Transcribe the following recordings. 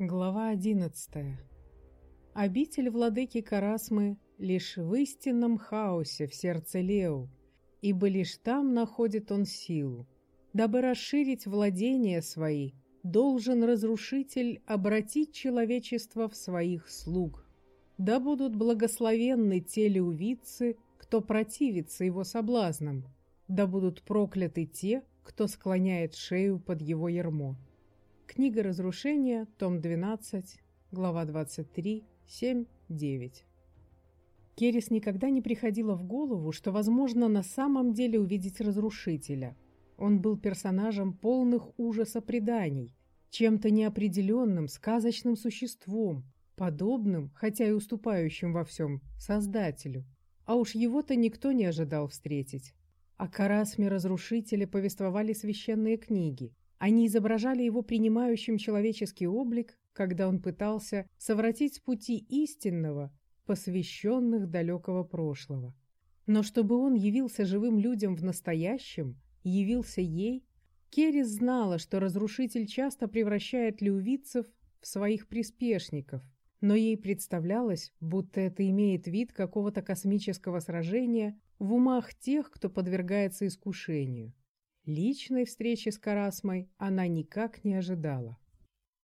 Глава одиннадцатая. Обитель владыки Карасмы лишь в истинном хаосе в сердце Лео, ибо лишь там находит он силу. Дабы расширить владения свои, должен разрушитель обратить человечество в своих слуг. Да будут благословенны те леувицы, кто противится его соблазнам, да будут прокляты те, кто склоняет шею под его ярмо. Книга разрушения, том 12, глава 23, 7, 9. Керис никогда не приходило в голову, что возможно на самом деле увидеть разрушителя. Он был персонажем полных ужаса преданий, чем-то неопределенным, сказочным существом, подобным, хотя и уступающим во всем, Создателю. А уж его-то никто не ожидал встретить. О Карасме разрушителя повествовали священные книги, они изображали его принимающим человеческий облик, когда он пытался совратить с пути истинного, посвященных далекого прошлого. Но чтобы он явился живым людям в настоящем, явился ей, Керрис знала, что разрушитель часто превращает лювицев в своих приспешников, но ей представлялось, будто это имеет вид какого-то космического сражения в умах тех, кто подвергается искушению. Личной встречи с Карасмой она никак не ожидала.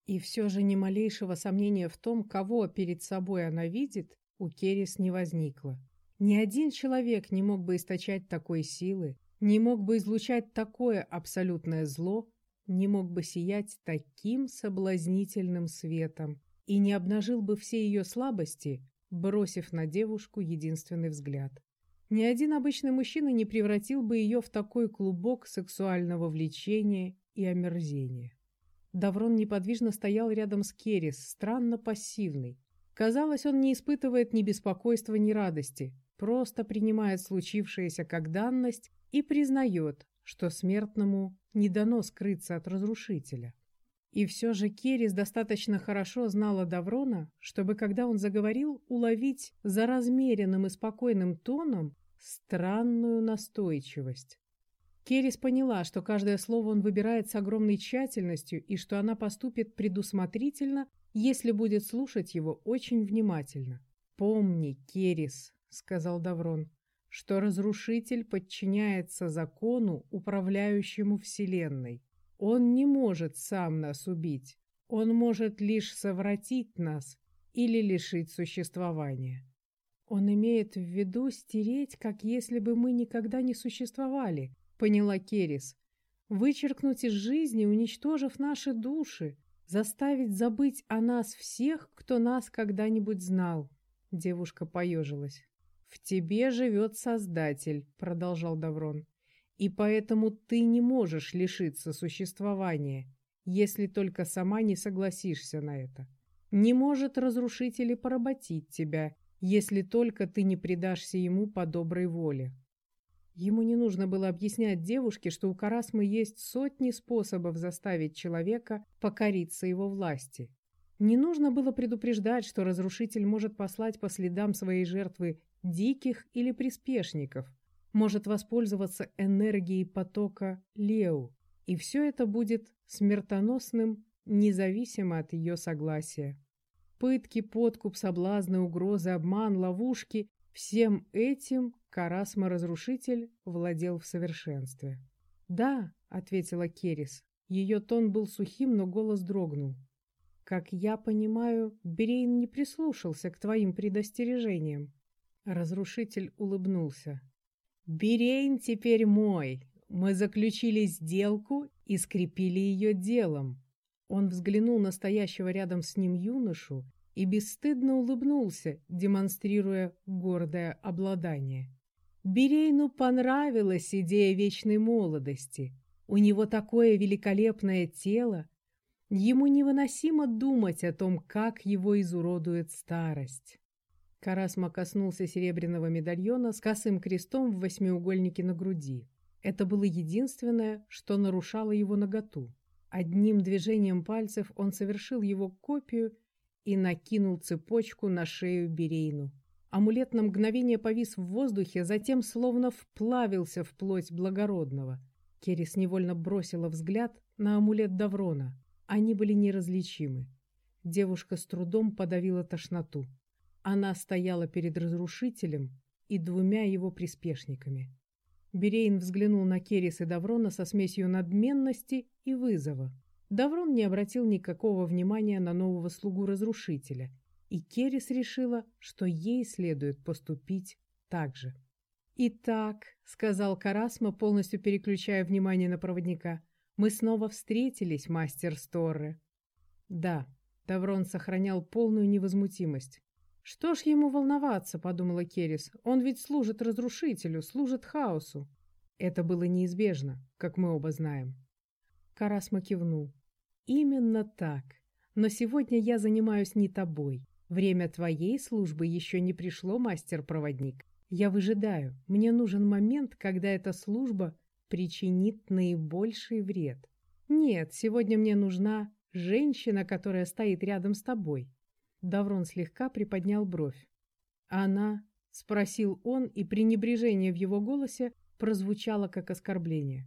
И все же ни малейшего сомнения в том, кого перед собой она видит, у Керрис не возникло. Ни один человек не мог бы источать такой силы, не мог бы излучать такое абсолютное зло, не мог бы сиять таким соблазнительным светом и не обнажил бы все ее слабости, бросив на девушку единственный взгляд. Ни один обычный мужчина не превратил бы ее в такой клубок сексуального влечения и омерзения. Даврон неподвижно стоял рядом с Керрис, странно пассивный. Казалось, он не испытывает ни беспокойства, ни радости, просто принимает случившееся как данность и признает, что смертному не дано скрыться от разрушителя. И все же Керрис достаточно хорошо знала Даврона, чтобы, когда он заговорил, уловить за размеренным и спокойным тоном странную настойчивость. Керрис поняла, что каждое слово он выбирает с огромной тщательностью и что она поступит предусмотрительно, если будет слушать его очень внимательно. «Помни, Керрис», — сказал Даврон, — «что разрушитель подчиняется закону, управляющему Вселенной. Он не может сам нас убить. Он может лишь совратить нас или лишить существования. Он имеет в виду стереть, как если бы мы никогда не существовали, поняла Керис. Вычеркнуть из жизни, уничтожив наши души, заставить забыть о нас всех, кто нас когда-нибудь знал. Девушка поежилась. «В тебе живет Создатель», — продолжал Даврон и поэтому ты не можешь лишиться существования, если только сама не согласишься на это. Не может разрушитель поработить тебя, если только ты не предашься ему по доброй воле. Ему не нужно было объяснять девушке, что у Карасмы есть сотни способов заставить человека покориться его власти. Не нужно было предупреждать, что разрушитель может послать по следам своей жертвы диких или приспешников – может воспользоваться энергией потока Лео, и все это будет смертоносным, независимо от ее согласия. Пытки, подкуп, соблазны, угрозы, обман, ловушки – всем этим Карасма-разрушитель владел в совершенстве. «Да», — ответила Керис. Ее тон был сухим, но голос дрогнул. «Как я понимаю, Берейн не прислушался к твоим предостережениям». Разрушитель улыбнулся. Берейн теперь мой. Мы заключили сделку и скрепили ее делом. Он взглянул на стоящего рядом с ним юношу и бесстыдно улыбнулся, демонстрируя гордое обладание. Берейну понравилась идея вечной молодости. У него такое великолепное тело. Ему невыносимо думать о том, как его изуродует старость. Карасма коснулся серебряного медальона с косым крестом в восьмиугольнике на груди. Это было единственное, что нарушало его наготу. Одним движением пальцев он совершил его копию и накинул цепочку на шею Берейну. Амулет на мгновение повис в воздухе, затем словно вплавился в плоть благородного. Керис невольно бросила взгляд на амулет Даврона. Они были неразличимы. Девушка с трудом подавила тошноту. Она стояла перед разрушителем и двумя его приспешниками. Берейн взглянул на Керис и Даврона со смесью надменности и вызова. Даврон не обратил никакого внимания на нового слугу разрушителя, и Керис решила, что ей следует поступить так же. «Итак», — сказал Карасма, полностью переключая внимание на проводника, — «мы снова встретились, мастер Сторре». «Да», — Даврон сохранял полную невозмутимость. «Что ж ему волноваться?» — подумала Керис. «Он ведь служит разрушителю, служит хаосу». Это было неизбежно, как мы оба знаем. Карасма кивнул. «Именно так. Но сегодня я занимаюсь не тобой. Время твоей службы еще не пришло, мастер-проводник. Я выжидаю. Мне нужен момент, когда эта служба причинит наибольший вред. Нет, сегодня мне нужна женщина, которая стоит рядом с тобой. Даврон слегка приподнял бровь. «Она?» — спросил он, и пренебрежение в его голосе прозвучало как оскорбление.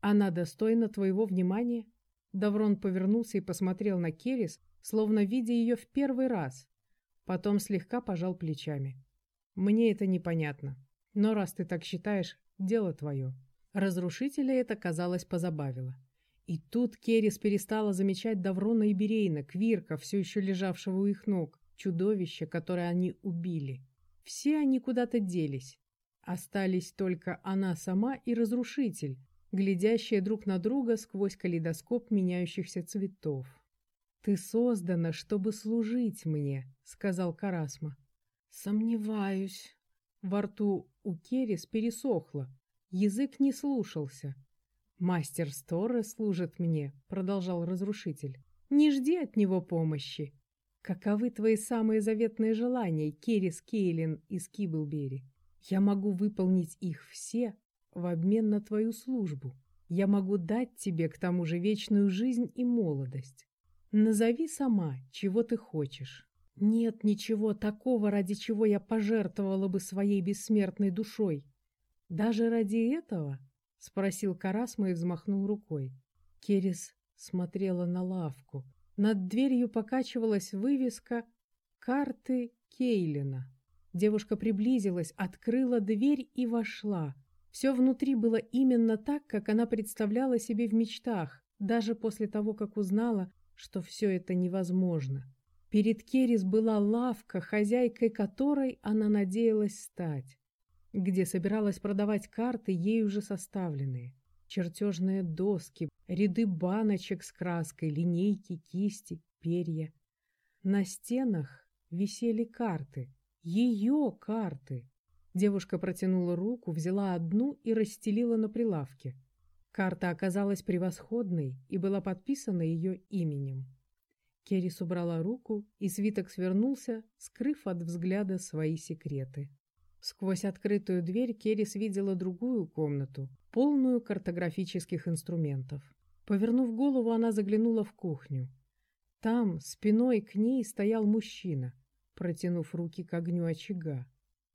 «Она достойна твоего внимания?» Даврон повернулся и посмотрел на Керис, словно видя ее в первый раз. Потом слегка пожал плечами. «Мне это непонятно. Но раз ты так считаешь, дело твое». Разрушителя это, казалось, позабавило. И тут Керис перестала замечать Даврона и Берейна, Квирка, все еще лежавшего у их ног, чудовище, которое они убили. Все они куда-то делись. Остались только она сама и Разрушитель, глядящие друг на друга сквозь калейдоскоп меняющихся цветов. «Ты создана, чтобы служить мне», — сказал Карасма. «Сомневаюсь». Во рту у Керис пересохло, язык не слушался. «Мастер Сторре служит мне», — продолжал разрушитель. «Не жди от него помощи. Каковы твои самые заветные желания, Керрис Кейлин из Киблбери? Я могу выполнить их все в обмен на твою службу. Я могу дать тебе к тому же вечную жизнь и молодость. Назови сама, чего ты хочешь. Нет ничего такого, ради чего я пожертвовала бы своей бессмертной душой. Даже ради этого — спросил Карасма и взмахнул рукой. Керис смотрела на лавку. Над дверью покачивалась вывеска «Карты Кейлина». Девушка приблизилась, открыла дверь и вошла. Все внутри было именно так, как она представляла себе в мечтах, даже после того, как узнала, что все это невозможно. Перед Керис была лавка, хозяйкой которой она надеялась стать где собиралась продавать карты, ей уже составленные. Чертежные доски, ряды баночек с краской, линейки, кисти, перья. На стенах висели карты, ее карты. Девушка протянула руку, взяла одну и расстелила на прилавке. Карта оказалась превосходной и была подписана ее именем. Керрис убрала руку, и свиток свернулся, скрыв от взгляда свои секреты. Сквозь открытую дверь Керрис видела другую комнату, полную картографических инструментов. Повернув голову, она заглянула в кухню. Там, спиной к ней, стоял мужчина, протянув руки к огню очага.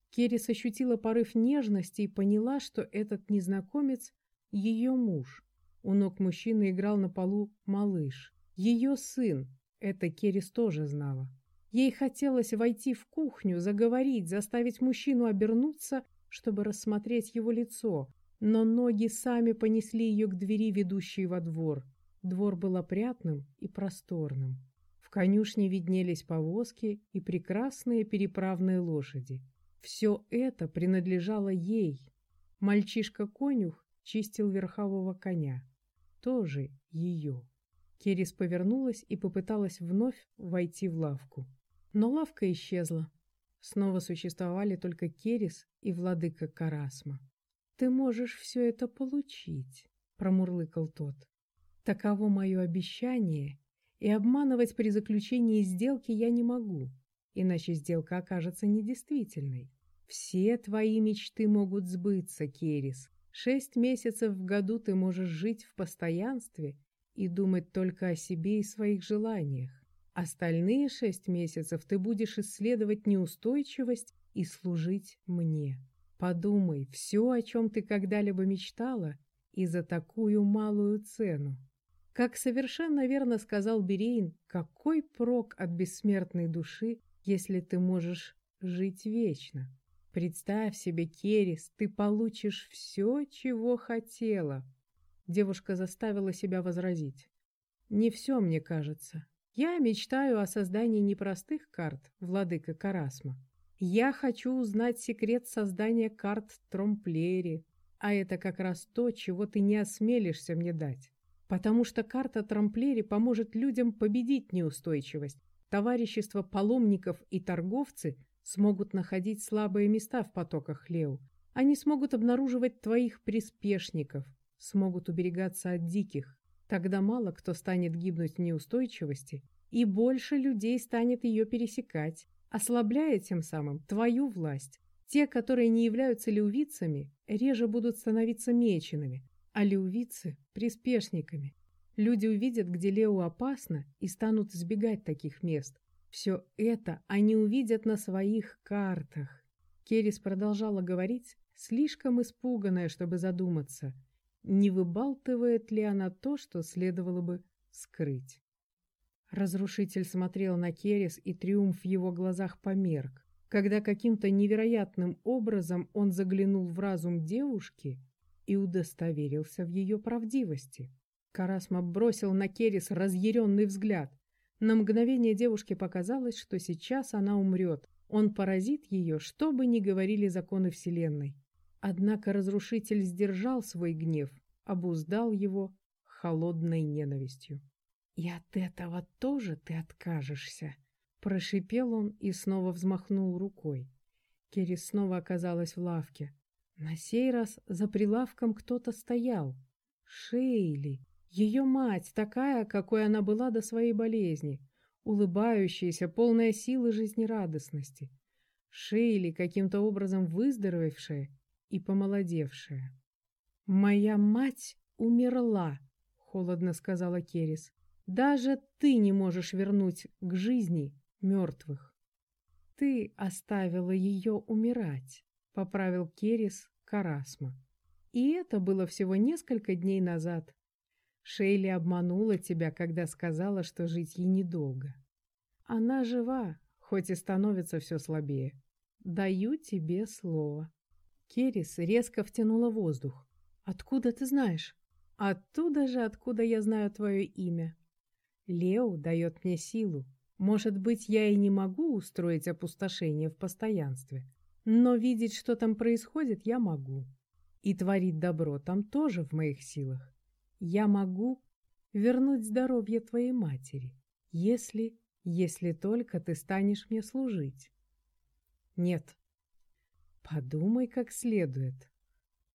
Керрис ощутила порыв нежности и поняла, что этот незнакомец — ее муж. У ног мужчины играл на полу малыш. Ее сын, это Керрис тоже знала. Ей хотелось войти в кухню, заговорить, заставить мужчину обернуться, чтобы рассмотреть его лицо, но ноги сами понесли ее к двери, ведущей во двор. Двор был опрятным и просторным. В конюшне виднелись повозки и прекрасные переправные лошади. Все это принадлежало ей. Мальчишка-конюх чистил верхового коня. Тоже ее. Керис повернулась и попыталась вновь войти в лавку. Но лавка исчезла. Снова существовали только Керис и владыка Карасма. «Ты можешь все это получить», — промурлыкал тот. «Таково мое обещание, и обманывать при заключении сделки я не могу, иначе сделка окажется недействительной. Все твои мечты могут сбыться, Керис. Шесть месяцев в году ты можешь жить в постоянстве и думать только о себе и своих желаниях. Остальные шесть месяцев ты будешь исследовать неустойчивость и служить мне. Подумай, все, о чем ты когда-либо мечтала, и за такую малую цену. Как совершенно верно сказал Берейн, какой прок от бессмертной души, если ты можешь жить вечно? Представь себе, Керис, ты получишь все, чего хотела. Девушка заставила себя возразить. Не все, мне кажется. Я мечтаю о создании непростых карт, владыка Карасма. Я хочу узнать секрет создания карт Тромплери, а это как раз то, чего ты не осмелишься мне дать. Потому что карта Трамплери поможет людям победить неустойчивость. Товарищество паломников и торговцы смогут находить слабые места в потоках Лео. Они смогут обнаруживать твоих приспешников, смогут уберегаться от диких. Тогда мало кто станет гибнуть в неустойчивости, и больше людей станет ее пересекать, ослабляя тем самым твою власть. Те, которые не являются леувицами, реже будут становиться меченами, а леувицы – приспешниками. Люди увидят, где Лео опасно, и станут избегать таких мест. Все это они увидят на своих картах. Керис продолжала говорить, слишком испуганная, чтобы задуматься, не выбалтывает ли она то, что следовало бы скрыть. Разрушитель смотрел на Керис, и триумф в его глазах померк. Когда каким-то невероятным образом он заглянул в разум девушки – и удостоверился в ее правдивости. Карасма бросил на Керис разъяренный взгляд. На мгновение девушке показалось, что сейчас она умрет. Он поразит ее, что бы ни говорили законы Вселенной. Однако разрушитель сдержал свой гнев, обуздал его холодной ненавистью. «И от этого тоже ты откажешься?» Прошипел он и снова взмахнул рукой. Керис снова оказалась в лавке. На сей раз за прилавком кто-то стоял. Шейли, ее мать, такая, какой она была до своей болезни, улыбающаяся, полная силы жизнерадостности. Шейли, каким-то образом выздоровевшая и помолодевшая. «Моя мать умерла», — холодно сказала Керис. «Даже ты не можешь вернуть к жизни мертвых. Ты оставила ее умирать» поправил Керис Карасма. И это было всего несколько дней назад. Шейли обманула тебя, когда сказала, что жить ей недолго. Она жива, хоть и становится все слабее. Даю тебе слово. Керис резко втянула воздух. Откуда ты знаешь? Оттуда же, откуда я знаю твое имя. Лео дает мне силу. Может быть, я и не могу устроить опустошение в постоянстве, но видеть, что там происходит, я могу. И творить добро там тоже в моих силах. Я могу вернуть здоровье твоей матери, если, если только ты станешь мне служить. Нет. Подумай как следует.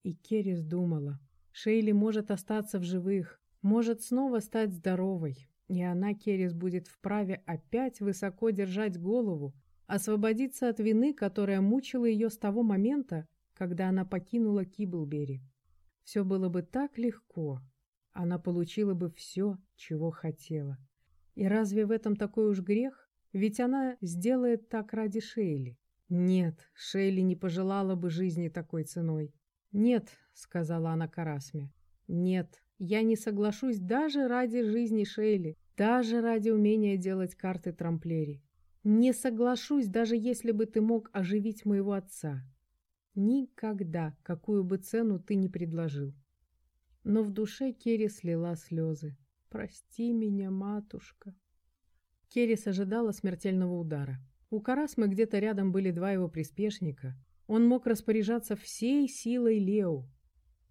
И Керрис думала. Шейли может остаться в живых, может снова стать здоровой, и она, Керрис, будет вправе опять высоко держать голову, освободиться от вины, которая мучила ее с того момента, когда она покинула Киблбери. Все было бы так легко, она получила бы все, чего хотела. И разве в этом такой уж грех? Ведь она сделает так ради Шейли. Нет, Шейли не пожелала бы жизни такой ценой. Нет, сказала она Карасме. Нет, я не соглашусь даже ради жизни Шейли, даже ради умения делать карты трамплери. Не соглашусь, даже если бы ты мог оживить моего отца. Никогда, какую бы цену ты ни предложил. Но в душе Керри слила слезы. «Прости меня, матушка». Керрис ожидала смертельного удара. У Карасмы где-то рядом были два его приспешника. Он мог распоряжаться всей силой Лео.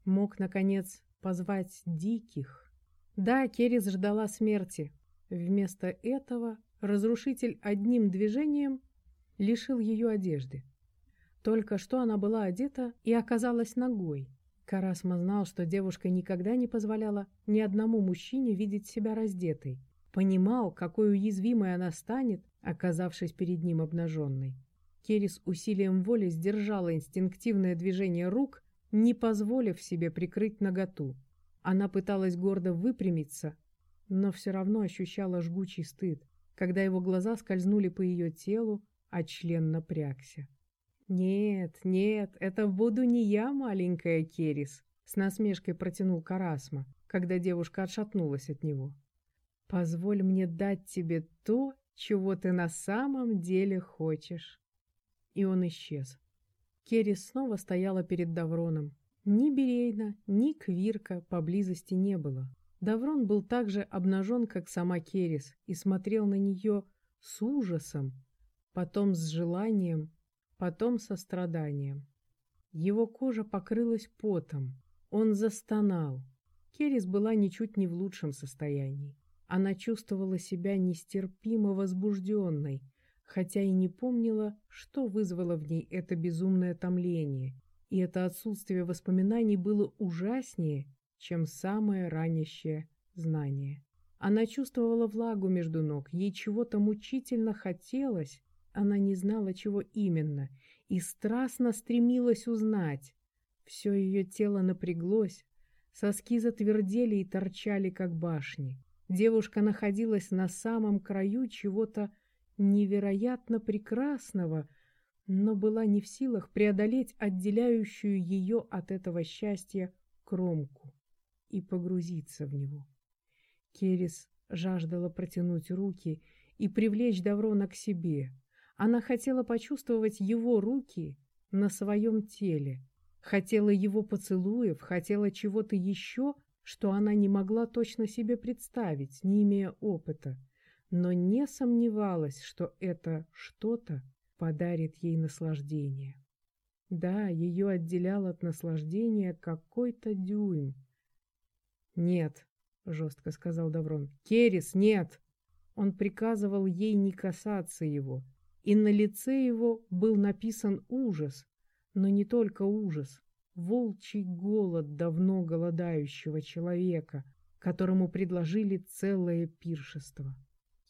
Мог, наконец, позвать диких. Да, Керрис ждала смерти. Вместо этого Разрушитель одним движением лишил ее одежды. Только что она была одета и оказалась ногой. Карасма знал, что девушка никогда не позволяла ни одному мужчине видеть себя раздетой. Понимал, какой уязвимой она станет, оказавшись перед ним обнаженной. Керис усилием воли сдержала инстинктивное движение рук, не позволив себе прикрыть наготу. Она пыталась гордо выпрямиться, но все равно ощущала жгучий стыд когда его глаза скользнули по ее телу, а член напрягся. «Нет, нет, это буду не я, маленькая Керис», — с насмешкой протянул Карасма. когда девушка отшатнулась от него. «Позволь мне дать тебе то, чего ты на самом деле хочешь». И он исчез. Керри снова стояла перед Давроном. Ни Берейна, ни Квирка поблизости не было. Даврон был так же обнажен, как сама Керис, и смотрел на нее с ужасом, потом с желанием, потом со страданием. Его кожа покрылась потом. Он застонал. Керис была ничуть не в лучшем состоянии. Она чувствовала себя нестерпимо возбужденной, хотя и не помнила, что вызвало в ней это безумное томление, и это отсутствие воспоминаний было ужаснее, чем самое ранящее знание. Она чувствовала влагу между ног, ей чего-то мучительно хотелось, она не знала, чего именно, и страстно стремилась узнать. Все ее тело напряглось, соски затвердели и торчали, как башни. Девушка находилась на самом краю чего-то невероятно прекрасного, но была не в силах преодолеть отделяющую ее от этого счастья кромку и погрузиться в него. Керис жаждала протянуть руки и привлечь Даврона к себе. Она хотела почувствовать его руки на своем теле, хотела его поцелуев, хотела чего-то еще, что она не могла точно себе представить, не имея опыта но не сомневалась, что это что-то подарит ей наслаждение. Да, ее отделял от наслаждения какой-то дюйм. «Нет», — жестко сказал Даврон, — «Керис, нет!» Он приказывал ей не касаться его, и на лице его был написан ужас, но не только ужас, волчий голод давно голодающего человека, которому предложили целое пиршество.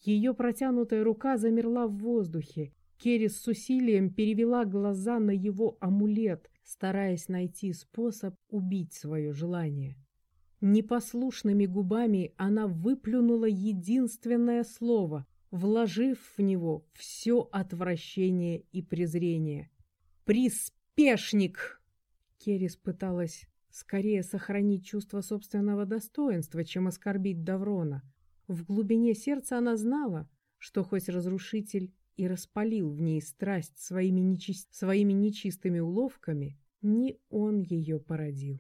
Ее протянутая рука замерла в воздухе. Керис с усилием перевела глаза на его амулет, стараясь найти способ убить свое желание. Непослушными губами она выплюнула единственное слово, вложив в него все отвращение и презрение. «Приспешник!» Керис пыталась скорее сохранить чувство собственного достоинства, чем оскорбить Даврона. В глубине сердца она знала, что хоть разрушитель и распалил в ней страсть своими, нечист... своими нечистыми уловками, не он ее породил.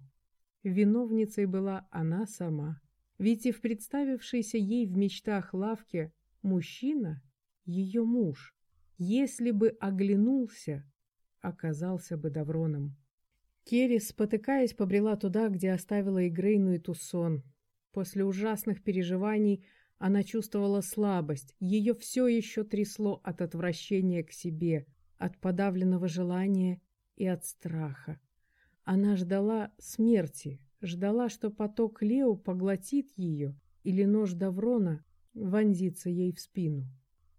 Виновницей была она сама. Ведь и в представившейся ей в мечтах лавке мужчина — ее муж. Если бы оглянулся, оказался бы Давроном. Керри, спотыкаясь, побрела туда, где оставила Игрейну и Тусон. После ужасных переживаний она чувствовала слабость, ее все еще трясло от отвращения к себе, от подавленного желания и от страха. Она ждала смерти, ждала, что поток Лео поглотит ее, или нож Даврона вонзится ей в спину.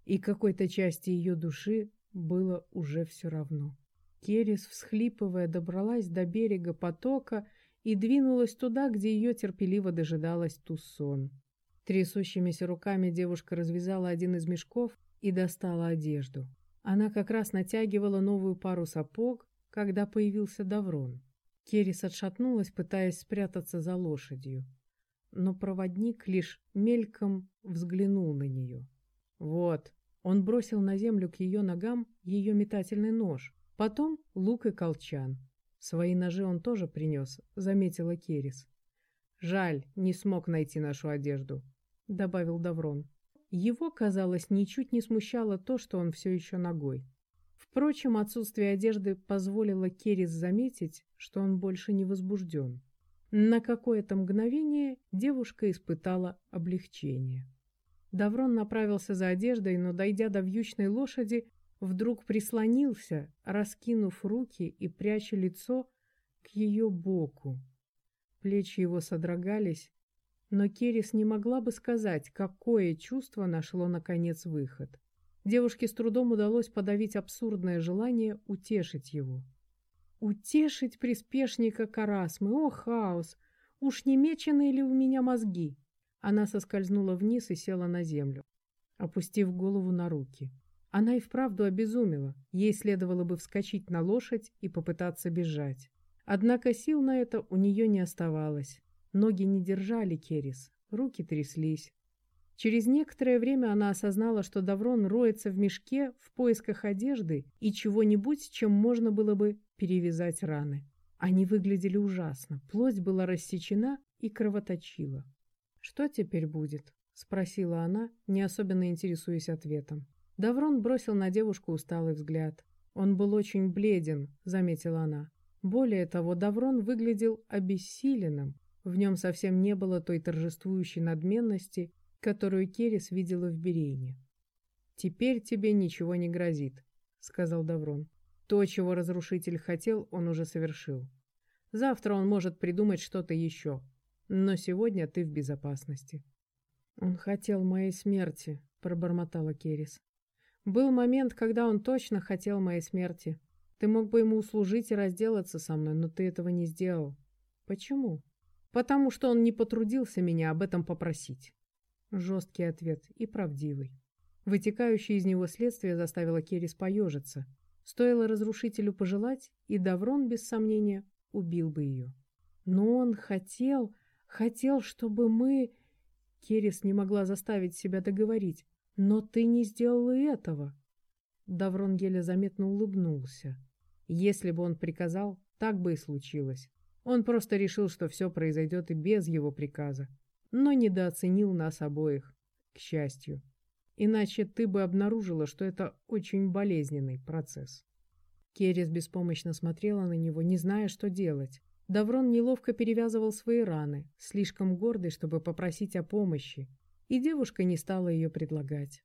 И какой-то части ее души было уже все равно. Керис, всхлипывая, добралась до берега потока и двинулась туда, где ее терпеливо дожидалась Тусон. Трясущимися руками девушка развязала один из мешков и достала одежду. Она как раз натягивала новую пару сапог, когда появился Даврон. Керис отшатнулась, пытаясь спрятаться за лошадью. Но проводник лишь мельком взглянул на нее. Вот, он бросил на землю к ее ногам ее метательный нож, потом лук и колчан. Свои ножи он тоже принес, заметила Керис. Жаль, не смог найти нашу одежду. — добавил Даврон. Его, казалось, ничуть не смущало то, что он все еще ногой. Впрочем, отсутствие одежды позволило Керис заметить, что он больше не возбужден. На какое-то мгновение девушка испытала облегчение. Даврон направился за одеждой, но, дойдя до вьючной лошади, вдруг прислонился, раскинув руки и пряча лицо к ее боку. Плечи его содрогались, но Керис не могла бы сказать, какое чувство нашло, наконец, выход. Девушке с трудом удалось подавить абсурдное желание утешить его. Утешить приспешника Карасмы, о, хаос! Уж не меченые ли у меня мозги? Она соскользнула вниз и села на землю, опустив голову на руки. Она и вправду обезумела, ей следовало бы вскочить на лошадь и попытаться бежать. Однако сил на это у нее не оставалось. Ноги не держали Керис, руки тряслись. Через некоторое время она осознала, что Даврон роется в мешке в поисках одежды и чего-нибудь, чем можно было бы перевязать раны. Они выглядели ужасно, плоть была рассечена и кровоточила. «Что теперь будет?» — спросила она, не особенно интересуясь ответом. Даврон бросил на девушку усталый взгляд. «Он был очень бледен», — заметила она. Более того, Даврон выглядел обессиленным. В нем совсем не было той торжествующей надменности, которую Керис видела в Берейне. «Теперь тебе ничего не грозит», — сказал Даврон. «То, чего разрушитель хотел, он уже совершил. Завтра он может придумать что-то еще, но сегодня ты в безопасности». «Он хотел моей смерти», — пробормотала Керис. «Был момент, когда он точно хотел моей смерти. Ты мог бы ему услужить и разделаться со мной, но ты этого не сделал. Почему?» «Потому что он не потрудился меня об этом попросить». Жесткий ответ и правдивый. Вытекающее из него следствие заставило Керис поежиться. Стоило разрушителю пожелать, и Даврон, без сомнения, убил бы ее. Но он хотел, хотел, чтобы мы... Керис не могла заставить себя договорить. Но ты не сделал и этого. Даврон еле заметно улыбнулся. Если бы он приказал, так бы и случилось. Он просто решил, что все произойдет и без его приказа но недооценил нас обоих, к счастью. Иначе ты бы обнаружила, что это очень болезненный процесс. Керрис беспомощно смотрела на него, не зная, что делать. Даврон неловко перевязывал свои раны, слишком гордый, чтобы попросить о помощи, и девушка не стала ее предлагать.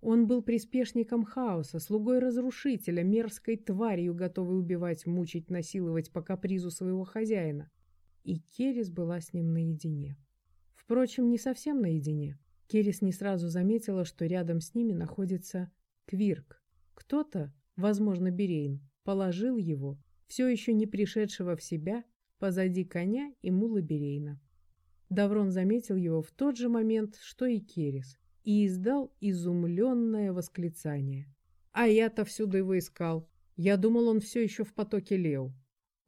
Он был приспешником хаоса, слугой разрушителя, мерзкой тварью, готовой убивать, мучить, насиловать по капризу своего хозяина. И Керрис была с ним наедине. Впрочем, не совсем наедине. Керис не сразу заметила, что рядом с ними находится Квирк. Кто-то, возможно, Берейн, положил его, все еще не пришедшего в себя, позади коня и мула Берейна. Даврон заметил его в тот же момент, что и Керис, и издал изумленное восклицание. «А я-то всюду его искал. Я думал, он все еще в потоке Лео».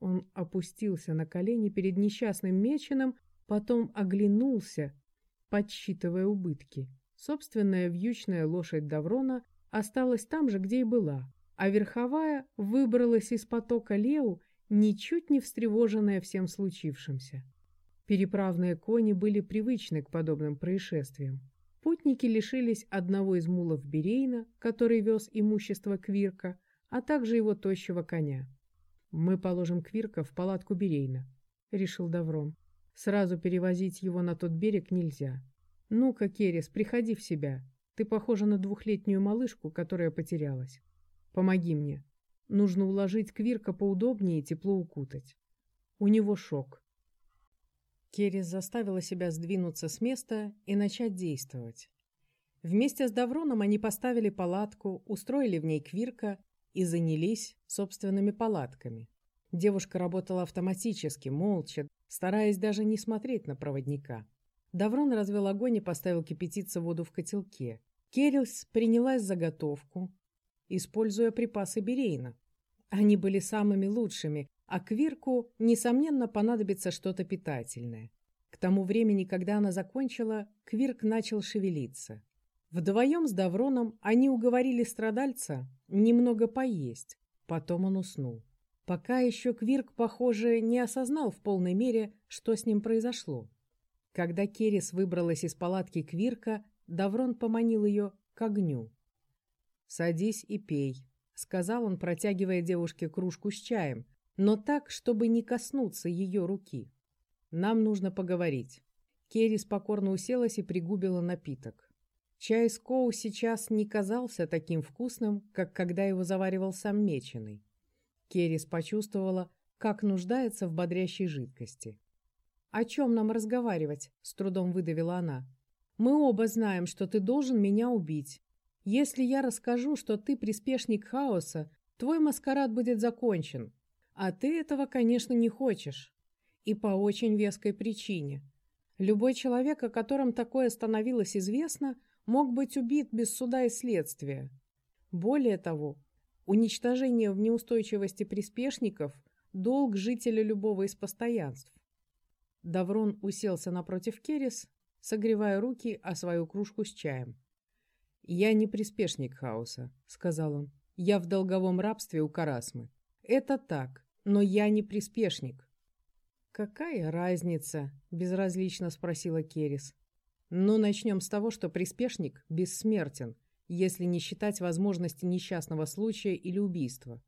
Он опустился на колени перед несчастным меченым Потом оглянулся, подсчитывая убытки. Собственная вьючная лошадь Даврона осталась там же, где и была, а верховая выбралась из потока Леу, ничуть не встревоженная всем случившимся. Переправные кони были привычны к подобным происшествиям. Путники лишились одного из мулов Берейна, который вез имущество Квирка, а также его тощего коня. «Мы положим Квирка в палатку Берейна», — решил Даврон. Сразу перевозить его на тот берег нельзя. Ну-ка, Керес, приходи в себя. Ты похожа на двухлетнюю малышку, которая потерялась. Помоги мне. Нужно уложить Квирка поудобнее и тепло укутать. У него шок. Керес заставила себя сдвинуться с места и начать действовать. Вместе с Давроном они поставили палатку, устроили в ней Квирка и занялись собственными палатками. Девушка работала автоматически, молча, стараясь даже не смотреть на проводника. Даврон развел огонь и поставил кипятиться воду в котелке. Керилс принялась заготовку, используя припасы Берейна. Они были самыми лучшими, а Квирку, несомненно, понадобится что-то питательное. К тому времени, когда она закончила, Квирк начал шевелиться. Вдвоем с Давроном они уговорили страдальца немного поесть, потом он уснул. Пока еще Квирк, похоже, не осознал в полной мере, что с ним произошло. Когда Керис выбралась из палатки Квирка, Даврон поманил ее к огню. «Садись и пей», — сказал он, протягивая девушке кружку с чаем, но так, чтобы не коснуться ее руки. «Нам нужно поговорить». Керис покорно уселась и пригубила напиток. Чай с Коу сейчас не казался таким вкусным, как когда его заваривал сам Меченый. Керис почувствовала, как нуждается в бодрящей жидкости. «О чем нам разговаривать?» — с трудом выдавила она. «Мы оба знаем, что ты должен меня убить. Если я расскажу, что ты приспешник хаоса, твой маскарад будет закончен. А ты этого, конечно, не хочешь. И по очень веской причине. Любой человек, о котором такое становилось известно, мог быть убит без суда и следствия. Более того, Уничтожение в неустойчивости приспешников – долг жителя любого из постоянств. Даврон уселся напротив Керес, согревая руки о свою кружку с чаем. «Я не приспешник хаоса», — сказал он. «Я в долговом рабстве у Карасмы. Это так, но я не приспешник». «Какая разница?» — безразлично спросила Керес. «Ну, начнем с того, что приспешник бессмертен, если не считать возможности несчастного случая или убийства.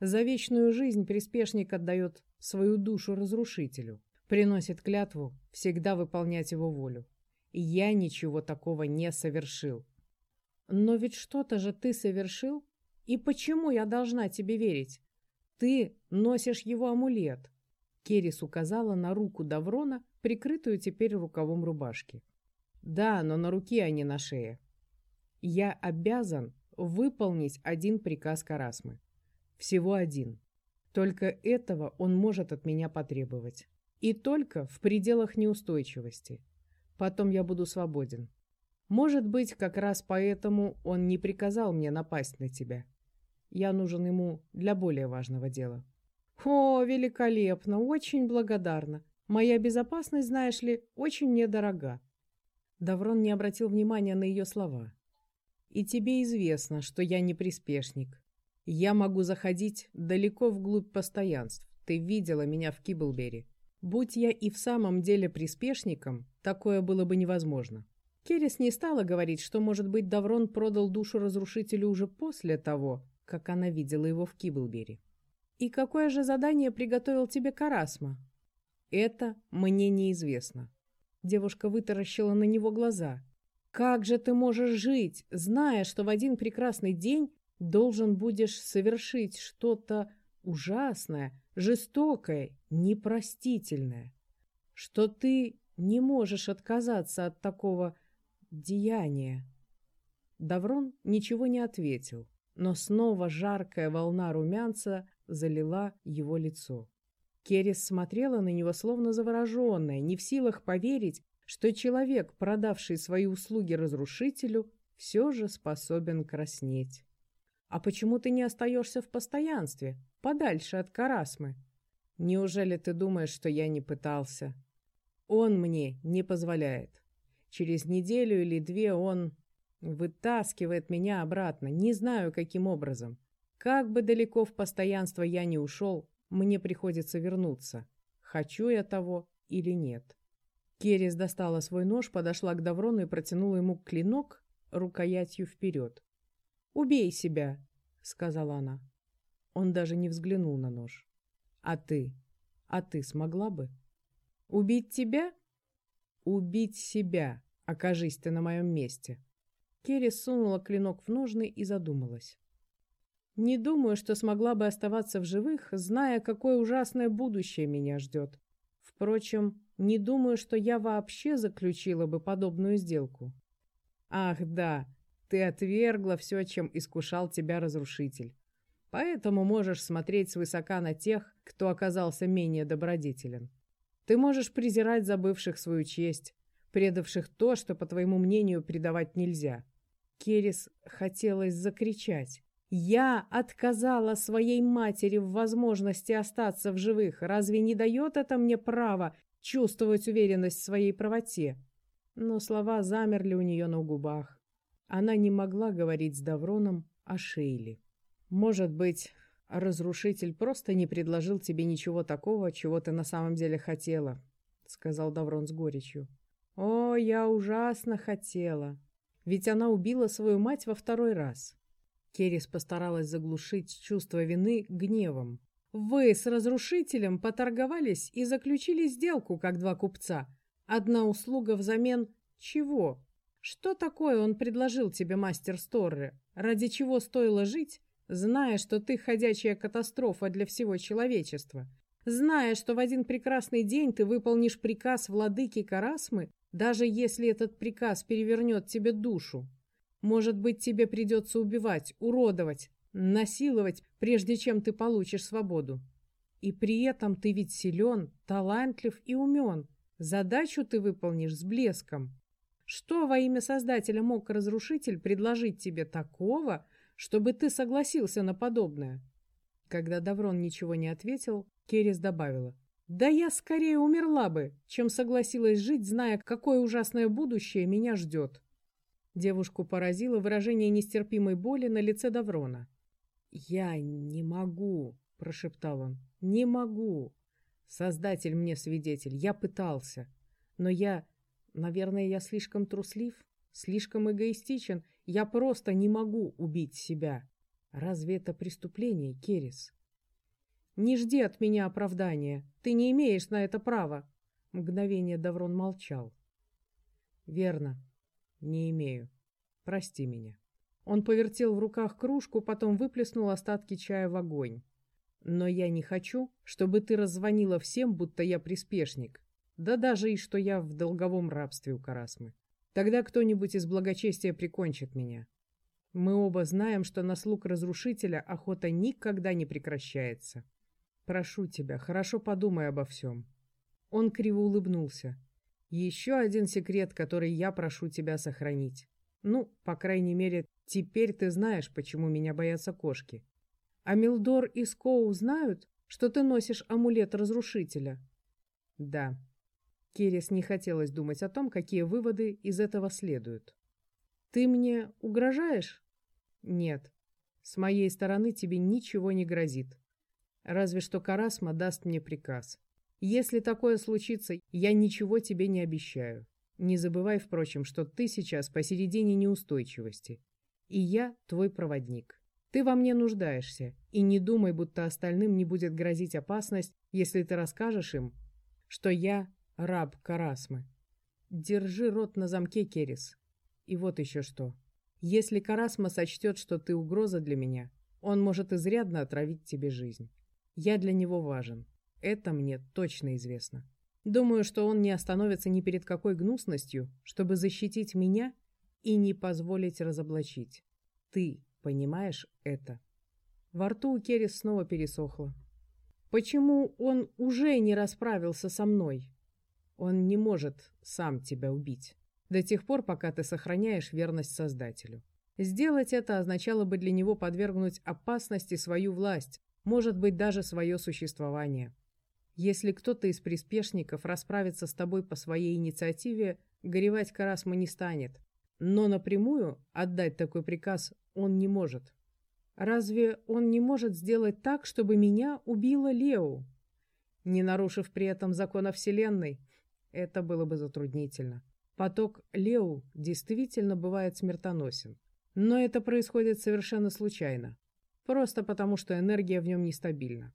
За вечную жизнь приспешник отдает свою душу разрушителю, приносит клятву всегда выполнять его волю. Я ничего такого не совершил. Но ведь что-то же ты совершил? И почему я должна тебе верить? Ты носишь его амулет. Керис указала на руку Даврона, прикрытую теперь рукавом рубашки. Да, но на руке, а не на шее. Я обязан выполнить один приказ Карасмы. Всего один. Только этого он может от меня потребовать. И только в пределах неустойчивости. Потом я буду свободен. Может быть, как раз поэтому он не приказал мне напасть на тебя. Я нужен ему для более важного дела. О, великолепно, очень благодарна. Моя безопасность, знаешь ли, очень мне дорога. Даврон не обратил внимания на ее слова. И тебе известно, что я не приспешник. Я могу заходить далеко вглубь постоянств. Ты видела меня в Киблбери. Будь я и в самом деле приспешником, такое было бы невозможно. Керес не стала говорить, что, может быть, Даврон продал душу разрушителю уже после того, как она видела его в Киблбери. «И какое же задание приготовил тебе Карасма?» «Это мне неизвестно». Девушка вытаращила на него глаза. «Как же ты можешь жить, зная, что в один прекрасный день должен будешь совершить что-то ужасное, жестокое, непростительное, что ты не можешь отказаться от такого деяния. Даврон ничего не ответил, но снова жаркая волна румянца залила его лицо. Керес смотрела на него словно завороженная, не в силах поверить, что человек, продавший свои услуги разрушителю, все же способен краснеть. А почему ты не остаешься в постоянстве, подальше от Карасмы? Неужели ты думаешь, что я не пытался? Он мне не позволяет. Через неделю или две он вытаскивает меня обратно, не знаю каким образом. Как бы далеко в постоянство я не ушел, мне приходится вернуться. Хочу я того или нет. Керес достала свой нож, подошла к Даврону и протянула ему клинок рукоятью вперед. «Убей себя», — сказала она. Он даже не взглянул на нож. «А ты? А ты смогла бы?» «Убить тебя?» «Убить себя, окажись ты на моем месте». Керри сунула клинок в ножны и задумалась. «Не думаю, что смогла бы оставаться в живых, зная, какое ужасное будущее меня ждет. Впрочем, не думаю, что я вообще заключила бы подобную сделку». «Ах, да, ты отвергла все, чем искушал тебя разрушитель. Поэтому можешь смотреть свысока на тех, кто оказался менее добродетелен. Ты можешь презирать забывших свою честь, предавших то, что, по твоему мнению, предавать нельзя. Керис хотелось закричать. «Я отказала своей матери в возможности остаться в живых. Разве не дает это мне право чувствовать уверенность в своей правоте?» Но слова замерли у нее на губах. Она не могла говорить с Давроном о Шейле. Может быть, разрушитель просто не предложил тебе ничего такого, чего ты на самом деле хотела, сказал Даврон с горечью. О, я ужасно хотела. Ведь она убила свою мать во второй раз. Керис постаралась заглушить чувство вины гневом. Вы с разрушителем поторговались и заключили сделку, как два купца. Одна услуга взамен чего? Что такое он предложил тебе, мастер Сторре? Ради чего стоило жить, зная, что ты ходячая катастрофа для всего человечества? Зная, что в один прекрасный день ты выполнишь приказ владыки Карасмы, даже если этот приказ перевернет тебе душу? Может быть, тебе придется убивать, уродовать, насиловать, прежде чем ты получишь свободу. И при этом ты ведь силен, талантлив и умен. Задачу ты выполнишь с блеском. Что во имя Создателя мог разрушитель предложить тебе такого, чтобы ты согласился на подобное? Когда Даврон ничего не ответил, Керес добавила. Да я скорее умерла бы, чем согласилась жить, зная, какое ужасное будущее меня ждет. Девушку поразило выражение нестерпимой боли на лице Даврона. «Я не могу», — прошептал он, — «не могу. Создатель мне свидетель, я пытался. Но я... Наверное, я слишком труслив, слишком эгоистичен. Я просто не могу убить себя. Разве это преступление, Керис?» «Не жди от меня оправдания. Ты не имеешь на это права». Мгновение Даврон молчал. «Верно. Не имею. Прости меня». Он повертел в руках кружку, потом выплеснул остатки чая в огонь. «Но я не хочу, чтобы ты раззвонила всем, будто я приспешник. Да даже и что я в долговом рабстве у Карасмы. Тогда кто-нибудь из благочестия прикончит меня. Мы оба знаем, что на слуг разрушителя охота никогда не прекращается. Прошу тебя, хорошо подумай обо всем». Он криво улыбнулся. «Еще один секрет, который я прошу тебя сохранить. Ну, по крайней мере, теперь ты знаешь, почему меня боятся кошки. А Милдор и Скоу знают, что ты носишь амулет разрушителя?» «Да». Керес не хотелось думать о том, какие выводы из этого следуют. «Ты мне угрожаешь?» «Нет. С моей стороны тебе ничего не грозит. Разве что Карасма даст мне приказ. Если такое случится, я ничего тебе не обещаю. Не забывай, впрочем, что ты сейчас посередине неустойчивости. И я твой проводник. Ты во мне нуждаешься, и не думай, будто остальным не будет грозить опасность, если ты расскажешь им, что я раб Карасмы. Держи рот на замке, Керис. И вот еще что. Если Карасма сочтет, что ты угроза для меня, он может изрядно отравить тебе жизнь. Я для него важен. Это мне точно известно. Думаю, что он не остановится ни перед какой гнусностью, чтобы защитить меня и не позволить разоблачить. Ты понимаешь это? Во рту у Керрис снова пересохло. Почему он уже не расправился со мной? Он не может сам тебя убить. До тех пор, пока ты сохраняешь верность Создателю. Сделать это означало бы для него подвергнуть опасности свою власть, может быть, даже свое существование. Если кто-то из приспешников расправится с тобой по своей инициативе, горевать Карасма не станет. Но напрямую отдать такой приказ он не может. Разве он не может сделать так, чтобы меня убила Лео? Не нарушив при этом закона Вселенной? Это было бы затруднительно. Поток Лео действительно бывает смертоносен. Но это происходит совершенно случайно. Просто потому, что энергия в нем нестабильна.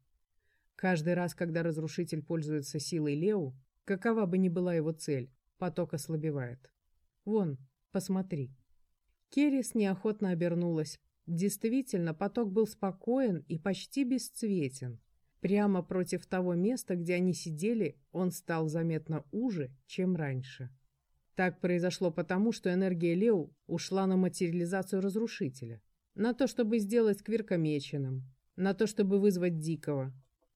Каждый раз, когда разрушитель пользуется силой Лео, какова бы ни была его цель, поток ослабевает. Вон, посмотри. Керрис неохотно обернулась. Действительно, поток был спокоен и почти бесцветен. Прямо против того места, где они сидели, он стал заметно уже, чем раньше. Так произошло потому, что энергия Лео ушла на материализацию разрушителя на то, чтобы сделать Квирка меченым, на то, чтобы вызвать Дикого,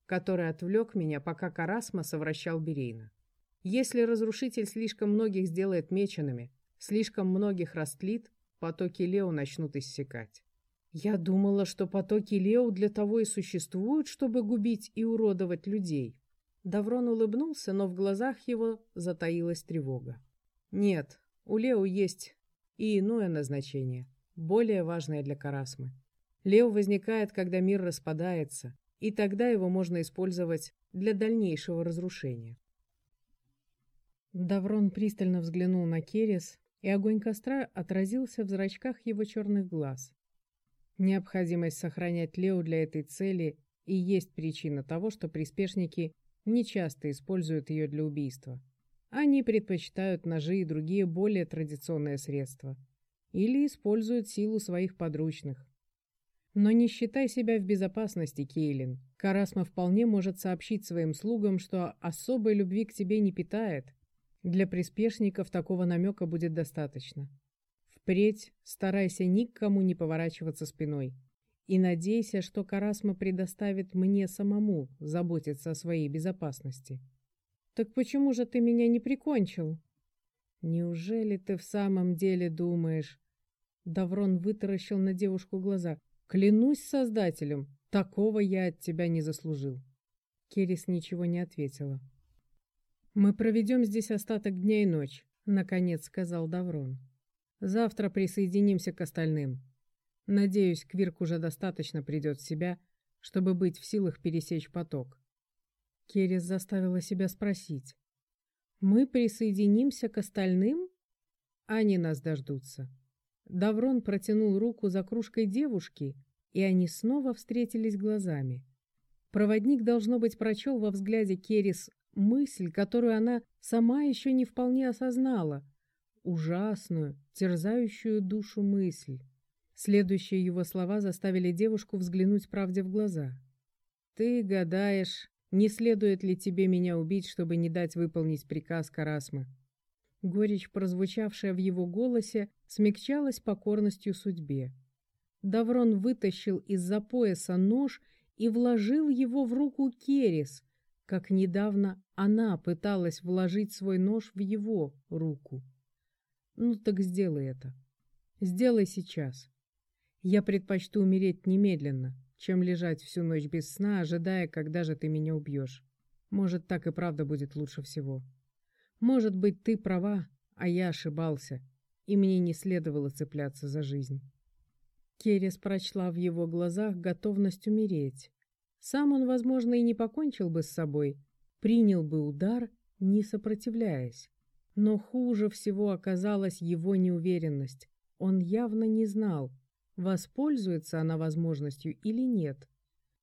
который отвлек меня, пока Карасма совращал Берейна. Если разрушитель слишком многих сделает меченными, слишком многих растлит, потоки Лео начнут иссякать. Я думала, что потоки Лео для того и существуют, чтобы губить и уродовать людей. Даврон улыбнулся, но в глазах его затаилась тревога. Нет, у Лео есть и иное назначение более важное для Карасмы. Лео возникает, когда мир распадается, и тогда его можно использовать для дальнейшего разрушения. Даврон пристально взглянул на Керес, и огонь костра отразился в зрачках его черных глаз. Необходимость сохранять Лео для этой цели и есть причина того, что приспешники нечасто используют ее для убийства. Они предпочитают ножи и другие более традиционные средства – или используют силу своих подручных. Но не считай себя в безопасности, Кейлин. Карасма вполне может сообщить своим слугам, что особой любви к тебе не питает. Для приспешников такого намека будет достаточно. Впредь старайся никому не поворачиваться спиной. И надейся, что Карасма предоставит мне самому заботиться о своей безопасности. «Так почему же ты меня не прикончил?» «Неужели ты в самом деле думаешь...» Даврон вытаращил на девушку глаза. «Клянусь Создателем, такого я от тебя не заслужил». Керис ничего не ответила. «Мы проведем здесь остаток дня и ночь», — наконец сказал Даврон. «Завтра присоединимся к остальным. Надеюсь, Квирк уже достаточно придет в себя, чтобы быть в силах пересечь поток». Керис заставила себя спросить. «Мы присоединимся к остальным?» Они нас дождутся. Даврон протянул руку за кружкой девушки, и они снова встретились глазами. Проводник, должно быть, прочел во взгляде Керис мысль, которую она сама еще не вполне осознала, ужасную, терзающую душу мысль. Следующие его слова заставили девушку взглянуть правде в глаза. «Ты гадаешь, не следует ли тебе меня убить, чтобы не дать выполнить приказ Карасмы?» Горечь, прозвучавшая в его голосе, смягчалась покорностью судьбе. Даврон вытащил из-за пояса нож и вложил его в руку Керис, как недавно она пыталась вложить свой нож в его руку. Ну так сделай это. Сделай сейчас. Я предпочту умереть немедленно, чем лежать всю ночь без сна, ожидая, когда же ты меня убьешь. Может, так и правда будет лучше всего. Может быть, ты права, а я ошибался, и мне не следовало цепляться за жизнь. Керес прочла в его глазах готовность умереть. Сам он, возможно, и не покончил бы с собой, принял бы удар, не сопротивляясь. Но хуже всего оказалась его неуверенность. Он явно не знал, воспользуется она возможностью или нет.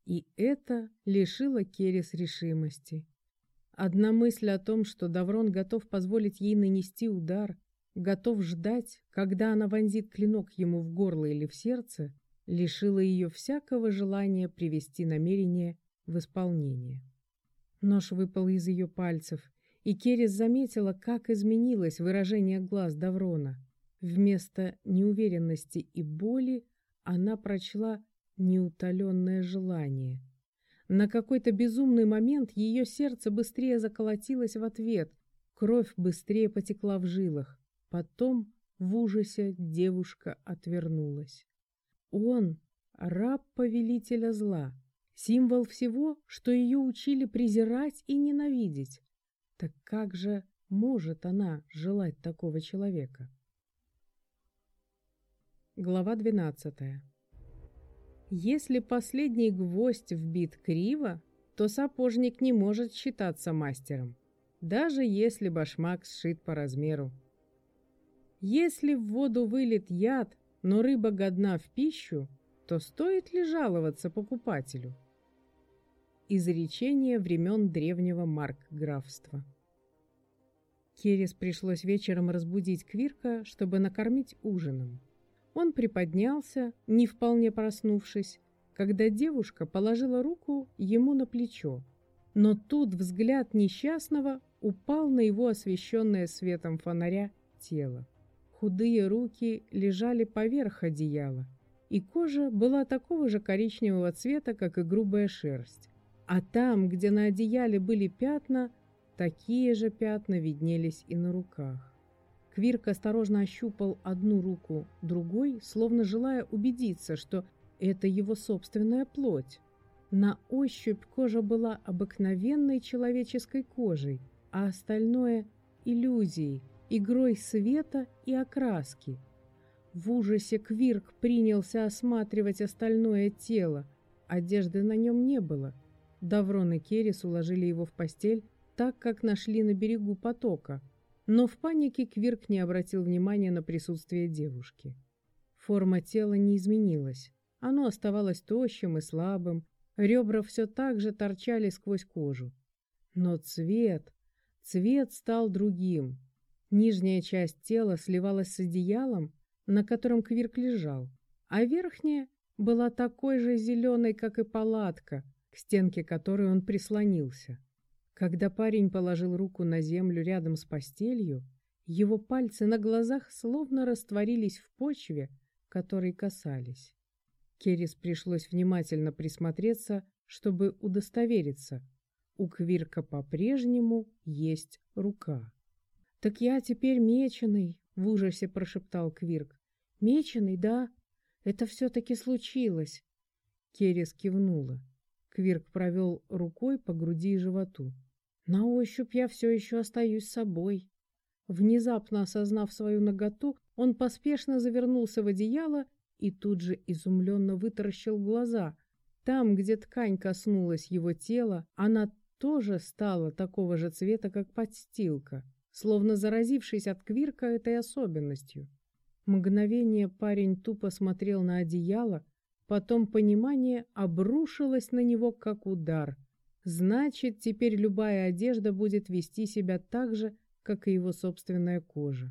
И это лишило Керес решимости. Одна мысль о том, что Даврон готов позволить ей нанести удар, готов ждать, когда она вонзит клинок ему в горло или в сердце, лишила ее всякого желания привести намерение в исполнение. Нож выпал из ее пальцев, и Керес заметила, как изменилось выражение глаз Даврона. Вместо неуверенности и боли она прочла неутоленное желание. На какой-то безумный момент ее сердце быстрее заколотилось в ответ, кровь быстрее потекла в жилах. Потом в ужасе девушка отвернулась. Он — раб повелителя зла, символ всего, что ее учили презирать и ненавидеть. Так как же может она желать такого человека? Глава двенадцатая если последний гвоздь вбит криво, то сапожник не может считаться мастером, даже если башмак сшит по размеру. Если в воду вылит яд, но рыба годна в пищу, то стоит ли жаловаться покупателю? Изречение времен древнего маркграфства. Керес пришлось вечером разбудить Квирка, чтобы накормить ужином. Он приподнялся, не вполне проснувшись, когда девушка положила руку ему на плечо. Но тут взгляд несчастного упал на его освещенное светом фонаря тело. Худые руки лежали поверх одеяла, и кожа была такого же коричневого цвета, как и грубая шерсть. А там, где на одеяле были пятна, такие же пятна виднелись и на руках. Квирк осторожно ощупал одну руку другой, словно желая убедиться, что это его собственная плоть. На ощупь кожа была обыкновенной человеческой кожей, а остальное — иллюзией, игрой света и окраски. В ужасе Квирк принялся осматривать остальное тело. Одежды на нем не было. Даврон и Керис уложили его в постель так, как нашли на берегу потока — но в панике Квирк не обратил внимания на присутствие девушки. Форма тела не изменилась. Оно оставалось тощим и слабым, ребра все так же торчали сквозь кожу. Но цвет, цвет стал другим. Нижняя часть тела сливалась с одеялом, на котором Квирк лежал, а верхняя была такой же зеленой, как и палатка, к стенке которой он прислонился. Когда парень положил руку на землю рядом с постелью, его пальцы на глазах словно растворились в почве, которой касались. Керис пришлось внимательно присмотреться, чтобы удостовериться. У Квирка по-прежнему есть рука. «Так я теперь меченый», — в ужасе прошептал Квирк. «Меченый, да? Это все-таки случилось». Керис кивнула. Квирк провел рукой по груди и животу. На ощупь я все еще остаюсь собой. Внезапно осознав свою наготу, он поспешно завернулся в одеяло и тут же изумленно вытаращил глаза. Там, где ткань коснулась его тела, она тоже стала такого же цвета, как подстилка, словно заразившись от Квирка этой особенностью. Мгновение парень тупо смотрел на одеяло, потом понимание обрушилось на него, как удар. Значит, теперь любая одежда будет вести себя так же, как и его собственная кожа.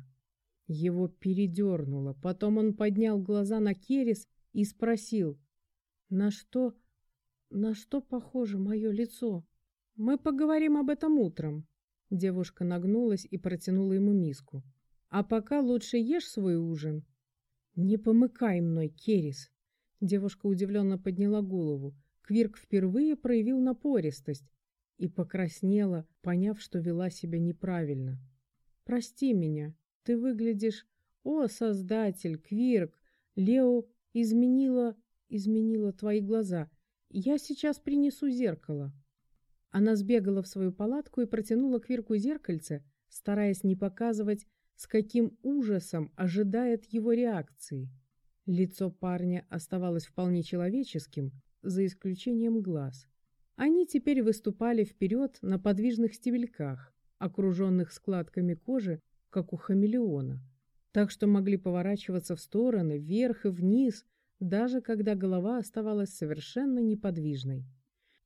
Его передернуло, потом он поднял глаза на Керис и спросил, «На что, на что похоже мое лицо?» «Мы поговорим об этом утром». Девушка нагнулась и протянула ему миску. А пока лучше ешь свой ужин. Не помыкай мной, Керис. Девушка удивленно подняла голову. Квирк впервые проявил напористость и покраснела, поняв, что вела себя неправильно. Прости меня. Ты выглядишь... О, Создатель, Квирк! Лео изменила... изменила твои глаза. Я сейчас принесу зеркало. Она сбегала в свою палатку и протянула Квирку зеркальце, стараясь не показывать с каким ужасом ожидает его реакции. Лицо парня оставалось вполне человеческим, за исключением глаз. Они теперь выступали вперед на подвижных стебельках, окруженных складками кожи, как у хамелеона, так что могли поворачиваться в стороны, вверх и вниз, даже когда голова оставалась совершенно неподвижной.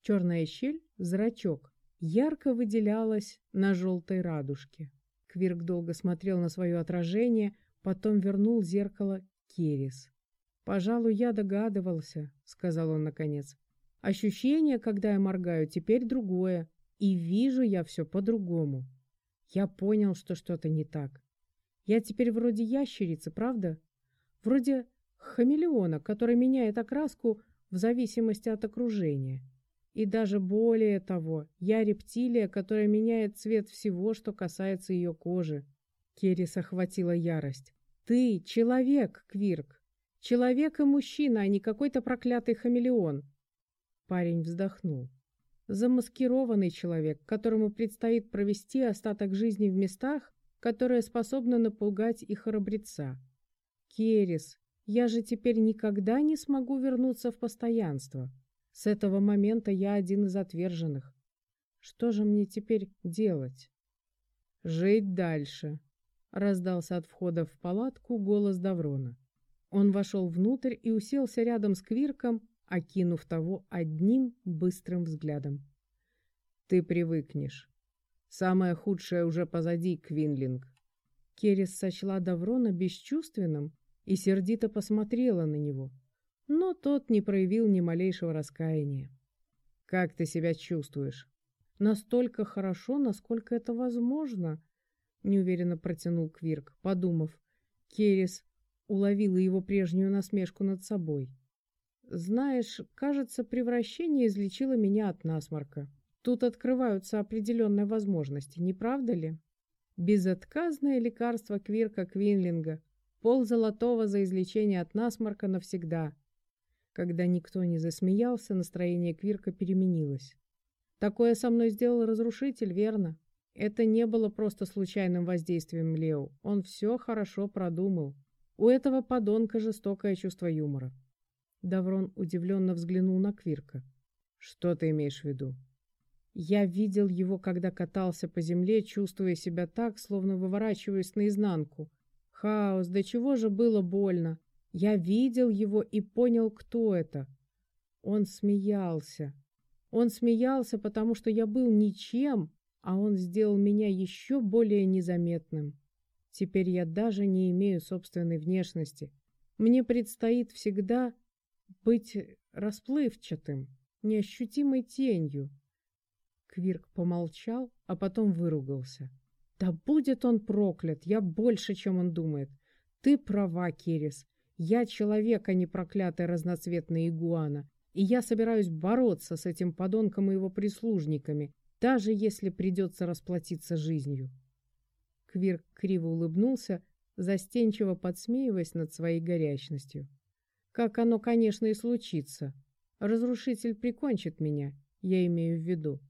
Черная щель, зрачок, ярко выделялась на желтой радужке. Квирк долго смотрел на свое отражение, потом вернул зеркало Керис. «Пожалуй, я догадывался», — сказал он наконец. «Ощущение, когда я моргаю, теперь другое, и вижу я все по-другому. Я понял, что что-то не так. Я теперь вроде ящерицы, правда? Вроде хамелеона, который меняет окраску в зависимости от окружения. И даже более того, я рептилия, которая меняет цвет всего, что касается ее кожи. Керрис охватила ярость. Ты человек, Квирк. Человек и мужчина, а не какой-то проклятый хамелеон. Парень вздохнул. Замаскированный человек, которому предстоит провести остаток жизни в местах, которые способны напугать и храбреца. Керрис, я же теперь никогда не смогу вернуться в постоянство. С этого момента я один из отверженных. Что же мне теперь делать? Жить дальше, раздался от входа в палатку голос Даврона. Он вошел внутрь и уселся рядом с Квирком, окинув того одним быстрым взглядом. Ты привыкнешь. Самое худшее уже позади, Квинлинг. Керес сочла Даврона бесчувственным и сердито посмотрела на него но тот не проявил ни малейшего раскаяния. «Как ты себя чувствуешь?» «Настолько хорошо, насколько это возможно», — неуверенно протянул Квирк, подумав. Керис уловила его прежнюю насмешку над собой. «Знаешь, кажется, превращение излечило меня от насморка. Тут открываются определенные возможности, не правда ли?» Безотказное лекарство Квирка Квинлинга, пол золотого за излечение от насморка навсегда. Когда никто не засмеялся, настроение Квирка переменилось. Такое со мной сделал разрушитель, верно? Это не было просто случайным воздействием Лео. Он все хорошо продумал. У этого подонка жестокое чувство юмора. Даврон удивленно взглянул на Квирка. Что ты имеешь в виду? Я видел его, когда катался по земле, чувствуя себя так, словно выворачиваясь наизнанку. Хаос, до чего же было больно. Я видел его и понял, кто это. Он смеялся. Он смеялся, потому что я был ничем, а он сделал меня еще более незаметным. Теперь я даже не имею собственной внешности. Мне предстоит всегда быть расплывчатым, неощутимой тенью. Квирк помолчал, а потом выругался. Да будет он проклят, я больше, чем он думает. Ты права, Керис. Я человек, а не проклятая разноцветная игуана, и я собираюсь бороться с этим подонком и его прислужниками, даже если придется расплатиться жизнью. Квирк криво улыбнулся, застенчиво подсмеиваясь над своей горячностью. Как оно, конечно, и случится. Разрушитель прикончит меня, я имею в виду.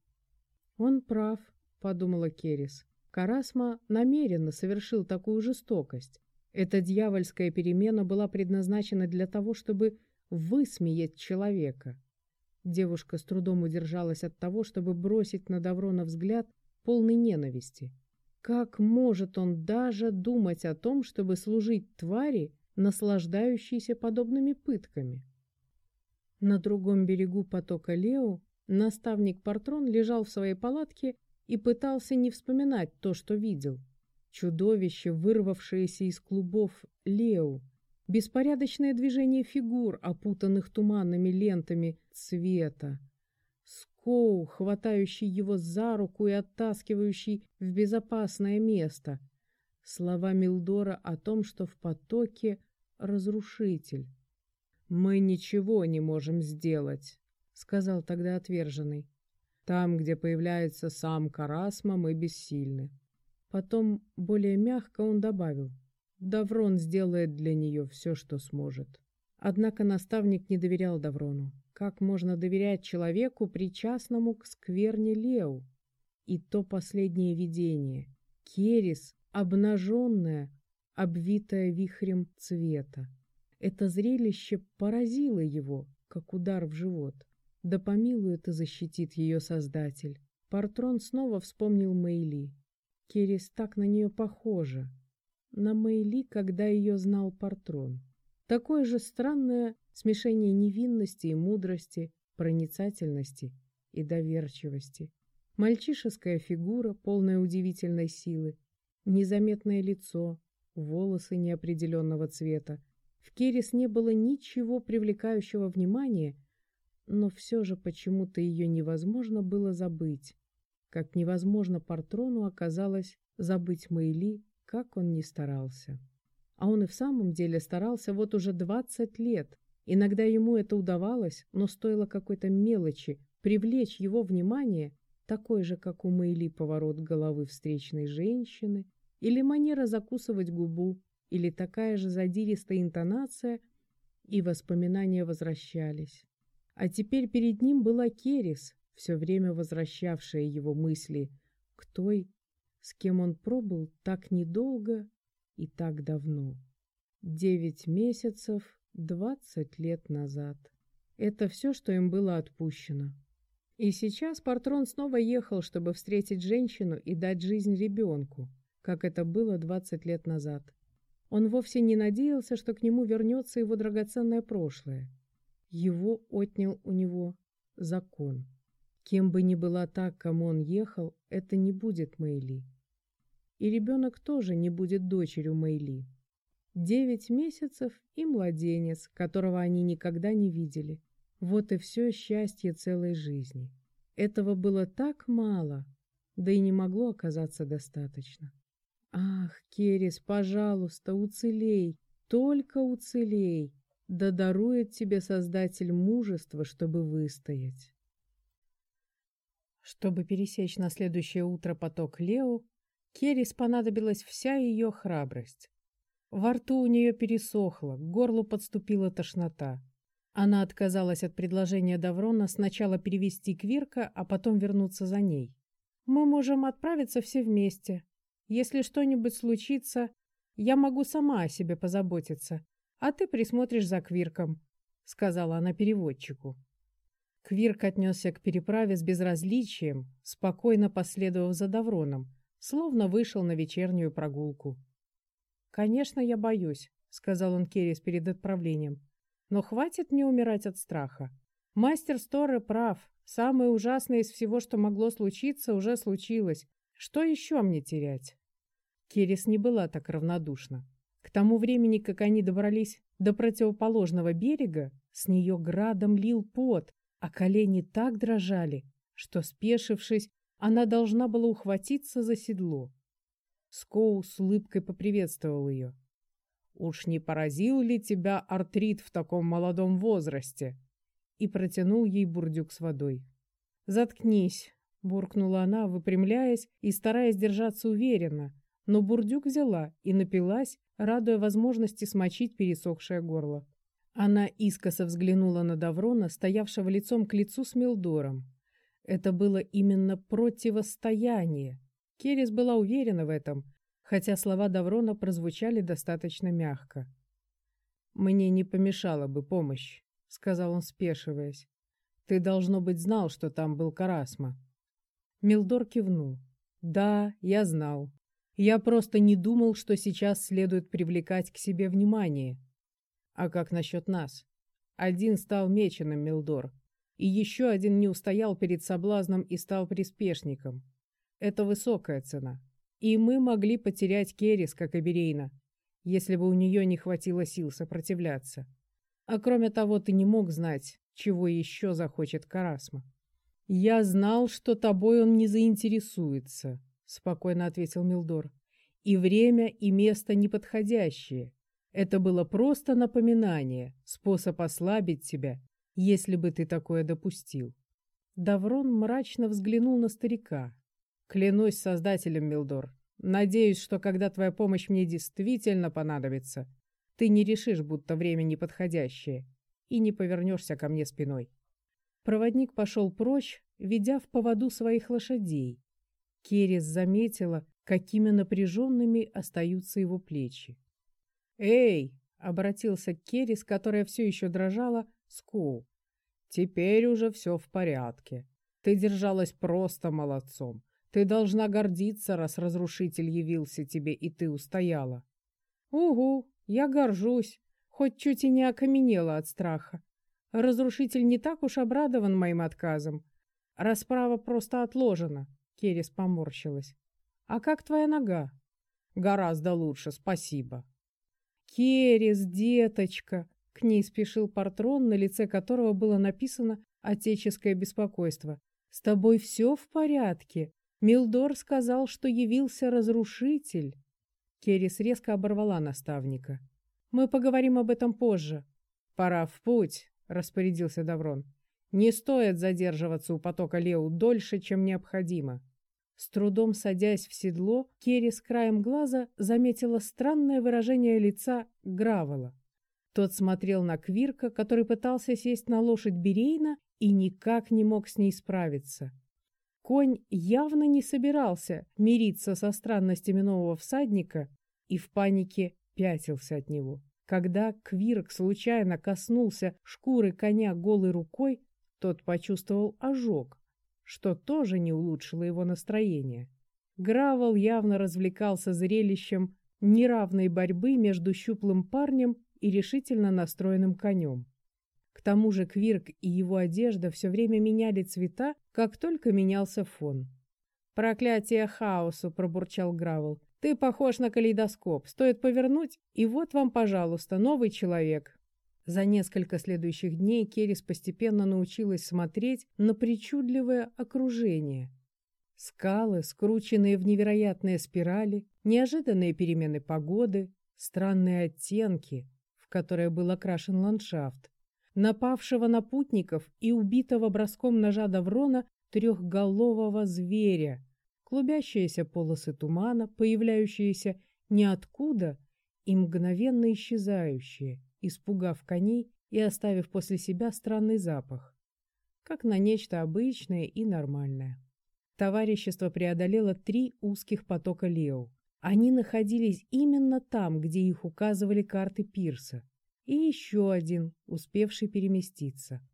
Он прав, подумала Керис. Карасма намеренно совершил такую жестокость. Эта дьявольская перемена была предназначена для того, чтобы высмеять человека. Девушка с трудом удержалась от того, чтобы бросить на Даврона взгляд полный ненависти. Как может он даже думать о том, чтобы служить твари, наслаждающейся подобными пытками? На другом берегу потока Лео наставник Партрон лежал в своей палатке и пытался не вспоминать то, что видел. Чудовище, вырвавшееся из клубов Лео, беспорядочное движение фигур, опутанных туманными лентами цвета, Скоу, хватающий его за руку и оттаскивающий в безопасное место, слова Милдора о том, что в потоке разрушитель. «Мы ничего не можем сделать», — сказал тогда отверженный. «Там, где появляется сам Карасма, мы бессильны». Потом, более мягко, он добавил. «Даврон сделает для нее все, что сможет». Однако наставник не доверял Даврону. Как можно доверять человеку, причастному к скверне Лео? И то последнее видение. Керис, обнаженная, обвитая вихрем цвета. Это зрелище поразило его, как удар в живот. Да помилует и защитит ее Создатель. Партрон снова вспомнил Мэйли. Керис так на нее похожа. На Мэйли, когда ее знал Партрон. Такое же странное смешение невинности и мудрости, проницательности и доверчивости. Мальчишеская фигура, полная удивительной силы, незаметное лицо, волосы неопределенного цвета, в Керис не было ничего привлекающего внимания, но все же почему-то ее невозможно было забыть. Как невозможно Партрону оказалось забыть Мэйли, как он ни старался. А он и в самом деле старался вот уже двадцать лет. Иногда ему это удавалось, но стоило какой-то мелочи привлечь его внимание, такой же, как у Мэйли поворот головы встречной женщины, или манера закусывать губу, или такая же задиристая интонация, и воспоминания возвращались. А теперь перед ним была Керис, все время возвращавшая его мысли к той, с кем он пробыл так недолго и так давно. Девять месяцев, двадцать лет назад. Это все, что им было отпущено. И сейчас Партрон снова ехал, чтобы встретить женщину и дать жизнь ребенку, как это было двадцать лет назад. Он вовсе не надеялся, что к нему вернется его драгоценное прошлое. Его отнял у него закон. Кем бы ни была та, к кому он ехал, это не будет Мэйли. И ребенок тоже не будет дочерью Мэйли. Девять месяцев и младенец, которого они никогда не видели. Вот и все счастье целой жизни. Этого было так мало, да и не могло оказаться достаточно. Ах, Керис, пожалуйста, уцелей, только уцелей, да дарует тебе Создатель мужество, чтобы выстоять. Чтобы пересечь на следующее утро поток Лео, Керис понадобилась вся ее храбрость. Во рту у нее пересохло, к горлу подступила тошнота. Она отказалась от предложения Даврона сначала перевести Квирка, а потом вернуться за ней. «Мы можем отправиться все вместе», если что-нибудь случится, я могу сама о себе позаботиться, а ты присмотришь за Квирком», — сказала она переводчику. Квирк отнесся к переправе с безразличием, спокойно последовав за Давроном, словно вышел на вечернюю прогулку. «Конечно, я боюсь», — сказал он Керрис перед отправлением. «Но хватит мне умирать от страха. Мастер Сторы прав. Самое ужасное из всего, что могло случиться, уже случилось. Что еще мне терять?» Керес не была так равнодушна. К тому времени, как они добрались до противоположного берега, с нее градом лил пот, а колени так дрожали, что, спешившись, она должна была ухватиться за седло. Скоу с улыбкой поприветствовал ее. «Уж не поразил ли тебя артрит в таком молодом возрасте?» и протянул ей бурдюк с водой. «Заткнись!» — буркнула она, выпрямляясь и стараясь держаться уверенно, но бурдюк взяла и напилась, радуя возможности смочить пересохшее горло. Она искоса взглянула на Даврона, стоявшего лицом к лицу с Милдором. Это было именно противостояние. Керис была уверена в этом, хотя слова Даврона прозвучали достаточно мягко. «Мне не помешала бы помощь», — сказал он, спешиваясь. «Ты, должно быть, знал, что там был Карасма». Милдор кивнул. «Да, я знал. Я просто не думал, что сейчас следует привлекать к себе внимание. А как насчет нас? Один стал меченым, Милдор, и еще один не устоял перед соблазном и стал приспешником. Это высокая цена. И мы могли потерять Керис, как и Берейна, если бы у нее не хватило сил сопротивляться. А кроме того, ты не мог знать, чего еще захочет Карасма. «Я знал, что тобой он не заинтересуется», — спокойно ответил Милдор. «И время, и место неподходящие. Это было просто напоминание, способ ослабить тебя, если бы ты такое допустил». Даврон мрачно взглянул на старика. «Клянусь создателем, Милдор, надеюсь, что когда твоя помощь мне действительно понадобится, ты не решишь, будто время неподходящее, и не повернешься ко мне спиной». Проводник пошел прочь, ведя в поводу своих лошадей. Керес заметила, какими напряженными остаются его плечи. «Эй!» — обратился к Керес, которая все еще дрожала, Скоу. «Теперь уже все в порядке. Ты держалась просто молодцом. Ты должна гордиться, раз разрушитель явился тебе, и ты устояла». «Угу, я горжусь, хоть чуть и не окаменела от страха. Разрушитель не так уж обрадован моим отказом. Расправа просто отложена. Керес поморщилась. А как твоя нога? Гораздо лучше, спасибо. Керес, деточка! К ней спешил портрон, на лице которого было написано «Отеческое беспокойство». «С тобой все в порядке?» Милдор сказал, что явился разрушитель. Керис резко оборвала наставника. «Мы поговорим об этом позже. Пора в путь распорядился Даврон. «Не стоит задерживаться у потока Леу дольше, чем необходимо». С трудом садясь в седло, Керри с краем глаза заметила странное выражение лица Гравола. Тот смотрел на Квирка, который пытался сесть на лошадь Берейна и никак не мог с ней справиться. Конь явно не собирался мириться со странностями нового всадника и в панике пятился от него. Когда Квирк случайно коснулся шкуры коня голой рукой, тот почувствовал ожог, что тоже не улучшило его настроение. Гравол явно развлекался зрелищем неравной борьбы между щуплым парнем и решительно настроенным конем. К тому же Квирк и его одежда все время меняли цвета, как только менялся фон. «Проклятие хаосу!» — пробурчал Гравол. Ты похож на калейдоскоп. Стоит повернуть, и вот вам, пожалуйста, новый человек. За несколько следующих дней Керис постепенно научилась смотреть на причудливое окружение. Скалы, скрученные в невероятные спирали, неожиданные перемены погоды, странные оттенки, в которые был окрашен ландшафт, напавшего на путников и убитого броском ножа Даврона трехголового зверя, клубящиеся полосы тумана, появляющиеся ниоткуда и мгновенно исчезающие, испугав коней и оставив после себя странный запах, как на нечто обычное и нормальное. Товарищество преодолело три узких потока Лео. Они находились именно там, где их указывали карты Пирса, и еще один, успевший переместиться.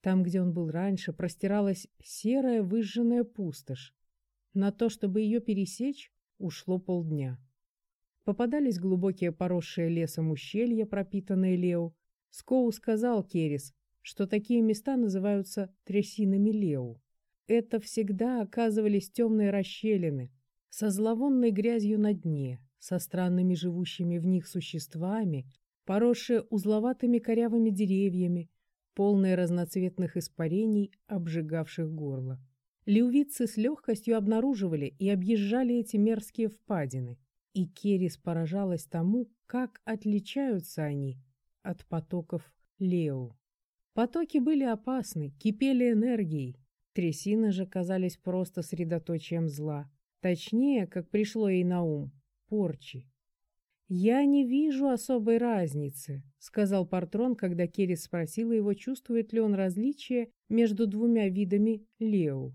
Там, где он был раньше, простиралась серая выжженная пустошь, на то, чтобы ее пересечь, ушло полдня. Попадались глубокие поросшие лесом ущелья, пропитанные Лео. Скоу сказал Керис, что такие места называются трясинами Лео. Это всегда оказывались темные расщелины, со зловонной грязью на дне, со странными живущими в них существами, поросшие узловатыми корявыми деревьями, полные разноцветных испарений, обжигавших горло. Леувицы с легкостью обнаруживали и объезжали эти мерзкие впадины, и Керис поражалась тому, как отличаются они от потоков Лео. Потоки были опасны, кипели энергией, трясины же казались просто средоточием зла, точнее, как пришло ей на ум, порчи. «Я не вижу особой разницы», — сказал Партрон, когда Керрис спросила его, чувствует ли он различие между двумя видами Лео.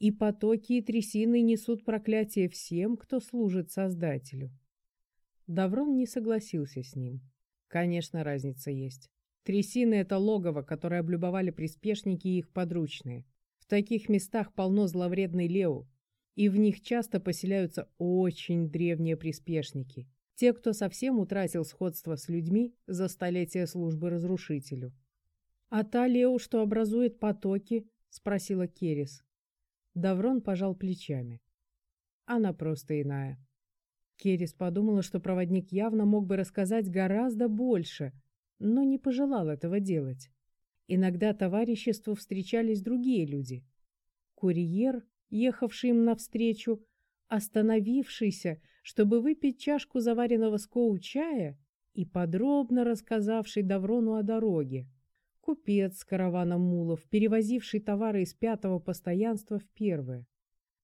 «И потоки и трясины несут проклятие всем, кто служит Создателю». Даврон не согласился с ним. Конечно, разница есть. Трясины — это логово, которое облюбовали приспешники и их подручные. В таких местах полно зловредной Лео, и в них часто поселяются очень древние приспешники, те, кто совсем утратил сходство с людьми за столетия службы разрушителю. «А та Лео, что образует потоки?» — спросила Керис. Даврон пожал плечами. Она просто иная. Керис подумала, что проводник явно мог бы рассказать гораздо больше, но не пожелал этого делать. Иногда товариществу встречались другие люди. Курьер, ехавший им навстречу, остановившийся, чтобы выпить чашку заваренного скоу чая и подробно рассказавший Даврону о дороге. Купец с караваном мулов, перевозивший товары из пятого постоянства в первое.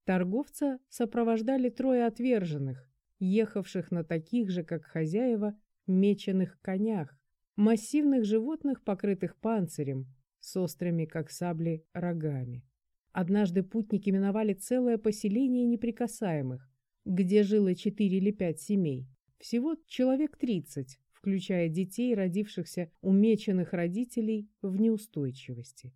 Торговца сопровождали трое отверженных, ехавших на таких же, как хозяева, меченых конях, массивных животных, покрытых панцирем, с острыми, как сабли, рогами. Однажды путники миновали целое поселение неприкасаемых, где жило четыре или пять семей. Всего человек тридцать, включая детей, родившихся у меченых родителей в неустойчивости.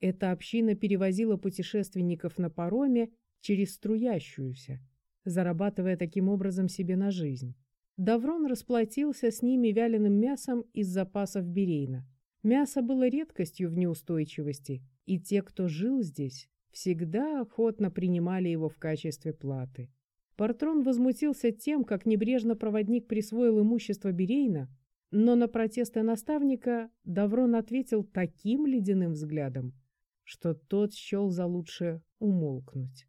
Эта община перевозила путешественников на пароме через струящуюся, зарабатывая таким образом себе на жизнь. Даврон расплатился с ними вяленым мясом из запасов Берейна. Мясо было редкостью в неустойчивости, и те, кто жил здесь, всегда охотно принимали его в качестве платы. Партрон возмутился тем, как небрежно проводник присвоил имущество Берейна, но на протесты наставника Даврон ответил таким ледяным взглядом, что тот счел за лучшее умолкнуть.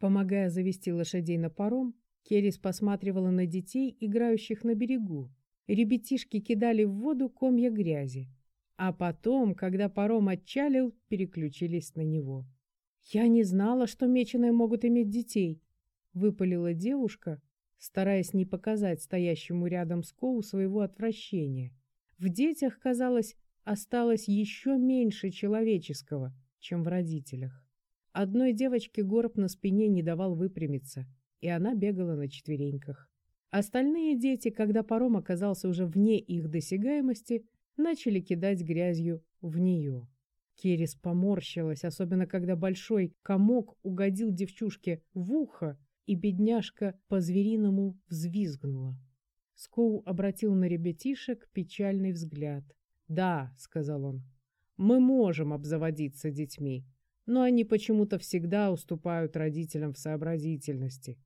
Помогая завести лошадей на паром, Керис посматривала на детей, играющих на берегу. Ребятишки кидали в воду комья грязи, а потом, когда паром отчалил, переключились на него. «Я не знала, что меченые могут иметь детей», — выпалила девушка, стараясь не показать стоящему рядом с Коу своего отвращения. В детях, казалось, осталось еще меньше человеческого, чем в родителях. Одной девочке горб на спине не давал выпрямиться, и она бегала на четвереньках. Остальные дети, когда паром оказался уже вне их досягаемости, начали кидать грязью в нее. Керис поморщилась, особенно когда большой комок угодил девчушке в ухо, и бедняжка по-звериному взвизгнула. Скоу обратил на ребятишек печальный взгляд. «Да», — сказал он, — «мы можем обзаводиться детьми, но они почему-то всегда уступают родителям в сообразительности.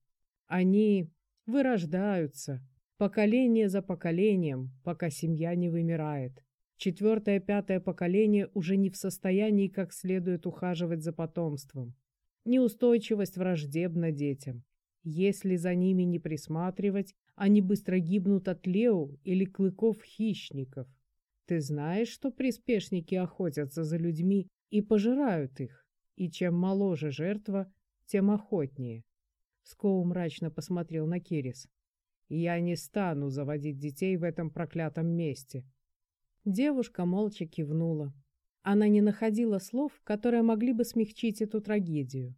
Они вырождаются, поколение за поколением, пока семья не вымирает. Четвертое-пятое поколение уже не в состоянии как следует ухаживать за потомством. Неустойчивость враждебна детям. Если за ними не присматривать, они быстро гибнут от лео или клыков хищников. Ты знаешь, что приспешники охотятся за людьми и пожирают их, и чем моложе жертва, тем охотнее. Скоу мрачно посмотрел на Кирис. «Я не стану заводить детей в этом проклятом месте. Девушка молча кивнула. Она не находила слов, которые могли бы смягчить эту трагедию.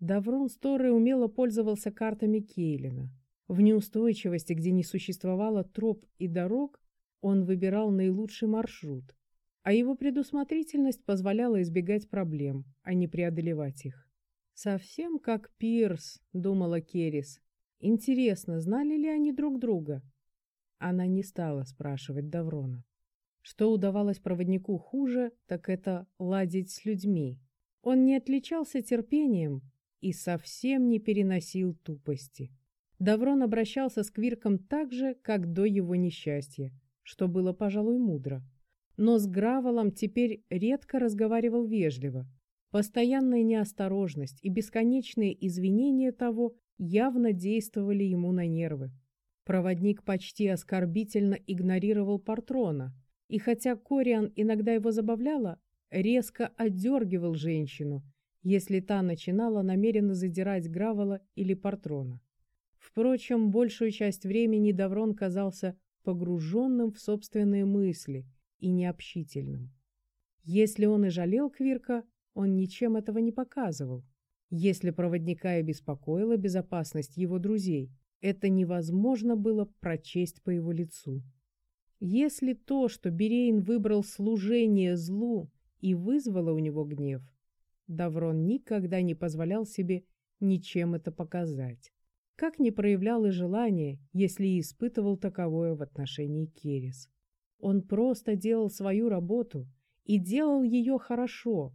Даврон Сторы умело пользовался картами Кейлина. В неустойчивости, где не существовало троп и дорог, он выбирал наилучший маршрут, а его предусмотрительность позволяла избегать проблем, а не преодолевать их. «Совсем как Пирс», — думала Керис. «Интересно, знали ли они друг друга?» Она не стала спрашивать Даврона. Что удавалось проводнику хуже, так это ладить с людьми. Он не отличался терпением и совсем не переносил тупости. Даврон обращался с Квирком так же, как до его несчастья, что было, пожалуй, мудро. Но с Граволом теперь редко разговаривал вежливо. Постоянная неосторожность и бесконечные извинения того явно действовали ему на нервы. Проводник почти оскорбительно игнорировал Партрона, и хотя Кориан иногда его забавляла, резко отдергивал женщину, если та начинала намеренно задирать Гравола или Партрона. Впрочем, большую часть времени Даврон казался погруженным в собственные мысли и необщительным. Если он и жалел Квирка, он ничем этого не показывал. Если проводника и беспокоила безопасность его друзей, это невозможно было прочесть по его лицу. Если то, что Берейн выбрал служение злу и вызвало у него гнев, Даврон никогда не позволял себе ничем это показать. Как не проявлял и желания, если и испытывал таковое в отношении Керис. Он просто делал свою работу и делал ее хорошо,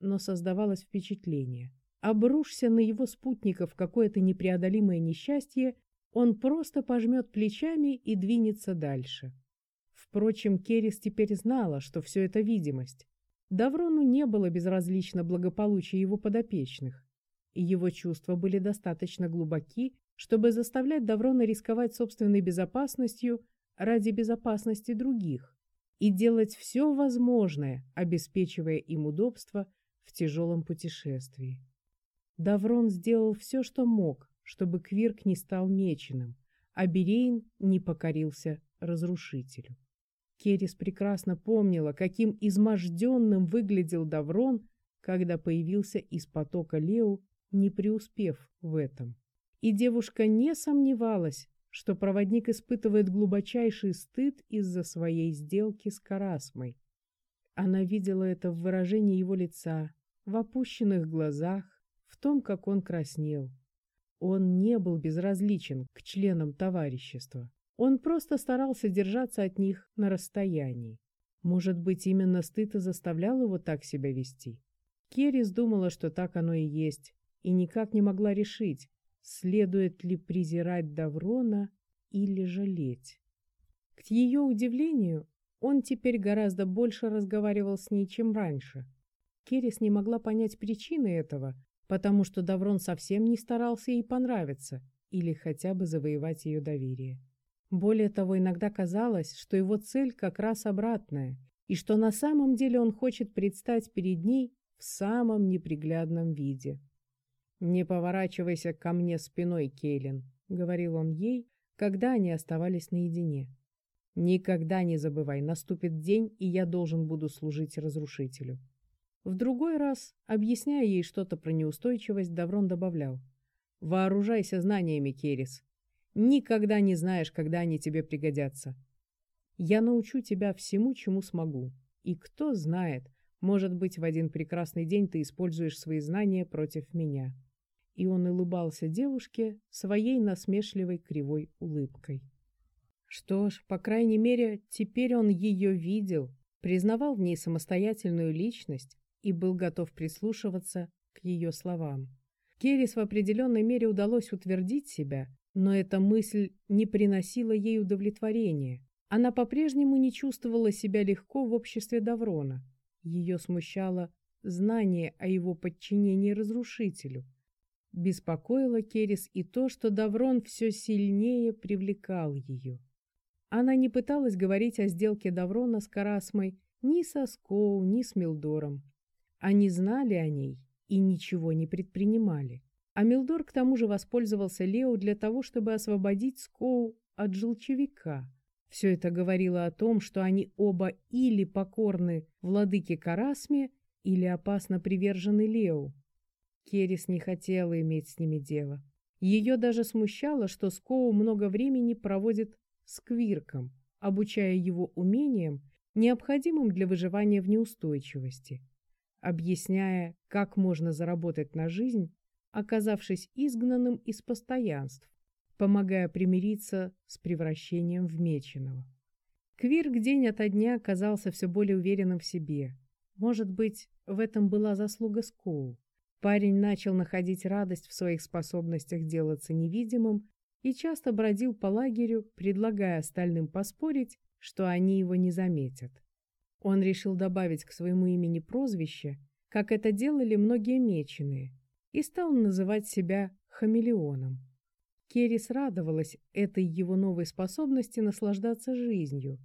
но создавалось впечатление. Обрушься на его спутников какое-то непреодолимое несчастье, он просто пожмет плечами и двинется дальше. Впрочем, Керис теперь знала, что все это видимость. Даврону не было безразлично благополучие его подопечных, и его чувства были достаточно глубоки, чтобы заставлять Даврона рисковать собственной безопасностью ради безопасности других и делать все возможное, обеспечивая им удобство в тяжелом путешествии. Даврон сделал все, что мог, чтобы Квирк не стал меченым, а Берейн не покорился разрушителю. Керис прекрасно помнила, каким изможденным выглядел Даврон, когда появился из потока Лео, не преуспев в этом. И девушка не сомневалась, что проводник испытывает глубочайший стыд из-за своей сделки с Карасмой. Она видела это в выражении его лица, в опущенных глазах, в том, как он краснел. Он не был безразличен к членам товарищества. Он просто старался держаться от них на расстоянии. Может быть, именно стыд и заставлял его так себя вести? Керрис думала, что так оно и есть, и никак не могла решить, следует ли презирать Даврона или жалеть. К ее удивлению, он теперь гораздо больше разговаривал с ней, чем раньше. Керрис не могла понять причины этого, потому что Даврон совсем не старался ей понравиться или хотя бы завоевать ее доверие. Более того, иногда казалось, что его цель как раз обратная, и что на самом деле он хочет предстать перед ней в самом неприглядном виде. «Не поворачивайся ко мне спиной, Кейлин», — говорил он ей, когда они оставались наедине. «Никогда не забывай, наступит день, и я должен буду служить разрушителю». В другой раз, объясняя ей что-то про неустойчивость, Даврон добавлял. «Вооружайся знаниями, Керис. Никогда не знаешь, когда они тебе пригодятся. Я научу тебя всему, чему смогу. И кто знает, может быть, в один прекрасный день ты используешь свои знания против меня». И он улыбался девушке своей насмешливой кривой улыбкой. Что ж, по крайней мере, теперь он ее видел, признавал в ней самостоятельную личность и был готов прислушиваться к ее словам. Керрис в определенной мере удалось утвердить себя, но эта мысль не приносила ей удовлетворения. Она по-прежнему не чувствовала себя легко в обществе Даврона. Ее смущало знание о его подчинении разрушителю. Беспокоило Керис и то, что Даврон все сильнее привлекал ее. Она не пыталась говорить о сделке Даврона с Карасмой ни со Скоу, ни с Милдором. Они знали о ней и ничего не предпринимали. А Милдор к тому же воспользовался Лео для того, чтобы освободить Скоу от желчевика. Все это говорило о том, что они оба или покорны владыке Карасме, или опасно привержены Лео. Керис не хотела иметь с ними дело. Ее даже смущало, что Скоу много времени проводит с Квирком, обучая его умениям, необходимым для выживания в неустойчивости, объясняя, как можно заработать на жизнь оказавшись изгнанным из постоянств, помогая примириться с превращением в меченого. Квирк день ото дня оказался все более уверенным в себе. Может быть, в этом была заслуга Скоу. Парень начал находить радость в своих способностях делаться невидимым и часто бродил по лагерю, предлагая остальным поспорить, что они его не заметят. Он решил добавить к своему имени прозвище, как это делали многие меченые, и стал называть себя хамелеоном. Керрис радовалась этой его новой способности наслаждаться жизнью.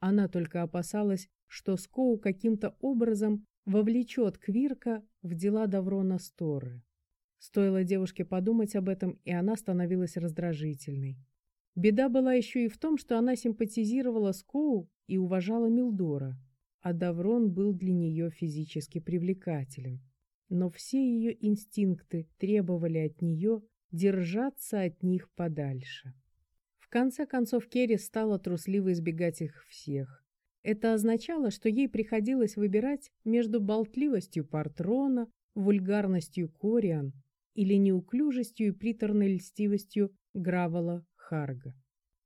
Она только опасалась, что Скоу каким-то образом вовлечет Квирка в дела Даврона Сторы. Стоило девушке подумать об этом, и она становилась раздражительной. Беда была еще и в том, что она симпатизировала Скоу и уважала Милдора, а Даврон был для нее физически привлекателен. Но все ее инстинкты требовали от нее держаться от них подальше. В конце концов, Керри стала трусливо избегать их всех. Это означало, что ей приходилось выбирать между болтливостью Партрона, вульгарностью Кориан или неуклюжестью и приторной льстивостью Гравола Харга.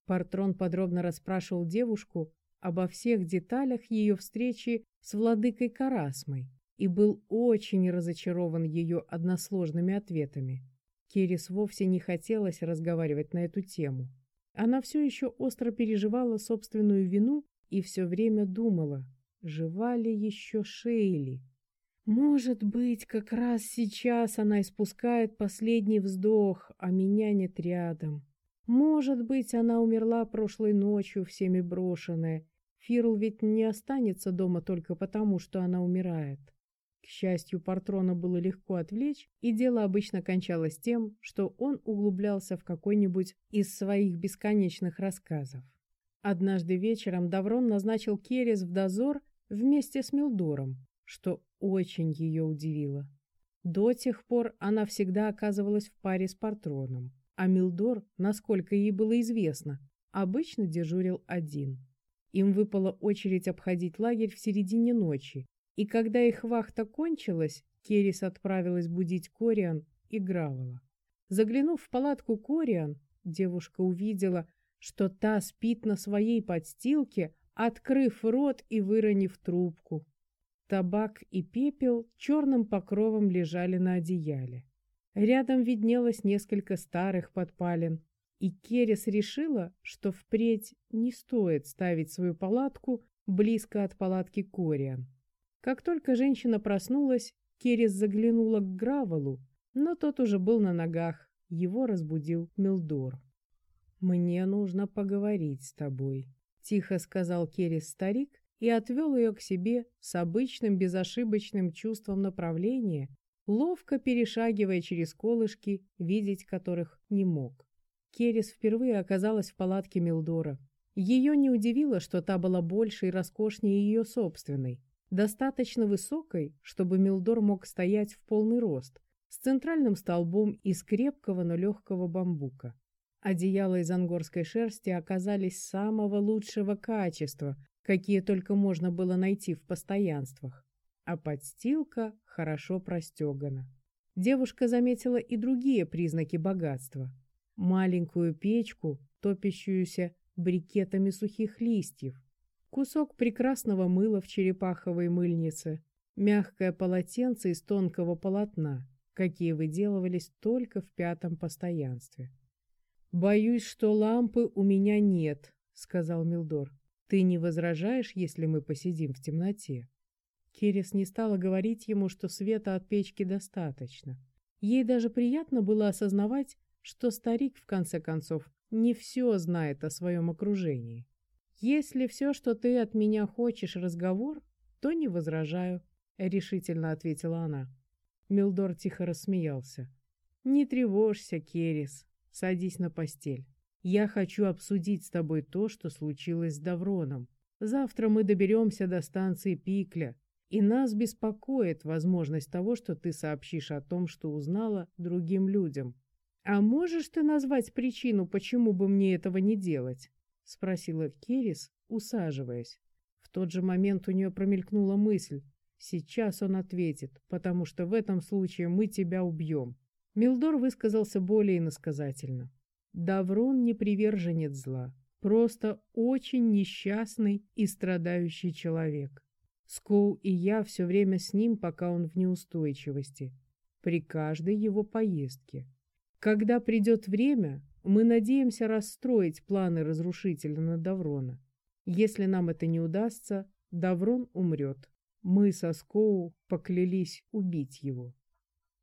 Партрон подробно расспрашивал девушку обо всех деталях ее встречи с владыкой Карасмой и был очень разочарован ее односложными ответами. Керис вовсе не хотелось разговаривать на эту тему. Она все еще остро переживала собственную вину и все время думала, жива ли еще Шейли. Может быть, как раз сейчас она испускает последний вздох, а меня нет рядом. Может быть, она умерла прошлой ночью, всеми брошенная. Фирл ведь не останется дома только потому, что она умирает. К счастью, Партрона было легко отвлечь, и дело обычно кончалось тем, что он углублялся в какой-нибудь из своих бесконечных рассказов. Однажды вечером Даврон назначил Керес в дозор вместе с Милдором, что очень ее удивило. До тех пор она всегда оказывалась в паре с Партроном, а Милдор, насколько ей было известно, обычно дежурил один. Им выпала очередь обходить лагерь в середине ночи, и когда их вахта кончилась, Керис отправилась будить Кориан и Гравола. Заглянув в палатку Кориан, девушка увидела, что та спит на своей подстилке, открыв рот и выронив трубку. Табак и пепел черным покровом лежали на одеяле. Рядом виднелось несколько старых подпалин, и Керес решила, что впредь не стоит ставить свою палатку близко от палатки Кориан. Как только женщина проснулась, Керес заглянула к Граволу, но тот уже был на ногах. Его разбудил Милдор. «Мне нужно поговорить с тобой», — тихо сказал Керес старик и отвел ее к себе с обычным безошибочным чувством направления, ловко перешагивая через колышки, видеть которых не мог. Керес впервые оказалась в палатке Милдора. Ее не удивило, что та была больше и роскошнее ее собственной достаточно высокой, чтобы Милдор мог стоять в полный рост, с центральным столбом из крепкого, но легкого бамбука. Одеяла из ангорской шерсти оказались самого лучшего качества, какие только можно было найти в постоянствах, а подстилка хорошо простегана. Девушка заметила и другие признаки богатства. Маленькую печку, топящуюся брикетами сухих листьев, кусок прекрасного мыла в черепаховой мыльнице, мягкое полотенце из тонкого полотна, какие выделывались только в пятом постоянстве. «Боюсь, что лампы у меня нет», — сказал Милдор. «Ты не возражаешь, если мы посидим в темноте?» Керес не стала говорить ему, что света от печки достаточно. Ей даже приятно было осознавать, что старик, в конце концов, не все знает о своем окружении. «Если все, что ты от меня хочешь, разговор, то не возражаю», — решительно ответила она. Милдор тихо рассмеялся. «Не тревожься, Керис, садись на постель. Я хочу обсудить с тобой то, что случилось с Давроном. Завтра мы доберемся до станции Пикля, и нас беспокоит возможность того, что ты сообщишь о том, что узнала другим людям. А можешь ты назвать причину, почему бы мне этого не делать?» — спросила Керис, усаживаясь. В тот же момент у нее промелькнула мысль. «Сейчас он ответит, потому что в этом случае мы тебя убьем». Милдор высказался более иносказательно. Даврон не приверженец зла, просто очень несчастный и страдающий человек. Скоу и я все время с ним, пока он в неустойчивости, при каждой его поездке. Когда придет время, мы надеемся расстроить планы разрушителя на Даврона. Если нам это не удастся, Даврон умрет. Мы со Скоу поклялись убить его.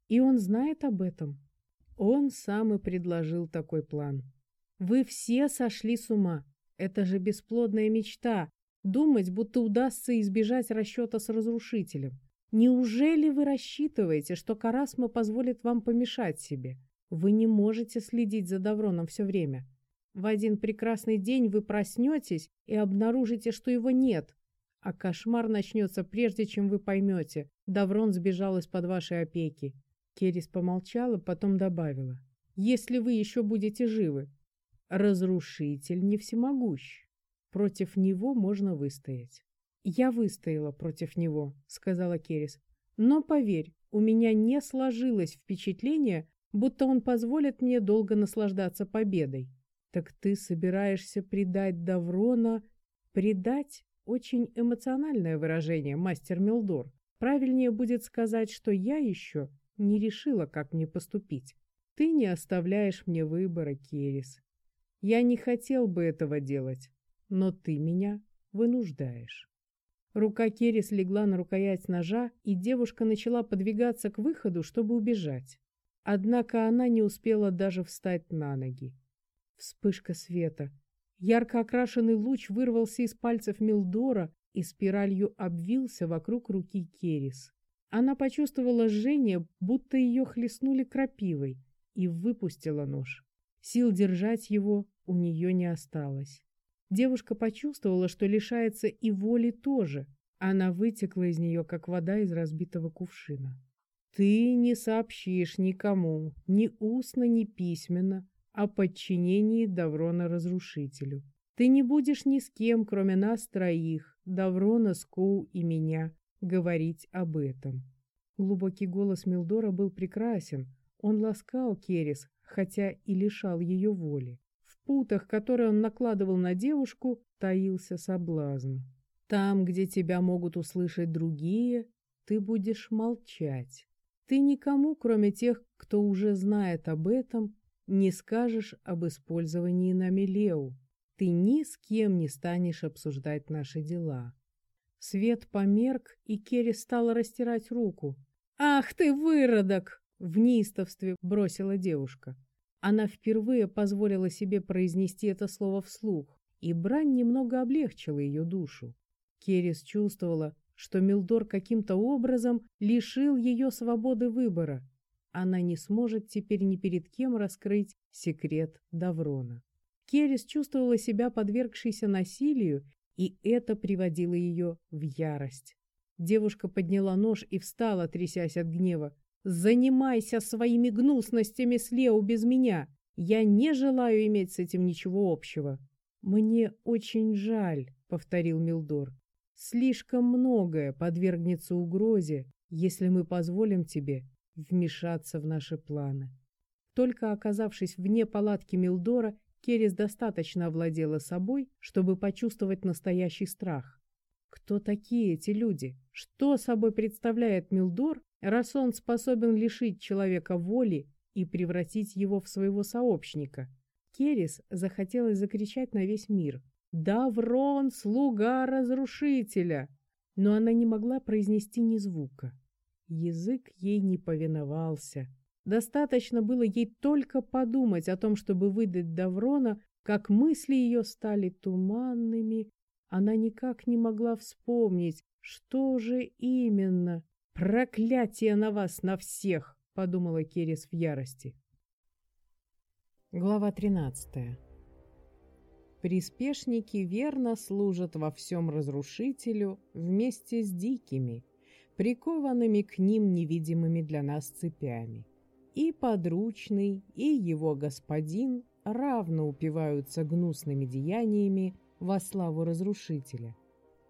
И он знает об этом. Он сам и предложил такой план. Вы все сошли с ума. Это же бесплодная мечта. Думать, будто удастся избежать расчета с разрушителем. Неужели вы рассчитываете, что Карасма позволит вам помешать себе? Вы не можете следить за Давроном все время. В один прекрасный день вы проснетесь и обнаружите, что его нет, а кошмар начнется прежде, чем вы поймете. Даврон сбежал из-под вашей опеки. Керис помолчала, потом добавила. Если вы еще будете живы. Разрушитель не всемогущ. Против него можно выстоять. Я выстояла против него, сказала Керис. Но поверь, у меня не сложилось впечатление, будто он позволит мне долго наслаждаться победой. Так ты собираешься предать Даврона? Предать очень эмоциональное выражение, мастер Милдор. Правильнее будет сказать, что я еще не решила, как мне поступить. Ты не оставляешь мне выбора, Керис. Я не хотел бы этого делать, но ты меня вынуждаешь. Рука Керис легла на рукоять ножа, и девушка начала подвигаться к выходу, чтобы убежать. Однако она не успела даже встать на ноги. Вспышка света. Ярко окрашенный луч вырвался из пальцев Милдора и спиралью обвился вокруг руки Керис. Она почувствовала жжение, будто ее хлестнули крапивой, и выпустила нож. Сил держать его у нее не осталось. Девушка почувствовала, что лишается и воли тоже. Она вытекла из нее, как вода из разбитого кувшина. «Ты не сообщишь никому, ни устно, ни письменно, о подчинении Даврона Разрушителю. Ты не будешь ни с кем, кроме нас троих, Даврона, Скоу и меня, говорить об этом. Глубокий голос Милдора был прекрасен. Он ласкал Керис, хотя и лишал ее воли. В путах, которые он накладывал на девушку, таился соблазн. Там, где тебя могут услышать другие, ты будешь молчать. Ты никому, кроме тех, кто уже знает об этом, не скажешь об использовании нами Лео. Ты ни с кем не станешь обсуждать наши дела. Свет померк, и Керри стала растирать руку. «Ах ты, выродок!» — в неистовстве бросила девушка. Она впервые позволила себе произнести это слово вслух, и брань немного облегчила ее душу. Керрис чувствовала, что Милдор каким-то образом лишил ее свободы выбора, она не сможет теперь ни перед кем раскрыть секрет Даврона. Керис чувствовала себя подвергшейся насилию, и это приводило ее в ярость. Девушка подняла нож и встала, трясясь от гнева. «Занимайся своими гнусностями с Лео без меня! Я не желаю иметь с этим ничего общего!» «Мне очень жаль», — повторил Милдор. «Слишком многое подвергнется угрозе, если мы позволим тебе вмешаться в наши планы. Только оказавшись вне палатки Милдора, Керис достаточно овладела собой, чтобы почувствовать настоящий страх. Кто такие эти люди? Что собой представляет Милдор, раз он способен лишить человека воли и превратить его в своего сообщника? Керис захотелось закричать на весь мир. «Даврон, слуга разрушителя!» Но она не могла произнести ни звука. Язык ей не повиновался. Достаточно было ей только подумать о том, чтобы выдать Даврона, как мысли ее стали туманными. Она никак не могла вспомнить, что же именно. «Проклятие на вас, на всех!» — подумала Керес в ярости. Глава тринадцатая. Приспешники верно служат во всем разрушителю вместе с дикими — прикованными к ним невидимыми для нас цепями. И подручный, и его господин равно упиваются гнусными деяниями во славу разрушителя.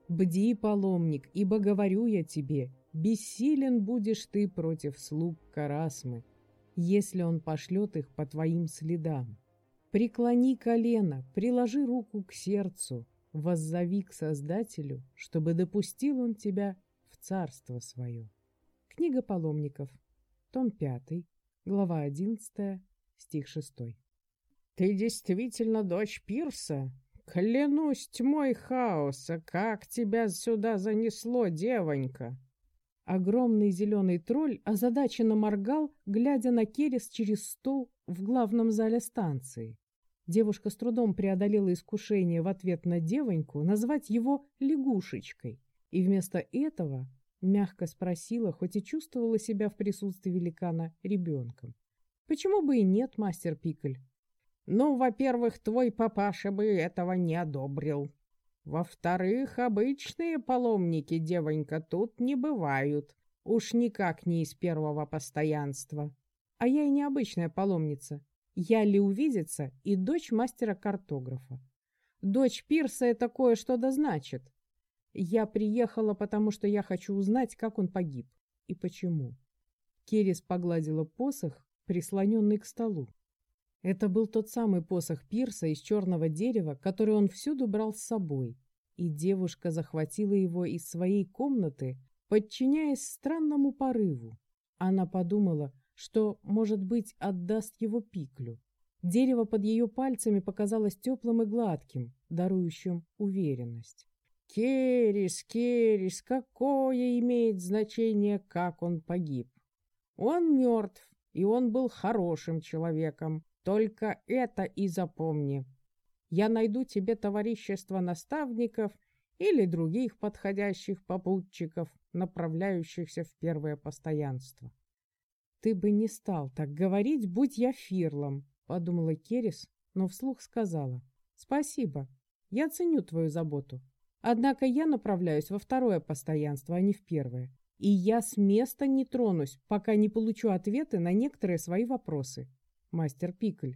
Бди, паломник, ибо говорю я тебе, бессилен будешь ты против слуг Карасмы, если он пошлет их по твоим следам. Преклони колено, приложи руку к сердцу, воззови к Создателю, чтобы допустил он тебя царство свое. Книга паломников, том 5, глава 11, стих 6. «Ты действительно дочь Пирса? Клянусь тьмой хаоса, как тебя сюда занесло, девонька!» Огромный зеленый тролль озадаченно моргал, глядя на Керес через стол в главном зале станции. Девушка с трудом преодолела искушение в ответ на девоньку назвать его лягушечкой и вместо этого Мягко спросила, хоть и чувствовала себя в присутствии великана ребенком. Почему бы и нет, мастер Пикль? Ну, во-первых, твой папаша бы этого не одобрил. Во-вторых, обычные паломники, девонька, тут не бывают. Уж никак не из первого постоянства. А я и необычная паломница. Я ли увидится и дочь мастера-картографа. Дочь Пирса это кое-что да значит. Я приехала, потому что я хочу узнать, как он погиб и почему. Керис погладила посох, прислоненный к столу. Это был тот самый посох Пирса из черного дерева, который он всюду брал с собой, и девушка захватила его из своей комнаты, подчиняясь странному порыву. Она подумала, что, может быть, отдаст его пиклю. Дерево под ее пальцами показалось теплым и гладким, дарующим уверенность. «Керис, Керис, какое имеет значение, как он погиб? Он мертв, и он был хорошим человеком. Только это и запомни. Я найду тебе товарищество наставников или других подходящих попутчиков, направляющихся в первое постоянство. Ты бы не стал так говорить, будь я фирлом, подумала Керис, но вслух сказала. Спасибо, я ценю твою заботу. Однако я направляюсь во второе постоянство, а не в первое. И я с места не тронусь, пока не получу ответы на некоторые свои вопросы мастер Пикль.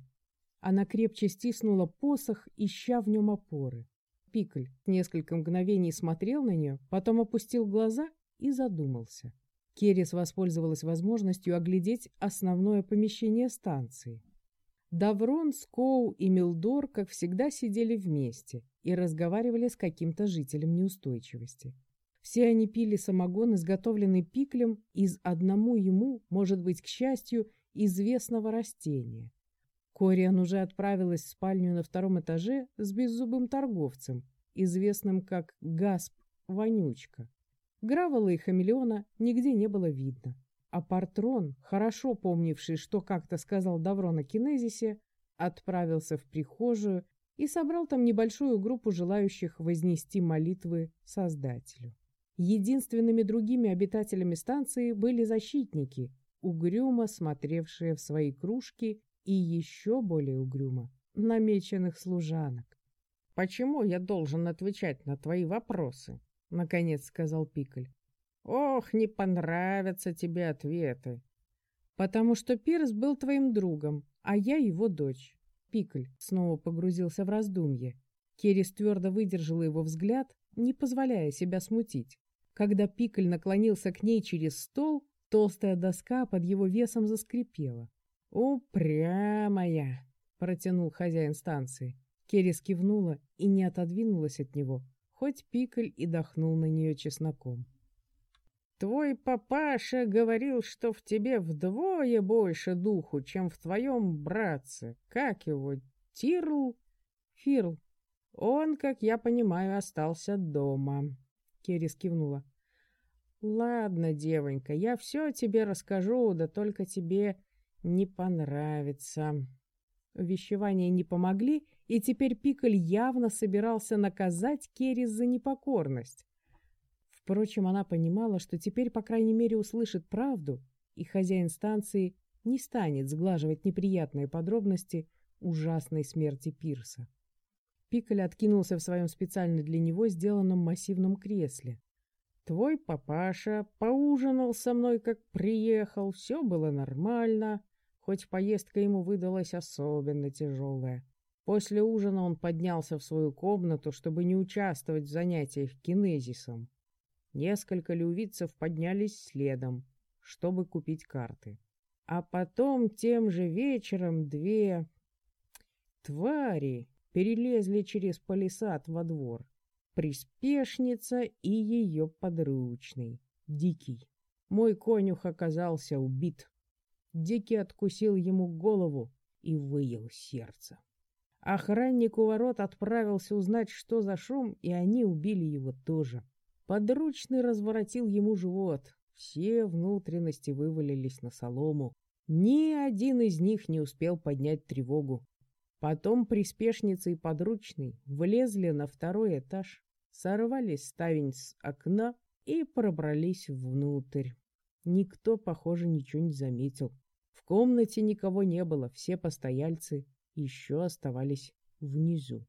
Она крепче стиснула посох, ища в нем опоры. Пикль несколько мгновений смотрел на нее, потом опустил глаза и задумался. Керрис воспользовалась возможностью оглядеть основное помещение станции. Даврон, Скоу и Милдор, как всегда, сидели вместе и разговаривали с каким-то жителем неустойчивости. Все они пили самогон, изготовленный пиклем из одному ему, может быть, к счастью, известного растения. Кориан уже отправилась в спальню на втором этаже с беззубым торговцем, известным как Гасп Вонючка. Гравола и хамелеона нигде не было видно. А Партрон, хорошо помнивший, что как-то сказал Даврон о кинезисе, отправился в прихожую и собрал там небольшую группу желающих вознести молитвы Создателю. Единственными другими обитателями станции были защитники, угрюмо смотревшие в свои кружки и еще более угрюмо намеченных служанок. «Почему я должен отвечать на твои вопросы?» — наконец сказал Пикль. «Ох, не понравятся тебе ответы!» «Потому что Пирс был твоим другом, а я его дочь». Пикль снова погрузился в раздумье. Керис твердо выдержала его взгляд, не позволяя себя смутить. Когда Пикль наклонился к ней через стол, Толстая доска под его весом заскрипела. «Упрямая!» — протянул хозяин станции. Керрис кивнула и не отодвинулась от него, хоть Пикль и дохнул на нее чесноком. «Твой папаша говорил, что в тебе вдвое больше духу, чем в твоем братце. Как его? Тирл?» «Фирл. Он, как я понимаю, остался дома». Керрис кивнула. «Ладно, девонька, я все тебе расскажу, да только тебе не понравится». Вещевания не помогли, и теперь Пиколь явно собирался наказать Керрис за непокорность. Впрочем, она понимала, что теперь, по крайней мере, услышит правду, и хозяин станции не станет сглаживать неприятные подробности ужасной смерти Пирса. Пиколь откинулся в своем специально для него сделанном массивном кресле. Твой папаша поужинал со мной, как приехал, все было нормально, хоть поездка ему выдалась особенно тяжелая. После ужина он поднялся в свою комнату, чтобы не участвовать в занятиях кинезисом. Несколько лювицев поднялись следом, чтобы купить карты. А потом тем же вечером две твари перелезли через палисад во двор приспешница и ее подручный, Дикий. Мой конюх оказался убит. Дикий откусил ему голову и выел сердце. Охранник у ворот отправился узнать, что за шум, и они убили его тоже. Подручный разворотил ему живот. Все внутренности вывалились на солому. Ни один из них не успел поднять тревогу. Потом приспешница и подручный влезли на второй этаж, сорвали ставень с окна и пробрались внутрь. Никто, похоже, ничего не заметил. В комнате никого не было, все постояльцы еще оставались внизу.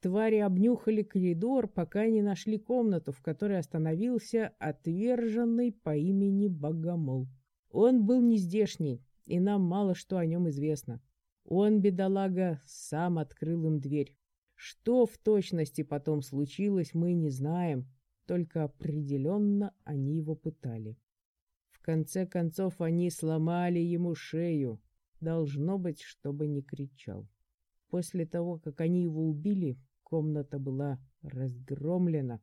Твари обнюхали коридор, пока не нашли комнату, в которой остановился отверженный по имени Богомол. Он был нездешний, и нам мало что о нем известно. Он, бедолага, сам открыл им дверь. Что в точности потом случилось, мы не знаем, только определенно они его пытали. В конце концов, они сломали ему шею, должно быть, чтобы не кричал. После того, как они его убили, комната была разгромлена.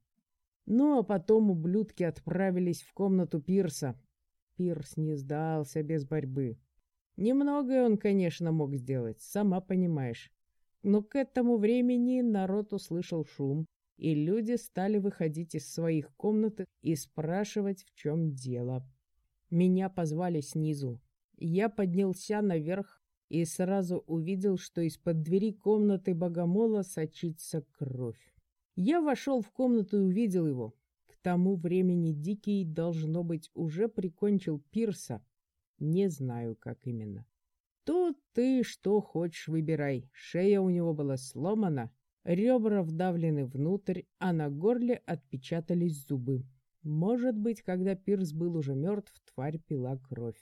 Ну, а потом ублюдки отправились в комнату Пирса. Пирс не сдался без борьбы. Немногое он, конечно, мог сделать, сама понимаешь. Но к этому времени народ услышал шум, и люди стали выходить из своих комнат и спрашивать, в чем дело. Меня позвали снизу. Я поднялся наверх и сразу увидел, что из-под двери комнаты богомола сочится кровь. Я вошел в комнату и увидел его. К тому времени Дикий, должно быть, уже прикончил Пирса. Не знаю, как именно. Тут ты что хочешь выбирай. Шея у него была сломана, ребра вдавлены внутрь, а на горле отпечатались зубы. Может быть, когда Пирс был уже мертв, тварь пила кровь.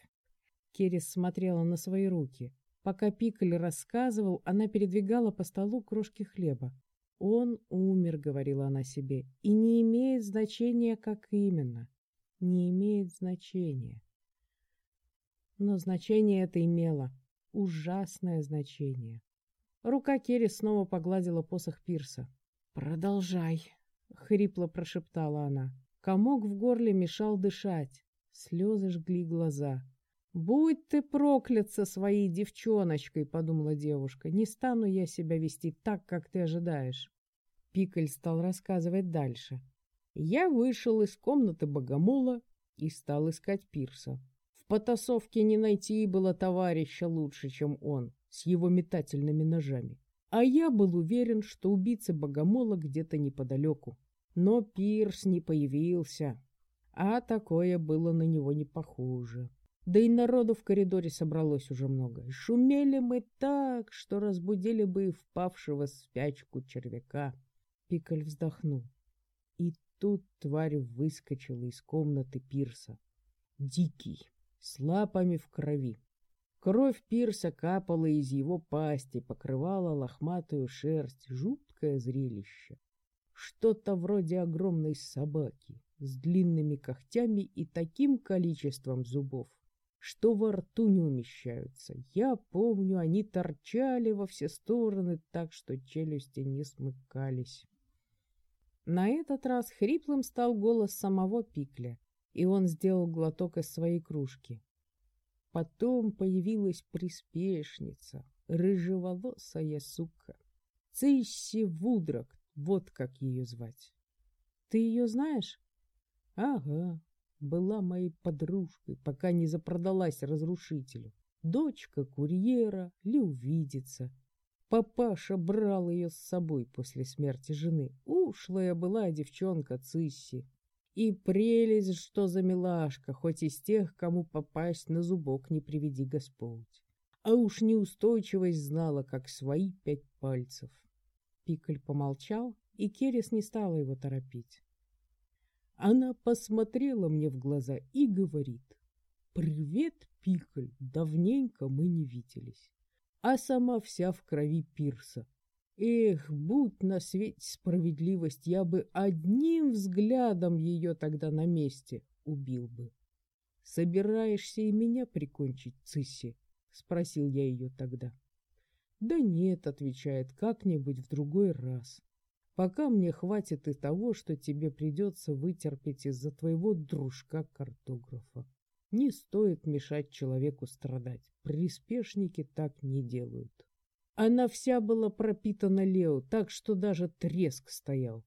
Керис смотрела на свои руки. Пока Пикаль рассказывал, она передвигала по столу крошки хлеба. «Он умер», — говорила она себе, — «и не имеет значения, как именно. Не имеет значения». Но значение это имело. Ужасное значение. Рука Керри снова погладила посох Пирса. «Продолжай», — хрипло прошептала она. Комок в горле мешал дышать. Слезы жгли глаза. «Будь ты проклят со своей девчоночкой», — подумала девушка. «Не стану я себя вести так, как ты ожидаешь». Пикаль стал рассказывать дальше. Я вышел из комнаты богомола и стал искать Пирса. В потасовке не найти было товарища лучше, чем он, с его метательными ножами. А я был уверен, что убийца богомола где-то неподалеку. Но Пирс не появился, а такое было на него не похоже. Да и народу в коридоре собралось уже много. Шумели мы так, что разбудили бы и впавшего спячку червяка. Пикаль вздохнул. И тут тварь выскочила из комнаты Пирса. Дикий, с лапами в крови. Кровь Пирса капала из его пасти, покрывала лохматую шерсть. Жуткое зрелище. Что-то вроде огромной собаки с длинными когтями и таким количеством зубов, что во рту не умещаются. Я помню, они торчали во все стороны так, что челюсти не смыкались. На этот раз хриплым стал голос самого Пикля, и он сделал глоток из своей кружки. Потом появилась приспешница, рыжеволосая сука. Цисси Вудрак, вот как ее звать. Ты ее знаешь? Ага, была моей подружкой, пока не запродалась разрушителю. Дочка курьера ли увидится. Папаша брал ее с собой после смерти жены. Ушлая была девчонка Цисси. И прелесть, что за милашка, хоть из тех, кому попасть на зубок не приведи Господь. А уж неустойчивость знала, как свои пять пальцев. Пикаль помолчал, и Керес не стала его торопить. Она посмотрела мне в глаза и говорит, «Привет, Пикаль, давненько мы не виделись». А сама вся в крови пирса. Эх, будь на свете справедливость, я бы одним взглядом ее тогда на месте убил бы. «Собираешься и меня прикончить, Цисси?» — спросил я ее тогда. «Да нет», — отвечает, — «как-нибудь в другой раз». Пока мне хватит и того, что тебе придется вытерпеть из-за твоего дружка-картографа. Не стоит мешать человеку страдать. Приспешники так не делают. Она вся была пропитана Лео, так что даже треск стоял.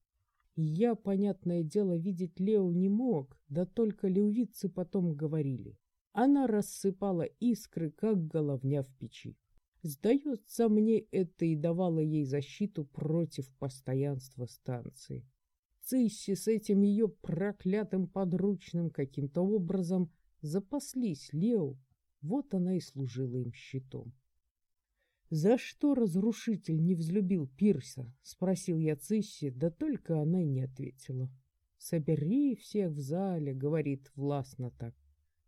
Я, понятное дело, видеть Лео не мог, да только леувицы потом говорили. Она рассыпала искры, как головня в печи. Сдается мне, это и давало ей защиту против постоянства станции. Цисси с этим ее проклятым подручным каким-то образом запаслись Лео, вот она и служила им щитом. «За что разрушитель не взлюбил Пирса?» — спросил я Цисси, да только она не ответила. «Собери всех в зале», — говорит властно так.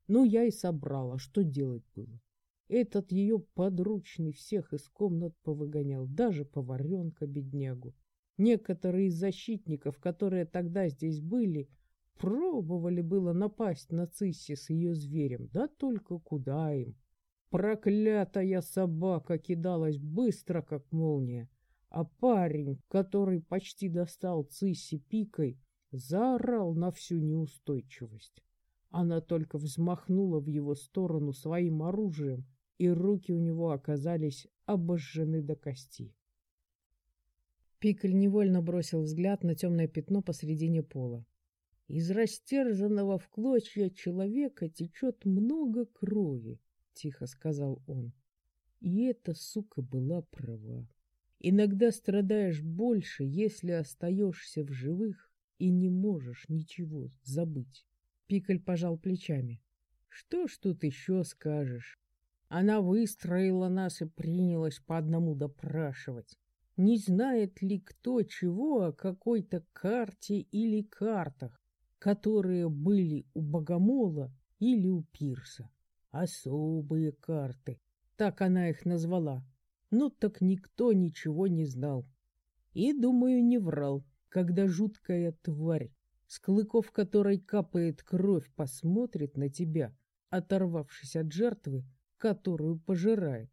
Ну, я и собрала, что делать было. Этот ее подручный всех из комнат повыгонял, даже поваренка беднягу. Некоторые из защитников, которые тогда здесь были, пробовали было напасть на Цисси с ее зверем, да только куда им. Проклятая собака кидалась быстро, как молния, а парень, который почти достал Цисси пикой, заорал на всю неустойчивость. Она только взмахнула в его сторону своим оружием, и руки у него оказались обожжены до кости. Пикль невольно бросил взгляд на темное пятно посредине пола. Из растерзанного в клочья человека течет много крови, — тихо сказал он. И эта сука была права. Иногда страдаешь больше, если остаешься в живых и не можешь ничего забыть. Пикль пожал плечами. Что ж тут еще скажешь? Она выстроила нас и принялась по одному допрашивать. Не знает ли кто чего о какой-то карте или картах, которые были у Богомола или у Пирса? Особые карты, так она их назвала. Ну так никто ничего не знал. И, думаю, не врал, когда жуткая тварь, с клыков которой капает кровь, посмотрит на тебя, оторвавшись от жертвы, которую пожирает.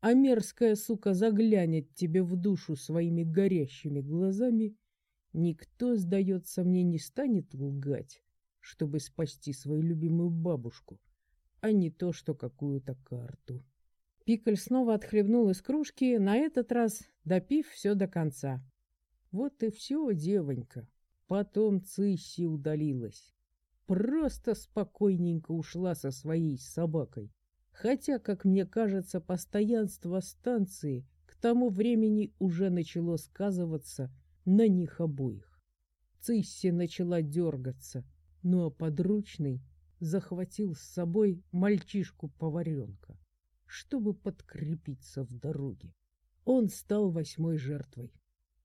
А мерзкая сука заглянет тебе в душу своими горящими глазами, никто, сдается мне, не станет лгать, чтобы спасти свою любимую бабушку а не то, что какую-то карту. Пикль снова отхлебнул из кружки, на этот раз допив все до конца. Вот и все, девонька. Потом Цисси удалилась. Просто спокойненько ушла со своей собакой. Хотя, как мне кажется, постоянство станции к тому времени уже начало сказываться на них обоих. Цисси начала дергаться, ну а подручный захватил с собой мальчишку-поваренка, чтобы подкрепиться в дороге. Он стал восьмой жертвой.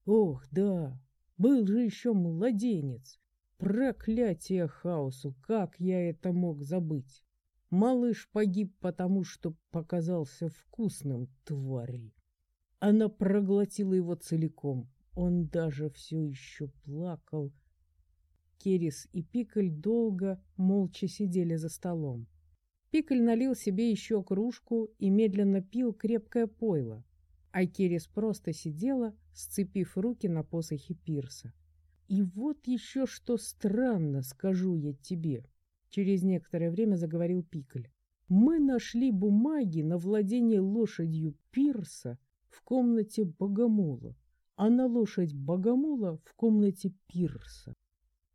Ох, да, был же еще младенец. Проклятие хаосу, как я это мог забыть? Малыш погиб потому, что показался вкусным твари. Она проглотила его целиком. Он даже все еще плакал, Керис и Пикль долго, молча сидели за столом. Пикль налил себе еще кружку и медленно пил крепкое пойло, а Керис просто сидела, сцепив руки на посохе пирса. «И вот еще что странно, скажу я тебе», — через некоторое время заговорил Пикль. «Мы нашли бумаги на владение лошадью пирса в комнате Богомола, а на лошадь Богомола в комнате пирса.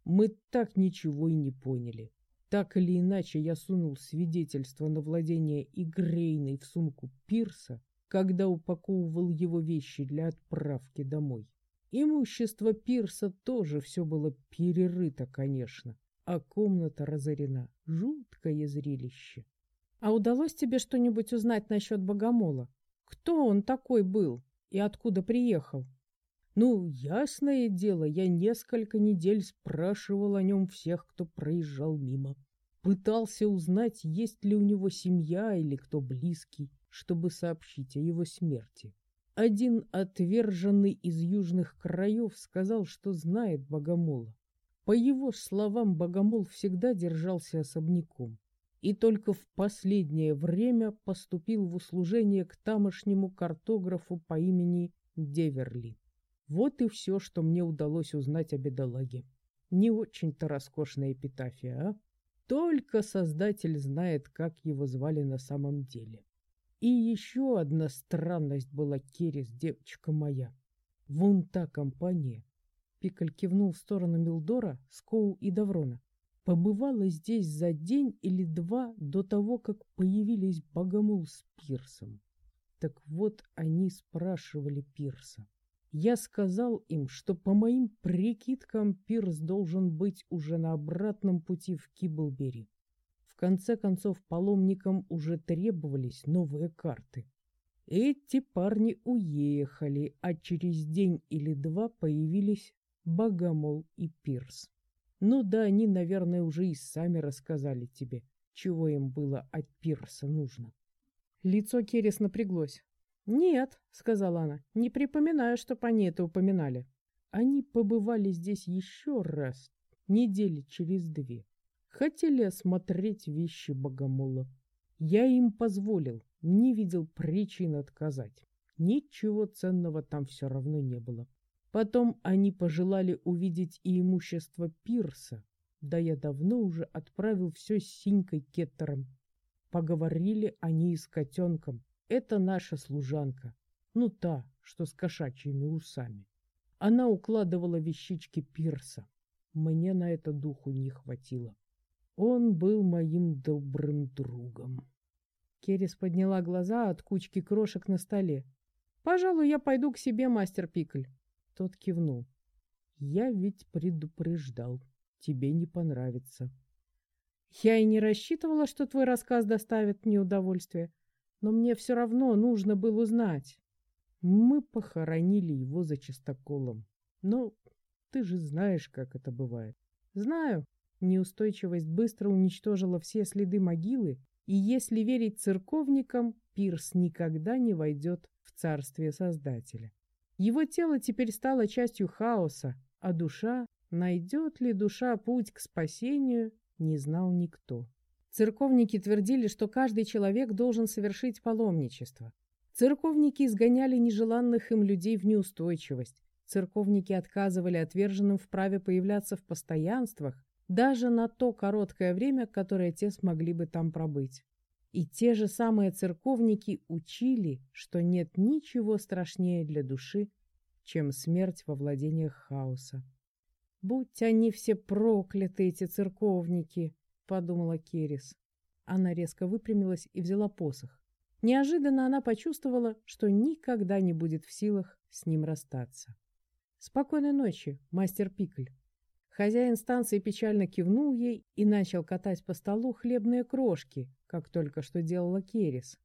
Мы так ничего и не поняли. Так или иначе, я сунул свидетельство на владение Игрейной в сумку Пирса, когда упаковывал его вещи для отправки домой. Имущество Пирса тоже все было перерыто, конечно, а комната разорена. Жуткое зрелище. А удалось тебе что-нибудь узнать насчет Богомола? Кто он такой был и откуда приехал? Ну, ясное дело, я несколько недель спрашивал о нем всех, кто проезжал мимо. Пытался узнать, есть ли у него семья или кто близкий, чтобы сообщить о его смерти. Один отверженный из южных краев сказал, что знает Богомола. По его словам, Богомол всегда держался особняком и только в последнее время поступил в услужение к тамошнему картографу по имени Деверли. Вот и все, что мне удалось узнать о бедолаге. Не очень-то роскошная эпитафия, а? Только Создатель знает, как его звали на самом деле. И еще одна странность была Керис, девочка моя. Вон та компания, Пикаль кивнул в сторону Милдора, Скоу и Даврона, побывала здесь за день или два до того, как появились Богомол с Пирсом. Так вот они спрашивали Пирса. Я сказал им, что по моим прикидкам Пирс должен быть уже на обратном пути в Киблбери. В конце концов, паломникам уже требовались новые карты. Эти парни уехали, а через день или два появились Богомол и Пирс. Ну да, они, наверное, уже и сами рассказали тебе, чего им было от Пирса нужно. Лицо Керес напряглось. «Нет», — сказала она, — «не припоминаю, чтоб они это упоминали». Они побывали здесь еще раз, недели через две. Хотели осмотреть вещи богомола. Я им позволил, не видел причин отказать. Ничего ценного там все равно не было. Потом они пожелали увидеть и имущество Пирса. Да я давно уже отправил все с Синькой Кеттером. Поговорили они и с котенком. Это наша служанка. Ну, та, что с кошачьими усами. Она укладывала вещички Пирса. Мне на это духу не хватило. Он был моим добрым другом. Керис подняла глаза от кучки крошек на столе. «Пожалуй, я пойду к себе, мастер Пикль». Тот кивнул. «Я ведь предупреждал. Тебе не понравится». «Я и не рассчитывала, что твой рассказ доставит мне удовольствие но мне все равно нужно было узнать. Мы похоронили его за чистоколом. Но ты же знаешь, как это бывает. Знаю. Неустойчивость быстро уничтожила все следы могилы, и если верить церковникам, Пирс никогда не войдет в царствие Создателя. Его тело теперь стало частью хаоса, а душа, найдет ли душа путь к спасению, не знал никто. Церковники твердили, что каждый человек должен совершить паломничество. Церковники изгоняли нежеланных им людей в неустойчивость. Церковники отказывали отверженным в праве появляться в постоянствах, даже на то короткое время, которое те смогли бы там пробыть. И те же самые церковники учили, что нет ничего страшнее для души, чем смерть во владениях хаоса. Будь они все прокляты, эти церковники! — подумала Керис. Она резко выпрямилась и взяла посох. Неожиданно она почувствовала, что никогда не будет в силах с ним расстаться. «Спокойной ночи, мастер Пикль». Хозяин станции печально кивнул ей и начал катать по столу хлебные крошки, как только что делала Керис.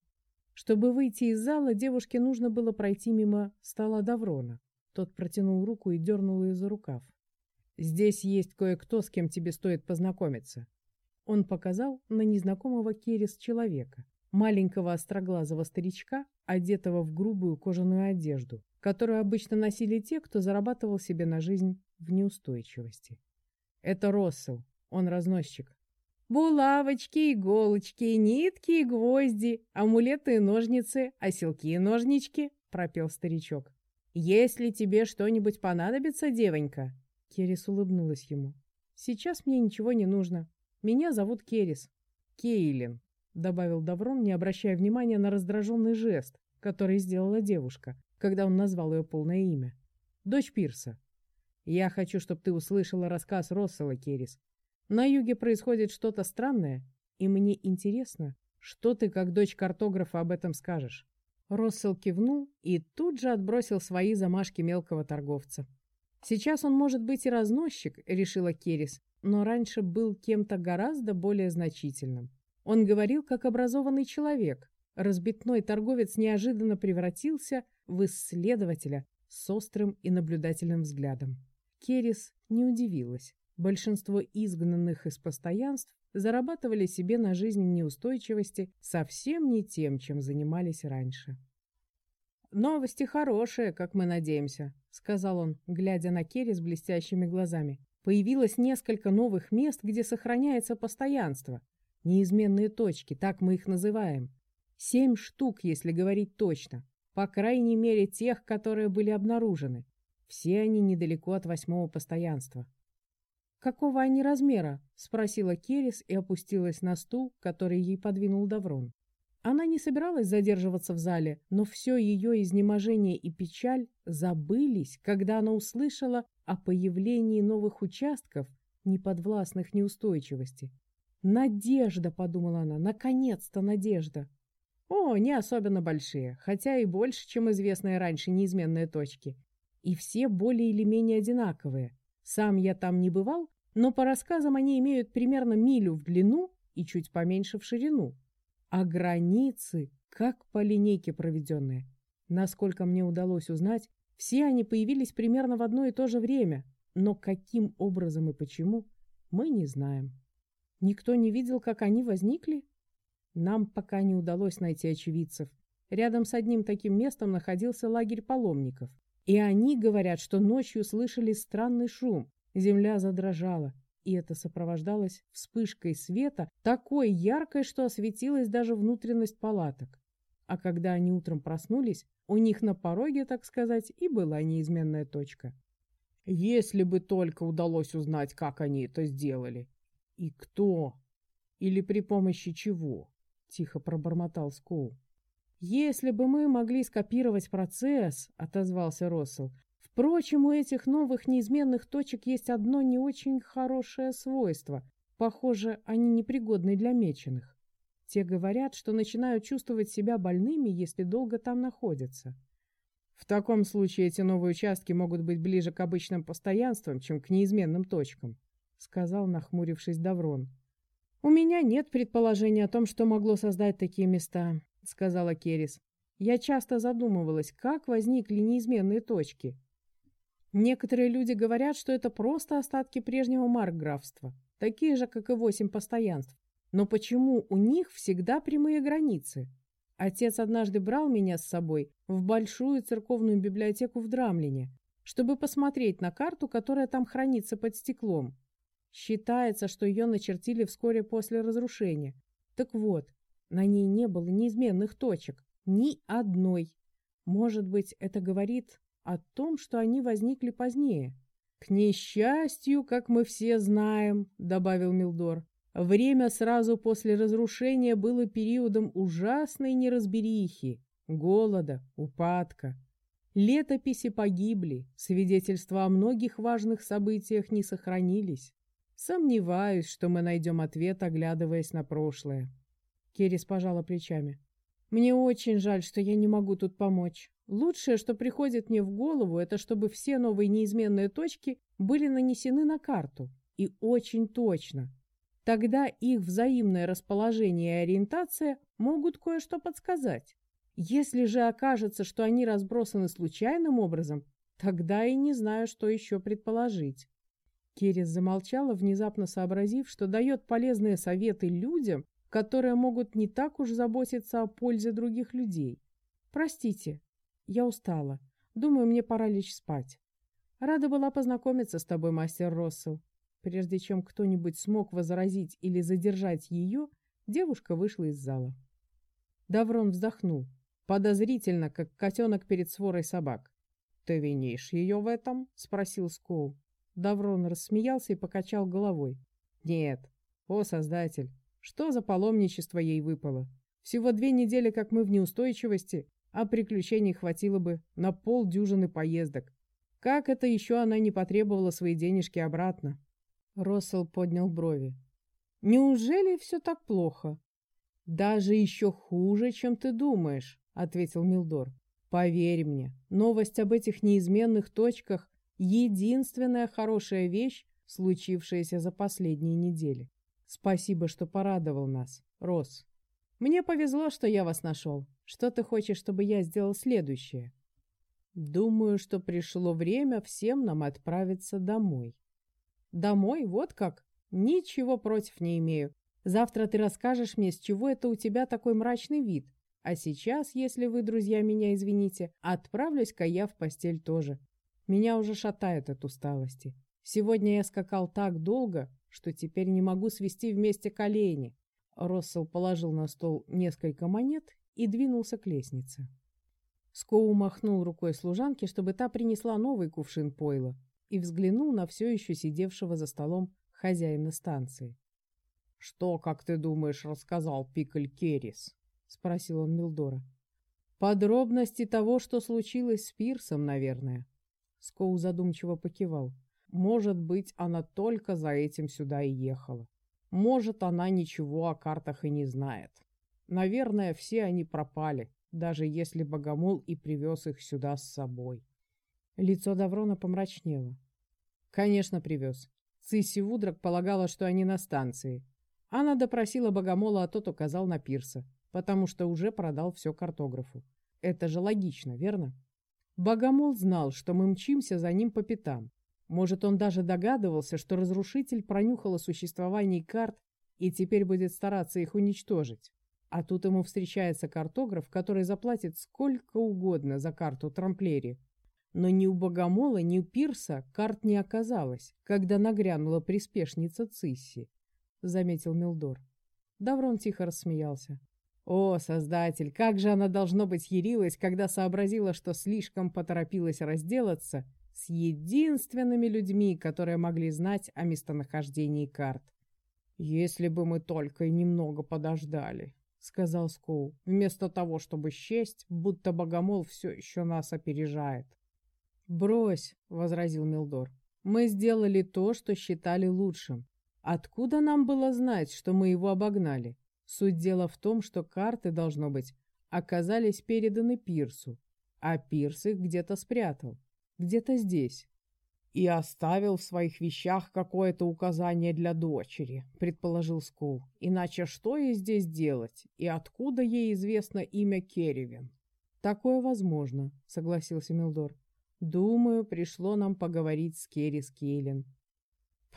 Чтобы выйти из зала, девушке нужно было пройти мимо стола Даврона. Тот протянул руку и дернул ее за рукав. «Здесь есть кое-кто, с кем тебе стоит познакомиться. Он показал на незнакомого Керес человека, маленького остроглазого старичка, одетого в грубую кожаную одежду, которую обычно носили те, кто зарабатывал себе на жизнь в неустойчивости. Это Россел, он разносчик. Булавочки, иголочки, нитки и гвозди, амулеты и ножницы, оселки и ножнички, пропел старичок. Если тебе что-нибудь понадобится, девонька, Керис улыбнулась ему. Сейчас мне ничего не нужно. Меня зовут Керис. Кейлин, добавил Даврон, не обращая внимания на раздраженный жест, который сделала девушка, когда он назвал ее полное имя. Дочь Пирса. Я хочу, чтобы ты услышала рассказ Россела, Керис. На юге происходит что-то странное, и мне интересно, что ты, как дочь картографа, об этом скажешь. Россел кивнул и тут же отбросил свои замашки мелкого торговца. «Сейчас он может быть и разносчик», — решила Керис, но раньше был кем-то гораздо более значительным. Он говорил как образованный человек. Разбитной торговец неожиданно превратился в исследователя с острым и наблюдательным взглядом. Керис не удивилась. Большинство изгнанных из постоянств зарабатывали себе на жизнь неустойчивости совсем не тем, чем занимались раньше. «Новости хорошие, как мы надеемся», — сказал он, глядя на Керри с блестящими глазами. Появилось несколько новых мест, где сохраняется постоянство. Неизменные точки, так мы их называем. Семь штук, если говорить точно. По крайней мере, тех, которые были обнаружены. Все они недалеко от восьмого постоянства. «Какого они размера?» — спросила Керис и опустилась на стул, который ей подвинул Даврон. Она не собиралась задерживаться в зале, но все ее изнеможение и печаль забылись, когда она услышала о появлении новых участков, неподвластных неустойчивости. «Надежда!» — подумала она. «Наконец-то надежда!» «О, не особенно большие, хотя и больше, чем известные раньше неизменные точки. и все более или менее одинаковые. Сам я там не бывал, но по рассказам они имеют примерно милю в длину и чуть поменьше в ширину. А границы, как по линейке проведенные. Насколько мне удалось узнать, все они появились примерно в одно и то же время, но каким образом и почему, мы не знаем. Никто не видел, как они возникли? Нам пока не удалось найти очевидцев. Рядом с одним таким местом находился лагерь паломников. И они говорят, что ночью слышали странный шум. Земля задрожала, и это сопровождалось вспышкой света, такой яркой, что осветилась даже внутренность палаток. А когда они утром проснулись, у них на пороге, так сказать, и была неизменная точка. Если бы только удалось узнать, как они это сделали. И кто? Или при помощи чего? Тихо пробормотал Скоу. «Если бы мы могли скопировать процесс», — отозвался Россел. «Впрочем, у этих новых неизменных точек есть одно не очень хорошее свойство. Похоже, они непригодны для меченых. Те говорят, что начинают чувствовать себя больными, если долго там находятся». «В таком случае эти новые участки могут быть ближе к обычным постоянствам, чем к неизменным точкам», — сказал, нахмурившись Даврон. «У меня нет предположения о том, что могло создать такие места. — сказала Керис. «Я часто задумывалась, как возникли неизменные точки. Некоторые люди говорят, что это просто остатки прежнего маркграфства, такие же, как и восемь постоянств. Но почему у них всегда прямые границы? Отец однажды брал меня с собой в большую церковную библиотеку в Драмлине, чтобы посмотреть на карту, которая там хранится под стеклом. Считается, что ее начертили вскоре после разрушения. Так вот, на ней не было неизменных точек, ни одной. Может быть, это говорит о том, что они возникли позднее. «К несчастью, как мы все знаем», — добавил Милдор, «время сразу после разрушения было периодом ужасной неразберихи, голода, упадка. Летописи погибли, свидетельства о многих важных событиях не сохранились. Сомневаюсь, что мы найдем ответ, оглядываясь на прошлое. Керрис пожала плечами. «Мне очень жаль, что я не могу тут помочь. Лучшее, что приходит мне в голову, это чтобы все новые неизменные точки были нанесены на карту. И очень точно. Тогда их взаимное расположение и ориентация могут кое-что подсказать. Если же окажется, что они разбросаны случайным образом, тогда и не знаю, что еще предположить». Керрис замолчала, внезапно сообразив, что дает полезные советы людям, которые могут не так уж заботиться о пользе других людей. Простите, я устала. Думаю, мне пора лечь спать. Рада была познакомиться с тобой, мастер Россел. Прежде чем кто-нибудь смог возразить или задержать ее, девушка вышла из зала. Даврон вздохнул, подозрительно, как котенок перед сворой собак. «Ты винишь ее в этом?» — спросил Скоу. Даврон рассмеялся и покачал головой. «Нет, о, Создатель, что за паломничество ей выпало? Всего две недели, как мы в неустойчивости, а приключений хватило бы на полдюжины поездок. Как это еще она не потребовала свои денежки обратно? Россел поднял брови. «Неужели все так плохо?» «Даже еще хуже, чем ты думаешь», — ответил Милдор. «Поверь мне, новость об этих неизменных точках — единственная хорошая вещь, случившаяся за последние недели. Спасибо, что порадовал нас, Рос. Мне повезло, что я вас нашел. Что ты хочешь, чтобы я сделал следующее? Думаю, что пришло время всем нам отправиться домой. Домой? Вот как? Ничего против не имею. Завтра ты расскажешь мне, с чего это у тебя такой мрачный вид. А сейчас, если вы, друзья, меня извините, отправлюсь-ка я в постель тоже. Меня уже шатает от усталости. Сегодня я скакал так долго, что теперь не могу свести вместе колени. Россел положил на стол несколько монет и двинулся к лестнице. Скоу махнул рукой служанке, чтобы та принесла новый кувшин пойла, и взглянул на все еще сидевшего за столом хозяина станции. «Что, как ты думаешь, рассказал Пикль Керрис?» — спросил он Милдора. «Подробности того, что случилось с Пирсом, наверное». Скоу задумчиво покивал. Может быть, она только за этим сюда и ехала. Может, она ничего о картах и не знает. Наверное, все они пропали, даже если Богомол и привез их сюда с собой. Лицо Даврона помрачнело. Конечно, привез. Цисси Вудрак полагала, что они на станции. Она допросила Богомола, а тот указал на пирса, потому что уже продал все картографу. Это же логично, верно? Богомол знал, что мы мчимся за ним по пятам. Может, он даже догадывался, что разрушитель пронюхал о существовании карт и теперь будет стараться их уничтожить. А тут ему встречается картограф, который заплатит сколько угодно за карту Трамплери. Но ни у Богомола, ни у Пирса карт не оказалось, когда нагрянула приспешница Цисси, — заметил Милдор. Даврон тихо рассмеялся. О, Создатель, как же она, должно быть, ярилась, когда сообразила, что слишком поторопилась разделаться с единственными людьми, которые могли знать о местонахождении карт. «Если бы мы только немного подождали», — сказал Скоу, «вместо того, чтобы счесть, будто богомол все еще нас опережает». «Брось», — возразил Милдор, — «мы сделали то, что считали лучшим. Откуда нам было знать, что мы его обогнали? Суть дела в том, что карты, должно быть, оказались переданы Пирсу, а Пирс их где-то спрятал. Где-то здесь. «И оставил в своих вещах какое-то указание для дочери», — предположил Скул. «Иначе что ей здесь делать? И откуда ей известно имя Керривин?» «Такое возможно», — согласился Милдор. «Думаю, пришло нам поговорить с Керри Скейлин».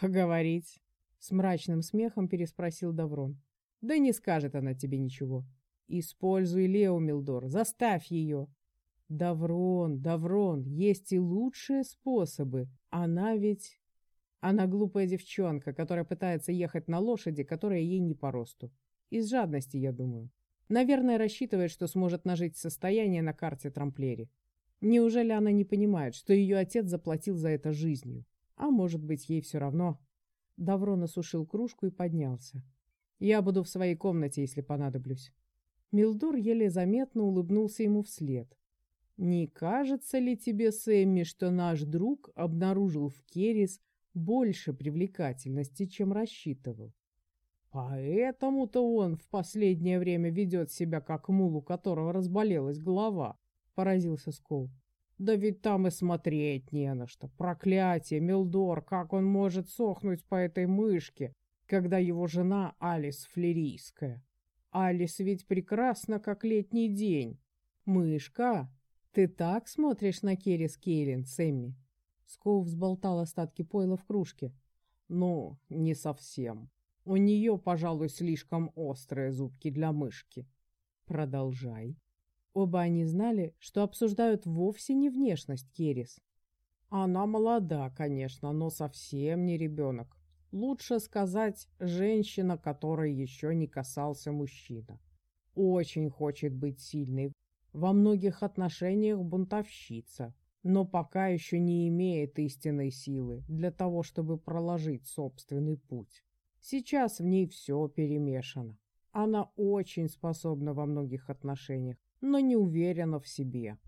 «Поговорить?» — с мрачным смехом переспросил Даврон. Да не скажет она тебе ничего. Используй Лео, Милдор, заставь ее. Даврон, Даврон, есть и лучшие способы. Она ведь... Она глупая девчонка, которая пытается ехать на лошади, которая ей не по росту. Из жадности, я думаю. Наверное, рассчитывает, что сможет нажить состояние на карте Трамплери. Неужели она не понимает, что ее отец заплатил за это жизнью? А может быть, ей все равно? Даврон осушил кружку и поднялся. Я буду в своей комнате, если понадоблюсь. Милдор еле заметно улыбнулся ему вслед. «Не кажется ли тебе, Сэмми, что наш друг обнаружил в Керрис больше привлекательности, чем рассчитывал? Поэтому-то он в последнее время ведет себя как мул, у которого разболелась голова», — поразился Скол. «Да ведь там и смотреть не на что. Проклятие, Милдор, как он может сохнуть по этой мышке, когда его жена Алис Флерийская. Алис ведь прекрасна, как летний день. Мышка, ты так смотришь на Керрис Кейлин, Сэмми? Скоу взболтал остатки пойла в кружке. Ну, не совсем. У нее, пожалуй, слишком острые зубки для мышки. Продолжай. Оба они знали, что обсуждают вовсе не внешность Керрис. Она молода, конечно, но совсем не ребенок. Лучше сказать, женщина, которой еще не касался мужчина. Очень хочет быть сильной, во многих отношениях бунтовщица, но пока еще не имеет истинной силы для того, чтобы проложить собственный путь. Сейчас в ней все перемешано. Она очень способна во многих отношениях, но не уверена в себе.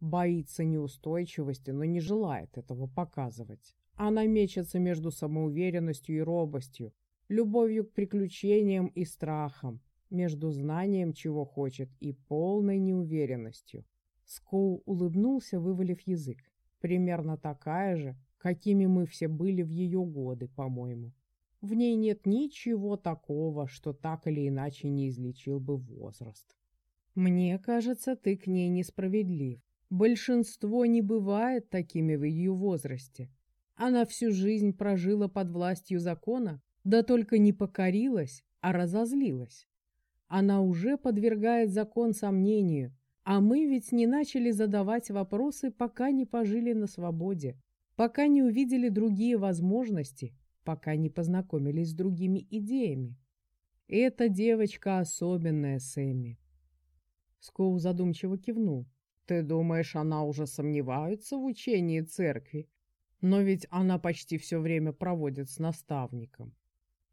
Боится неустойчивости, но не желает этого показывать. Она мечется между самоуверенностью и робостью, любовью к приключениям и страхом, между знанием, чего хочет, и полной неуверенностью. Скоу улыбнулся, вывалив язык. Примерно такая же, какими мы все были в ее годы, по-моему. В ней нет ничего такого, что так или иначе не излечил бы возраст. Мне кажется, ты к ней несправедлив. Большинство не бывает такими в ее возрасте. Она всю жизнь прожила под властью закона, да только не покорилась, а разозлилась. Она уже подвергает закон сомнению, а мы ведь не начали задавать вопросы, пока не пожили на свободе, пока не увидели другие возможности, пока не познакомились с другими идеями. Эта девочка особенная, Сэмми. Скоу задумчиво кивнул. Ты думаешь, она уже сомневается в учении церкви? Но ведь она почти все время проводит с наставником.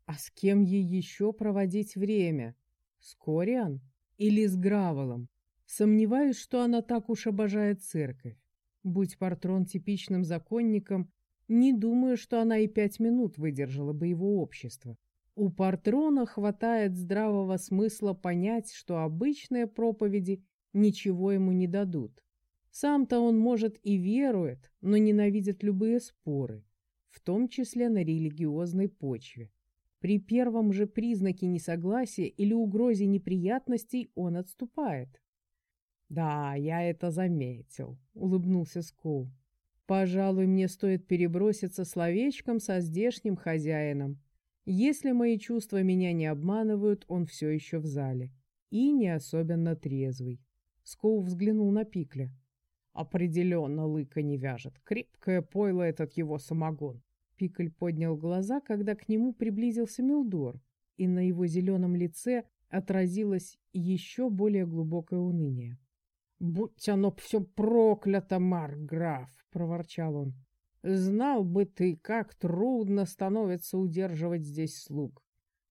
А с кем ей еще проводить время? С Кориан или с Граволом? Сомневаюсь, что она так уж обожает церковь. Будь Партрон типичным законником, не думаю, что она и пять минут выдержала бы его общество. У Партрона хватает здравого смысла понять, что обычные проповеди ничего ему не дадут. Сам-то он, может, и верует, но ненавидит любые споры, в том числе на религиозной почве. При первом же признаке несогласия или угрозе неприятностей он отступает. «Да, я это заметил», — улыбнулся Скоу. «Пожалуй, мне стоит переброситься словечком со здешним хозяином. Если мои чувства меня не обманывают, он все еще в зале. И не особенно трезвый». Скоу взглянул на Пикля. «Определенно лыка не вяжет. Крепкое пойло этот его самогон». Пикль поднял глаза, когда к нему приблизился Милдор, и на его зеленом лице отразилось еще более глубокое уныние. «Будь оно все проклято, Марграф!» — проворчал он. «Знал бы ты, как трудно становится удерживать здесь слуг.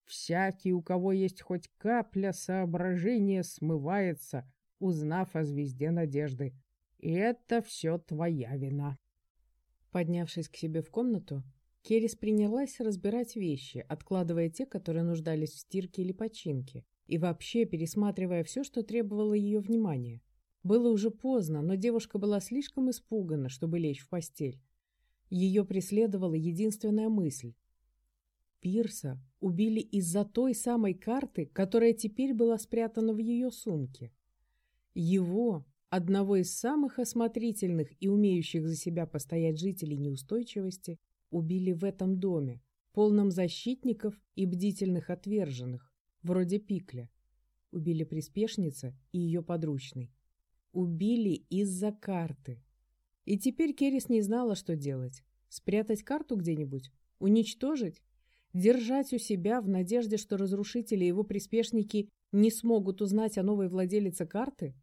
Всякий, у кого есть хоть капля соображения, смывается, узнав о звезде надежды. И это все твоя вина». Поднявшись к себе в комнату, Керрис принялась разбирать вещи, откладывая те, которые нуждались в стирке или починке, и вообще пересматривая все, что требовало ее внимания. Было уже поздно, но девушка была слишком испугана, чтобы лечь в постель. Ее преследовала единственная мысль. Пирса убили из-за той самой карты, которая теперь была спрятана в ее сумке. Его, одного из самых осмотрительных и умеющих за себя постоять жителей неустойчивости, убили в этом доме, полном защитников и бдительных отверженных, вроде Пикля. Убили приспешница и ее подручный. Убили из-за карты. И теперь Керрис не знала, что делать. Спрятать карту где-нибудь? Уничтожить? Держать у себя в надежде, что разрушители и его приспешники не смогут узнать о новой владелице карты?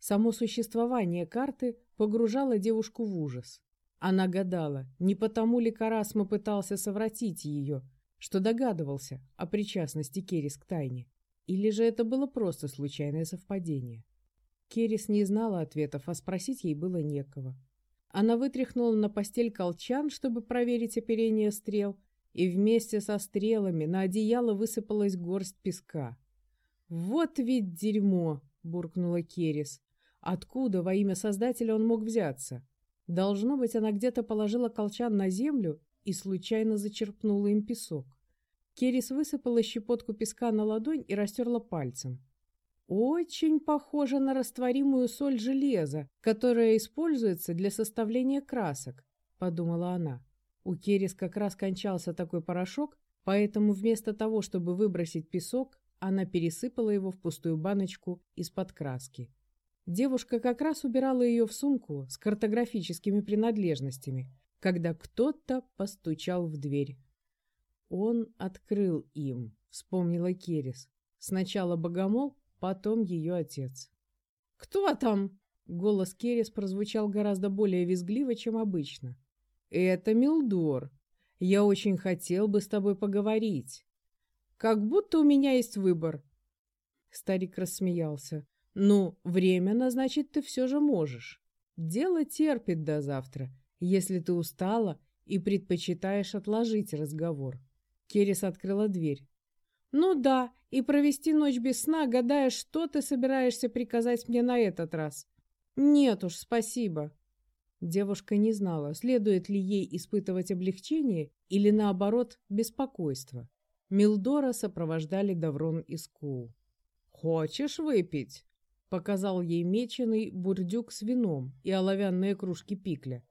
Само существование карты погружало девушку в ужас. Она гадала, не потому ли Карасма пытался совратить ее, что догадывался о причастности Керрис к тайне, или же это было просто случайное совпадение. Керрис не знала ответов, а спросить ей было некого. Она вытряхнула на постель колчан, чтобы проверить оперение стрел, и вместе со стрелами на одеяло высыпалась горсть песка. «Вот ведь дерьмо!» — буркнула Керрис. «Откуда во имя Создателя он мог взяться?» Должно быть, она где-то положила колчан на землю и случайно зачерпнула им песок. Керрис высыпала щепотку песка на ладонь и растерла пальцем. Очень похоже на растворимую соль железа, которая используется для составления красок, подумала она. У Керис как раз кончался такой порошок, поэтому вместо того, чтобы выбросить песок, она пересыпала его в пустую баночку из-под краски. Девушка как раз убирала ее в сумку с картографическими принадлежностями, когда кто-то постучал в дверь. Он открыл им, вспомнила Керис. Сначала богомол, потом ее отец. «Кто там?» Голос Керрис прозвучал гораздо более визгливо, чем обычно. «Это Милдор. Я очень хотел бы с тобой поговорить. Как будто у меня есть выбор». Старик рассмеялся. «Ну, временно, значит, ты все же можешь. Дело терпит до завтра, если ты устала и предпочитаешь отложить разговор». Керрис открыла дверь. «Ну да, и провести ночь без сна, гадая, что ты собираешься приказать мне на этот раз». «Нет уж, спасибо». Девушка не знала, следует ли ей испытывать облегчение или, наоборот, беспокойство. Милдора сопровождали Даврон и Скул. «Хочешь выпить?» — показал ей меченый бурдюк с вином и оловянные кружки пикля.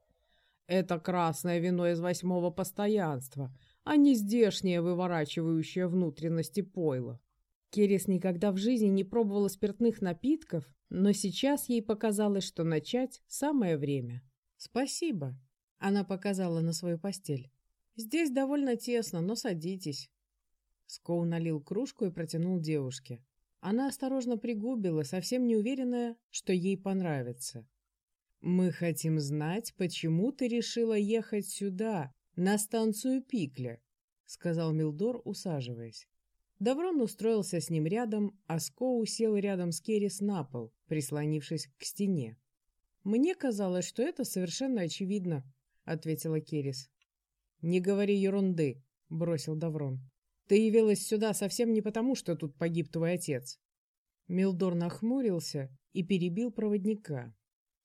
«Это красное вино из восьмого постоянства, а не здешнее выворачивающее внутренности пойло. Керес никогда в жизни не пробовала спиртных напитков, но сейчас ей показалось, что начать самое время. «Спасибо», — она показала на свою постель. «Здесь довольно тесно, но садитесь». Скоу налил кружку и протянул девушке. Она осторожно пригубила, совсем не уверенная, что ей понравится. «Мы хотим знать, почему ты решила ехать сюда, на станцию Пикля», — сказал Милдор, усаживаясь. Даврон устроился с ним рядом, а Скоу сел рядом с Керрис на пол, прислонившись к стене. «Мне казалось, что это совершенно очевидно», — ответила Керрис. «Не говори ерунды», — бросил Даврон. «Ты явилась сюда совсем не потому, что тут погиб твой отец». Милдор нахмурился и перебил проводника.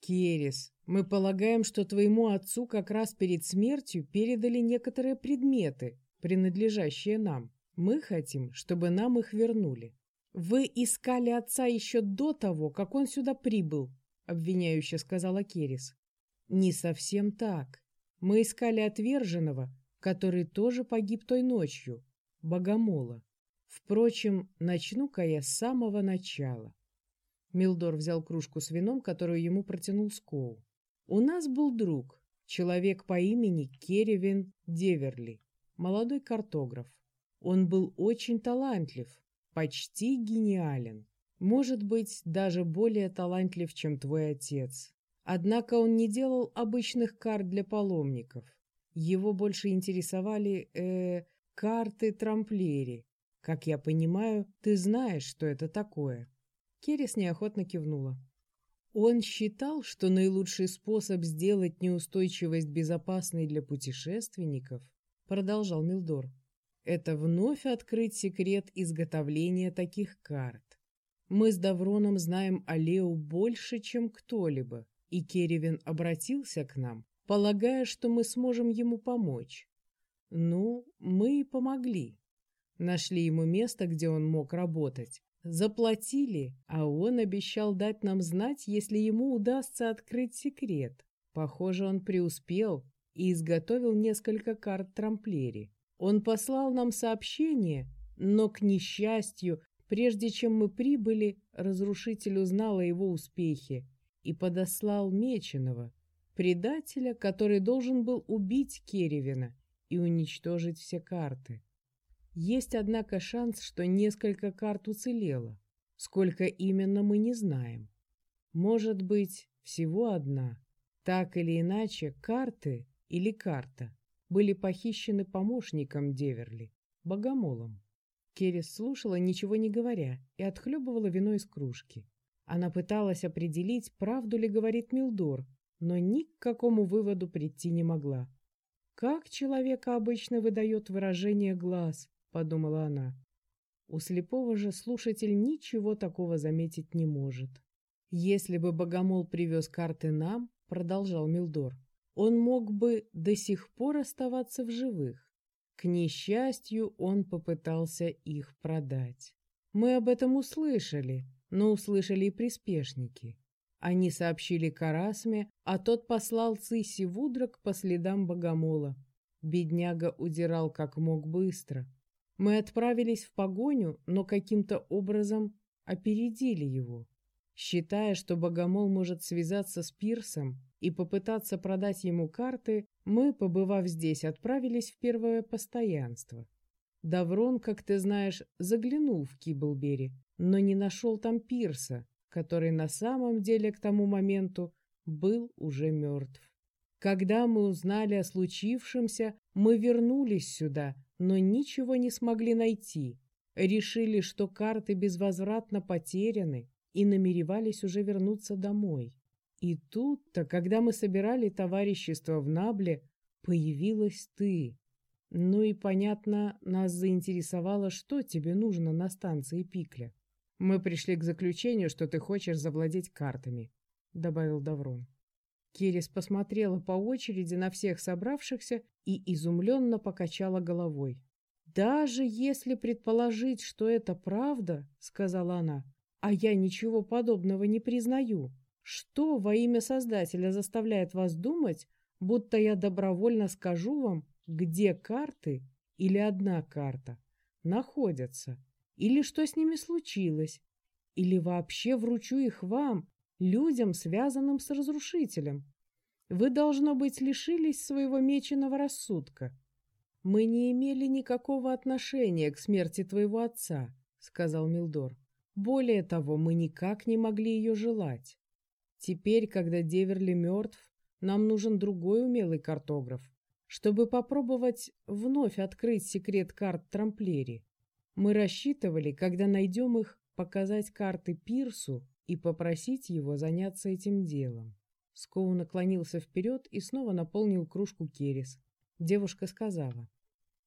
Керес, мы полагаем, что твоему отцу как раз перед смертью передали некоторые предметы, принадлежащие нам. Мы хотим, чтобы нам их вернули. Вы искали отца еще до того, как он сюда прибыл, обвиняюще сказала Керес. Не совсем так. Мы искали отверженного, который тоже погиб той ночью, Богомола. Впрочем, начну-ка я с самого начала. Милдор взял кружку с вином, которую ему протянул Скоу. «У нас был друг, человек по имени Керевин Деверли, молодой картограф. Он был очень талантлив, почти гениален. Может быть, даже более талантлив, чем твой отец. Однако он не делал обычных карт для паломников. Его больше интересовали, э, карты трамплери. Как я понимаю, ты знаешь, что это такое. Керрис неохотно кивнула. Он считал, что наилучший способ сделать неустойчивость безопасной для путешественников, продолжал Милдор, это вновь открыть секрет изготовления таких карт. Мы с Давроном знаем о Лео больше, чем кто-либо, и Керевин обратился к нам, полагая, что мы сможем ему помочь. Ну, мы и помогли. Нашли ему место, где он мог работать, Заплатили, а он обещал дать нам знать, если ему удастся открыть секрет. Похоже, он преуспел и изготовил несколько карт трамплери. Он послал нам сообщение, но, к несчастью, прежде чем мы прибыли, разрушитель узнал о его успехе и подослал Меченого, предателя, который должен был убить Керевина и уничтожить все карты. Есть, однако, шанс, что несколько карт уцелело. Сколько именно, мы не знаем. Может быть, всего одна. Так или иначе, карты или карта были похищены помощником Деверли, богомолом. Керес слушала, ничего не говоря, и отхлебывала вино из кружки. Она пыталась определить, правду ли говорит Милдор, но ни к какому выводу прийти не могла. Как человека обычно выдает выражение глаз, подумала она. У слепого же слушатель ничего такого заметить не может. Если бы Богомол привез карты нам, продолжал Милдор, он мог бы до сих пор оставаться в живых. К несчастью, он попытался их продать. Мы об этом услышали, но услышали и приспешники. Они сообщили Карасме, а тот послал Цисси Вудрак по следам Богомола. Бедняга удирал как мог быстро. Мы отправились в погоню, но каким-то образом опередили его. Считая, что Богомол может связаться с Пирсом и попытаться продать ему карты, мы, побывав здесь, отправились в первое постоянство. Даврон, как ты знаешь, заглянул в Киблбери, но не нашел там Пирса, который на самом деле к тому моменту был уже мертв. Когда мы узнали о случившемся, мы вернулись сюда, но ничего не смогли найти. Решили, что карты безвозвратно потеряны и намеревались уже вернуться домой. И тут-то, когда мы собирали товарищество в Набле, появилась ты. Ну и, понятно, нас заинтересовало, что тебе нужно на станции Пикля. Мы пришли к заключению, что ты хочешь завладеть картами, — добавил Даврон. Керес посмотрела по очереди на всех собравшихся и изумленно покачала головой. «Даже если предположить, что это правда, — сказала она, — а я ничего подобного не признаю, что во имя Создателя заставляет вас думать, будто я добровольно скажу вам, где карты или одна карта находятся, или что с ними случилось, или вообще вручу их вам, людям, связанным с разрушителем. Вы, должно быть, лишились своего меченого рассудка. Мы не имели никакого отношения к смерти твоего отца, сказал Милдор. Более того, мы никак не могли ее желать. Теперь, когда Деверли мертв, нам нужен другой умелый картограф, чтобы попробовать вновь открыть секрет карт Трамплери. Мы рассчитывали, когда найдем их, показать карты Пирсу и попросить его заняться этим делом. Скоу наклонился вперед и снова наполнил кружку Керис. Девушка сказала.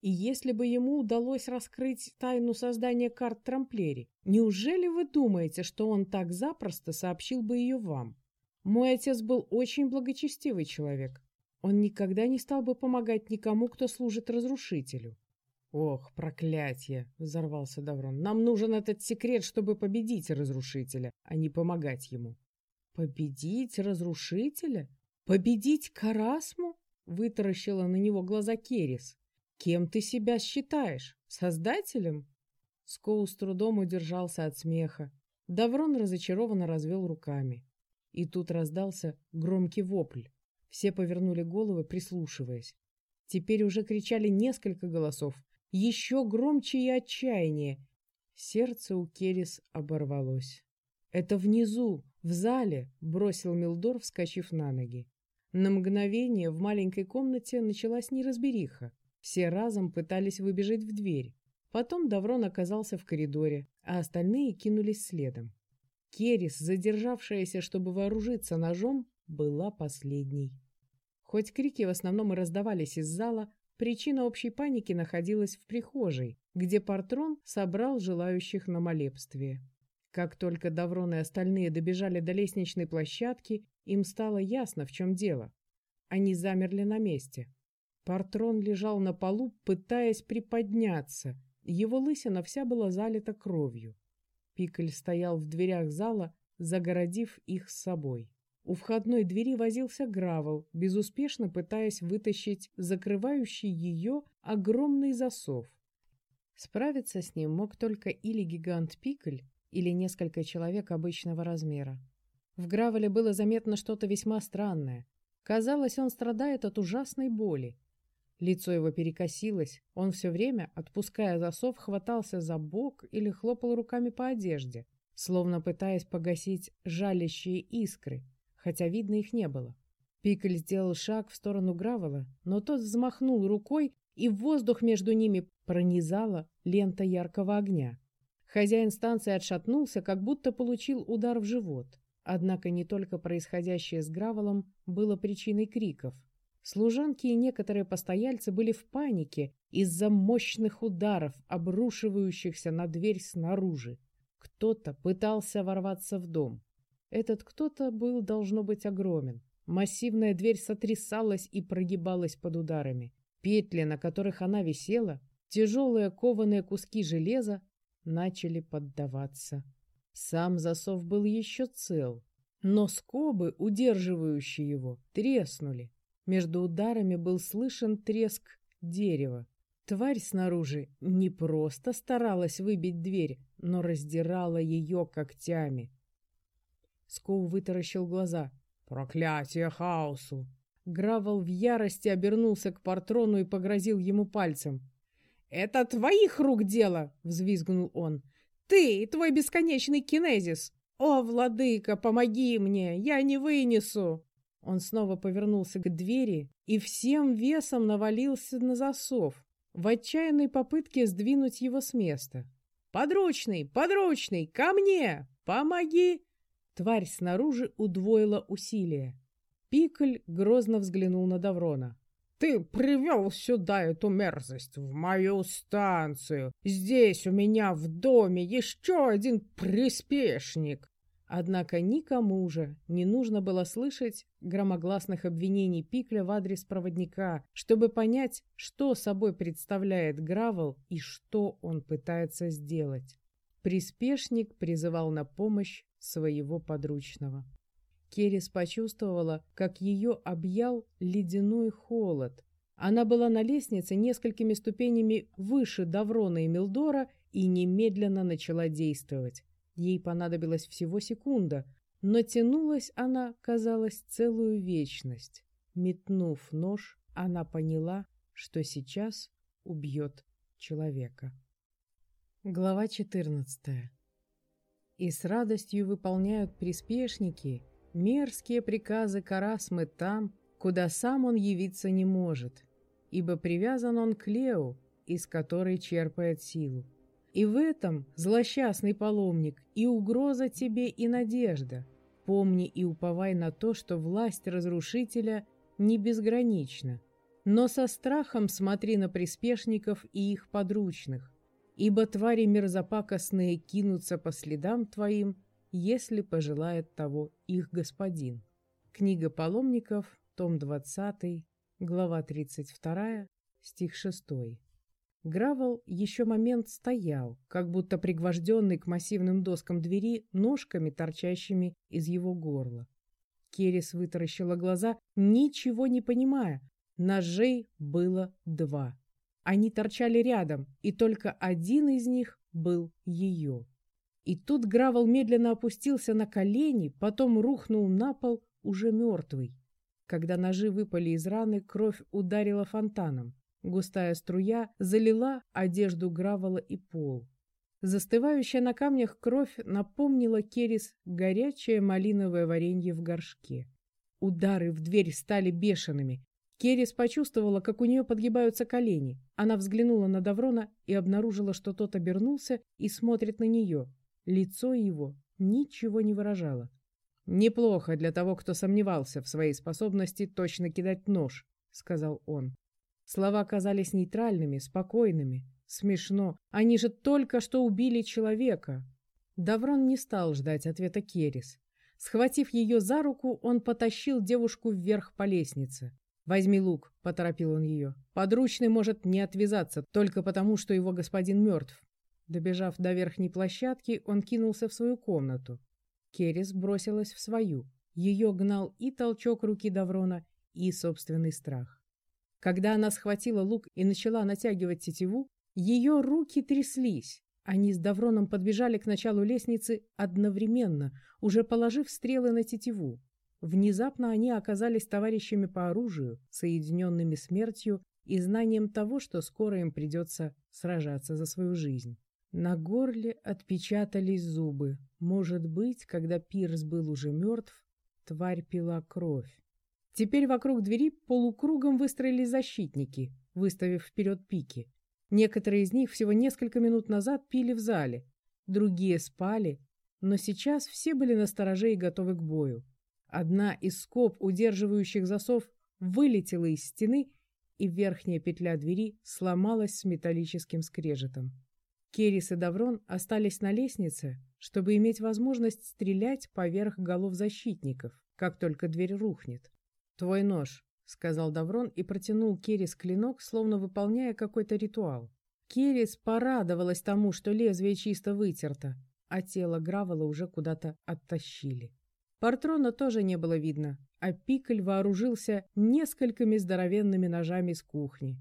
«И если бы ему удалось раскрыть тайну создания карт Трамплери, неужели вы думаете, что он так запросто сообщил бы ее вам? Мой отец был очень благочестивый человек. Он никогда не стал бы помогать никому, кто служит разрушителю. «Ох, проклятие!» — взорвался Даврон. «Нам нужен этот секрет, чтобы победить разрушителя, а не помогать ему». «Победить разрушителя? Победить Карасму?» — вытаращила на него глаза Керис. «Кем ты себя считаешь? Создателем?» Скоу с трудом удержался от смеха. Даврон разочарованно развел руками. И тут раздался громкий вопль. Все повернули головы, прислушиваясь. Теперь уже кричали несколько голосов, еще громче и отчаяние. Сердце у Керис оборвалось. «Это внизу, в зале!» — бросил Милдор, вскочив на ноги. На мгновение в маленькой комнате началась неразбериха. Все разом пытались выбежать в дверь. Потом Даврон оказался в коридоре, а остальные кинулись следом. Керис, задержавшаяся, чтобы вооружиться ножом, была последней. Хоть крики в основном и раздавались из зала, причина общей паники находилась в прихожей, где Партрон собрал желающих на молебствие. Как только Даврон и остальные добежали до лестничной площадки, им стало ясно, в чем дело. Они замерли на месте. Партрон лежал на полу, пытаясь приподняться. Его лысина вся была залита кровью. Пикль стоял в дверях зала, загородив их с собой. У входной двери возился Гравел, безуспешно пытаясь вытащить закрывающий ее огромный засов. Справиться с ним мог только или гигант Пикль, или несколько человек обычного размера. В Гравеле было заметно что-то весьма странное. Казалось, он страдает от ужасной боли. Лицо его перекосилось, он все время, отпуская засов, хватался за бок или хлопал руками по одежде, словно пытаясь погасить жалящие искры, хотя видно их не было. Пикль сделал шаг в сторону Гравела, но тот взмахнул рукой, и воздух между ними пронизала лента яркого огня. Хозяин станции отшатнулся, как будто получил удар в живот. Однако не только происходящее с Гравелом было причиной криков. Служанки и некоторые постояльцы были в панике из-за мощных ударов, обрушивающихся на дверь снаружи. Кто-то пытался ворваться в дом. Этот кто-то был, должно быть, огромен. Массивная дверь сотрясалась и прогибалась под ударами. Петли, на которых она висела, тяжелые кованые куски железа, начали поддаваться. Сам засов был еще цел, но скобы, удерживающие его, треснули. Между ударами был слышен треск дерева. Тварь снаружи не просто старалась выбить дверь, но раздирала ее когтями. Скоу вытаращил глаза. «Проклятие хаосу!» Гравел в ярости обернулся к Партрону и погрозил ему пальцем. «Это твоих рук дело!» — взвизгнул он. «Ты и твой бесконечный кинезис! О, владыка, помоги мне! Я не вынесу!» Он снова повернулся к двери и всем весом навалился на засов, в отчаянной попытке сдвинуть его с места. «Подручный! Подручный! Ко мне! Помоги!» Тварь снаружи удвоила усилия. Пикль грозно взглянул на Даврона. «Ты привел сюда эту мерзость, в мою станцию. Здесь у меня в доме еще один приспешник». Однако никому же не нужно было слышать громогласных обвинений Пикля в адрес проводника, чтобы понять, что собой представляет Гравел и что он пытается сделать. Приспешник призывал на помощь своего подручного. Керис почувствовала, как ее объял ледяной холод. Она была на лестнице несколькими ступенями выше Даврона и Милдора и немедленно начала действовать. Ей понадобилась всего секунда, но тянулась она, казалось, целую вечность. Метнув нож, она поняла, что сейчас убьет человека. Глава 14. И с радостью выполняют приспешники мерзкие приказы Карасмы там, куда сам он явиться не может, ибо привязан он к Лео, из которой черпает силу. И в этом, злосчастный паломник, и угроза тебе, и надежда. Помни и уповай на то, что власть разрушителя не безгранична. Но со страхом смотри на приспешников и их подручных, ибо твари мерзопакостные кинутся по следам твоим, если пожелает того их господин. Книга паломников, том 20, глава 32, стих 6. Гравел еще момент стоял, как будто пригвожденный к массивным доскам двери ножками, торчащими из его горла. Керис вытаращила глаза, ничего не понимая. Ножей было два. Они торчали рядом, и только один из них был ее. И тут Гравел медленно опустился на колени, потом рухнул на пол, уже мертвый. Когда ножи выпали из раны, кровь ударила фонтаном. Густая струя залила одежду Гравела и пол. Застывающая на камнях кровь напомнила Керис горячее малиновое варенье в горшке. Удары в дверь стали бешеными. Керис почувствовала, как у нее подгибаются колени. Она взглянула на Даврона и обнаружила, что тот обернулся и смотрит на нее. Лицо его ничего не выражало. «Неплохо для того, кто сомневался в своей способности точно кидать нож», — сказал он. Слова казались нейтральными, спокойными. Смешно. Они же только что убили человека. Даврон не стал ждать ответа Керис. Схватив ее за руку, он потащил девушку вверх по лестнице. «Возьми лук», — поторопил он ее. «Подручный может не отвязаться, только потому, что его господин мертв». Добежав до верхней площадки, он кинулся в свою комнату. Керис бросилась в свою. Ее гнал и толчок руки Даврона, и собственный страх. Когда она схватила лук и начала натягивать тетиву, ее руки тряслись. Они с Давроном подбежали к началу лестницы одновременно, уже положив стрелы на тетиву. Внезапно они оказались товарищами по оружию, соединенными смертью и знанием того, что скоро им придется сражаться за свою жизнь. На горле отпечатались зубы. Может быть, когда Пирс был уже мертв, тварь пила кровь. Теперь вокруг двери полукругом выстроились защитники, выставив вперед пики. Некоторые из них всего несколько минут назад пили в зале, другие спали, но сейчас все были на стороже и готовы к бою. Одна из скоб, удерживающих засов, вылетела из стены, и верхняя петля двери сломалась с металлическим скрежетом. Керис и Даврон остались на лестнице, чтобы иметь возможность стрелять поверх голов защитников, как только дверь рухнет. «Твой нож», — сказал Даврон и протянул Керис клинок, словно выполняя какой-то ритуал. Керис порадовалась тому, что лезвие чисто вытерто, а тело Гравола уже куда-то оттащили. Портрона тоже не было видно, а Пикль вооружился несколькими здоровенными ножами с кухни.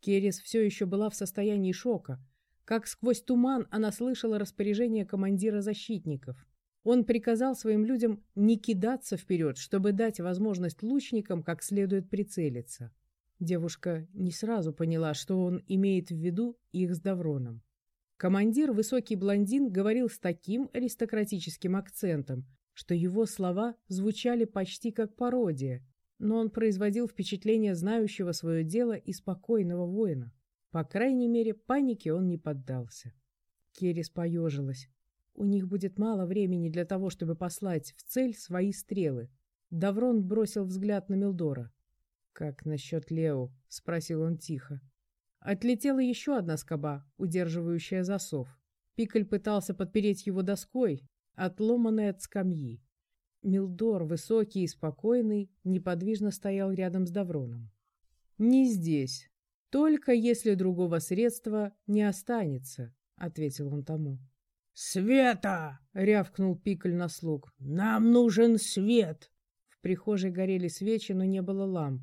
Керис все еще была в состоянии шока — как сквозь туман она слышала распоряжение командира защитников. Он приказал своим людям не кидаться вперед, чтобы дать возможность лучникам как следует прицелиться. Девушка не сразу поняла, что он имеет в виду их с Давроном. Командир, высокий блондин, говорил с таким аристократическим акцентом, что его слова звучали почти как пародия, но он производил впечатление знающего свое дело и спокойного воина. По крайней мере, панике он не поддался. Керис поежилась. У них будет мало времени для того, чтобы послать в цель свои стрелы. Даврон бросил взгляд на Милдора. «Как насчет Лео?» — спросил он тихо. Отлетела еще одна скоба, удерживающая засов. Пикль пытался подпереть его доской, отломанной от скамьи. Милдор, высокий и спокойный, неподвижно стоял рядом с Давроном. «Не здесь», «Только если другого средства не останется», — ответил он тому. «Света!» — рявкнул Пикль на слуг. «Нам нужен свет!» В прихожей горели свечи, но не было ламп.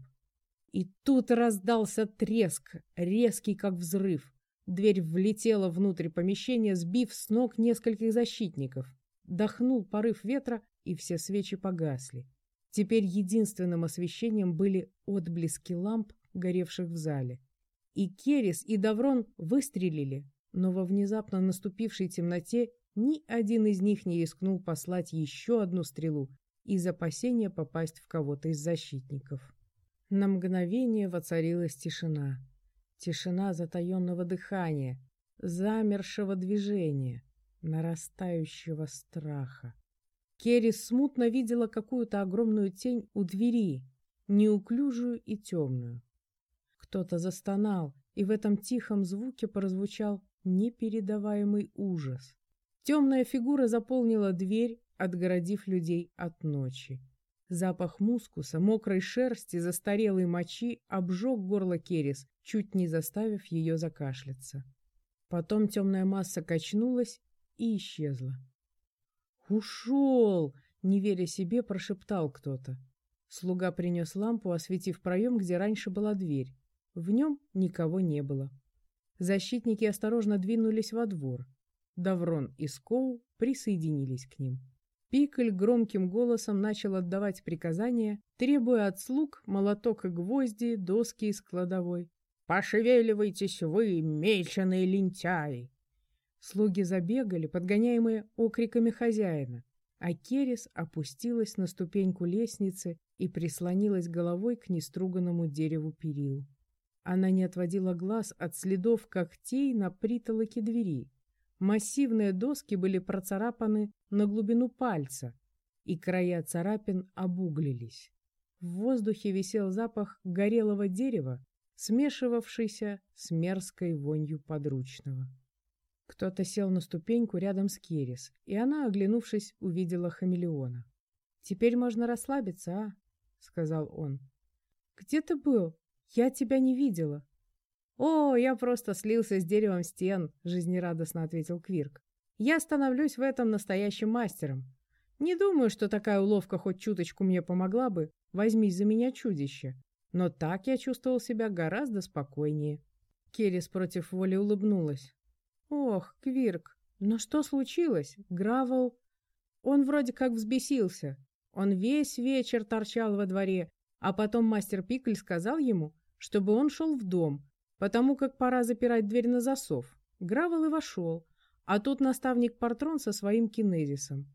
И тут раздался треск, резкий, как взрыв. Дверь влетела внутрь помещения, сбив с ног нескольких защитников. Дохнул порыв ветра, и все свечи погасли. Теперь единственным освещением были отблески ламп, горевших в зале. И Керис, и Даврон выстрелили, но во внезапно наступившей темноте ни один из них не рискнул послать еще одну стрелу из опасения попасть в кого-то из защитников. На мгновение воцарилась тишина. Тишина затаенного дыхания, замершего движения, нарастающего страха. Керис смутно видела какую-то огромную тень у двери, неуклюжую и темную. Кто-то застонал, и в этом тихом звуке прозвучал непередаваемый ужас. Темная фигура заполнила дверь, отгородив людей от ночи. Запах мускуса, мокрой шерсти, застарелой мочи обжег горло Керис, чуть не заставив ее закашляться. Потом темная масса качнулась и исчезла. «Ушел!» — не веря себе, прошептал кто-то. Слуга принес лампу, осветив проем, где раньше была дверь. В нем никого не было. Защитники осторожно двинулись во двор. Даврон и Скоу присоединились к ним. Пикль громким голосом начал отдавать приказания, требуя от слуг молоток и гвозди, доски из кладовой. «Пошевеливайтесь вы, меченые лентяи!» Слуги забегали, подгоняемые окриками хозяина, а Керес опустилась на ступеньку лестницы и прислонилась головой к неструганному дереву перил. Она не отводила глаз от следов когтей на притолоке двери. Массивные доски были процарапаны на глубину пальца, и края царапин обуглились. В воздухе висел запах горелого дерева, смешивавшийся с мерзкой вонью подручного. Кто-то сел на ступеньку рядом с Керис, и она, оглянувшись, увидела хамелеона. «Теперь можно расслабиться, а?» — сказал он. «Где ты был? Я тебя не видела». «О, я просто слился с деревом стен», — жизнерадостно ответил Квирк. «Я становлюсь в этом настоящим мастером. Не думаю, что такая уловка хоть чуточку мне помогла бы. Возьмись за меня, чудище. Но так я чувствовал себя гораздо спокойнее». Керрис против воли улыбнулась. «Ох, Квирк, но что случилось? Гравел...» Он вроде как взбесился. Он весь вечер торчал во дворе, а потом мастер Пикль сказал ему, чтобы он шел в дом, потому как пора запирать дверь на засов. Гравел и вошел, а тут наставник Портрон со своим кинезисом.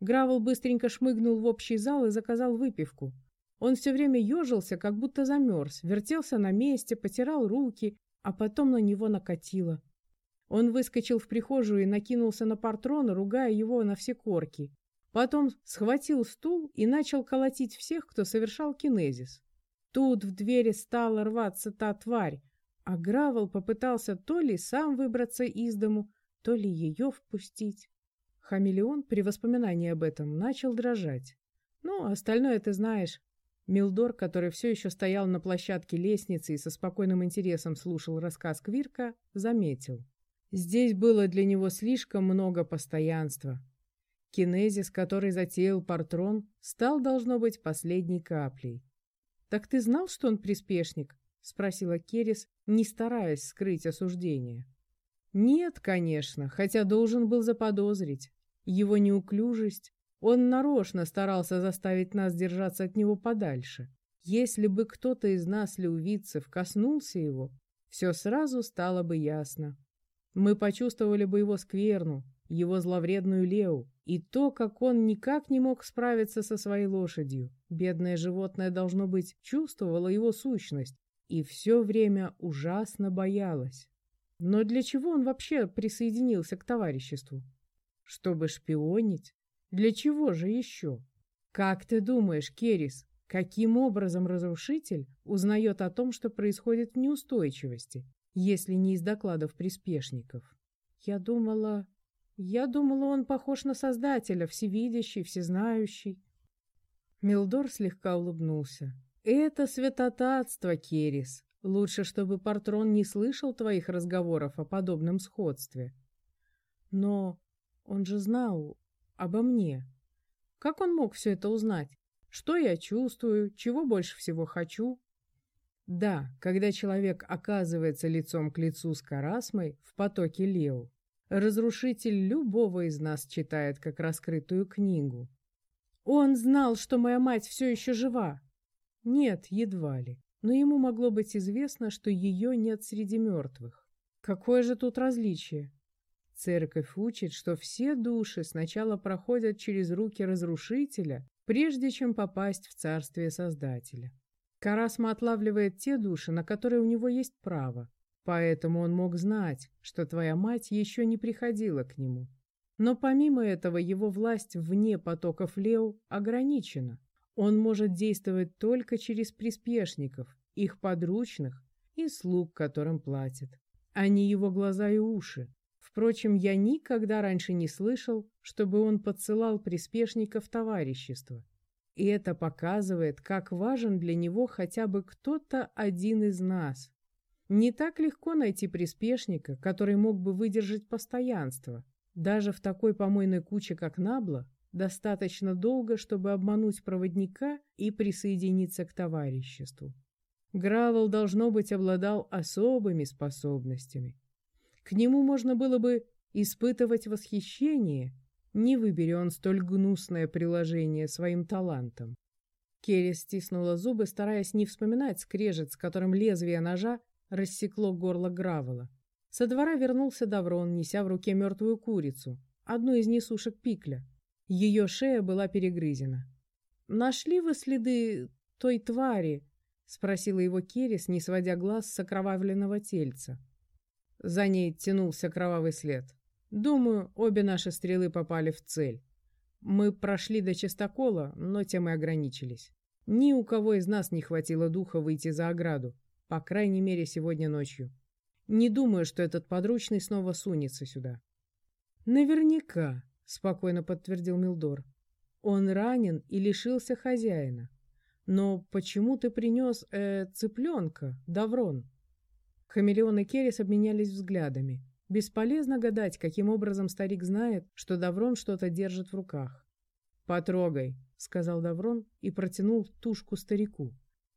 Гравел быстренько шмыгнул в общий зал и заказал выпивку. Он все время ежился, как будто замерз, вертелся на месте, потирал руки, а потом на него накатило. Он выскочил в прихожую и накинулся на Портрона, ругая его на все корки. Потом схватил стул и начал колотить всех, кто совершал кинезис. Тут в двери стала рваться та тварь, а Гравел попытался то ли сам выбраться из дому, то ли ее впустить. Хамелеон при воспоминании об этом начал дрожать. Ну, остальное ты знаешь. Милдор, который все еще стоял на площадке лестницы и со спокойным интересом слушал рассказ Квирка, заметил. Здесь было для него слишком много постоянства. Кинезис, который затеял Портрон, стал, должно быть, последней каплей. «Так ты знал, что он приспешник?» — спросила Керис, не стараясь скрыть осуждение. «Нет, конечно, хотя должен был заподозрить. Его неуклюжесть, он нарочно старался заставить нас держаться от него подальше. Если бы кто-то из нас, леувицев, коснулся его, все сразу стало бы ясно. Мы почувствовали бы его скверну, его зловредную Леу, и то, как он никак не мог справиться со своей лошадью. Бедное животное, должно быть, чувствовало его сущность, и все время ужасно боялась. Но для чего он вообще присоединился к товариществу? Чтобы шпионить? Для чего же еще? Как ты думаешь, Керис, каким образом разрушитель узнает о том, что происходит в неустойчивости, если не из докладов приспешников? Я думала... Я думала, он похож на Создателя, всевидящий, всезнающий. Милдор слегка улыбнулся. «Это святотатство, Керис. Лучше, чтобы Портрон не слышал твоих разговоров о подобном сходстве. Но он же знал обо мне. Как он мог все это узнать? Что я чувствую, чего больше всего хочу? Да, когда человек оказывается лицом к лицу с Карасмой в потоке Лео, разрушитель любого из нас читает как раскрытую книгу. Он знал, что моя мать все еще жива, нет, едва ли. Но ему могло быть известно, что ее нет среди мертвых. Какое же тут различие? Церковь учит, что все души сначала проходят через руки разрушителя, прежде чем попасть в царствие Создателя. Карасма отлавливает те души, на которые у него есть право, поэтому он мог знать, что твоя мать еще не приходила к нему. Но помимо этого его власть вне потоков Лео ограничена. Он может действовать только через приспешников, их подручных и слуг, которым платят, а не его глаза и уши. Впрочем, я никогда раньше не слышал, чтобы он подсылал приспешников товарищества. И это показывает, как важен для него хотя бы кто-то один из нас. Не так легко найти приспешника, который мог бы выдержать постоянство. Даже в такой помойной куче, как Набла, достаточно долго, чтобы обмануть проводника и присоединиться к товариществу. Гравел, должно быть, обладал особыми способностями. К нему можно было бы испытывать восхищение, не выбери он столь гнусное приложение своим талантам. Керри стиснула зубы, стараясь не вспоминать скрежет, с которым лезвие ножа рассекло горло Гравела. Со двора вернулся Даврон, неся в руке мертвую курицу, одну из несушек пикля. Ее шея была перегрызена. «Нашли вы следы той твари?» — спросила его Керрис, не сводя глаз с окровавленного тельца. За ней тянулся кровавый след. Думаю, обе наши стрелы попали в цель. Мы прошли до чистокола, но тем и ограничились. Ни у кого из нас не хватило духа выйти за ограду, по крайней мере, сегодня ночью. Не думаю, что этот подручный снова сунется сюда. Наверняка, спокойно подтвердил Милдор. Он ранен и лишился хозяина. Но почему ты принес э, цыпленка, Даврон? Хамелеон и Керрис обменялись взглядами. Бесполезно гадать, каким образом старик знает, что Даврон что-то держит в руках. «Потрогай», — сказал Даврон и протянул тушку старику.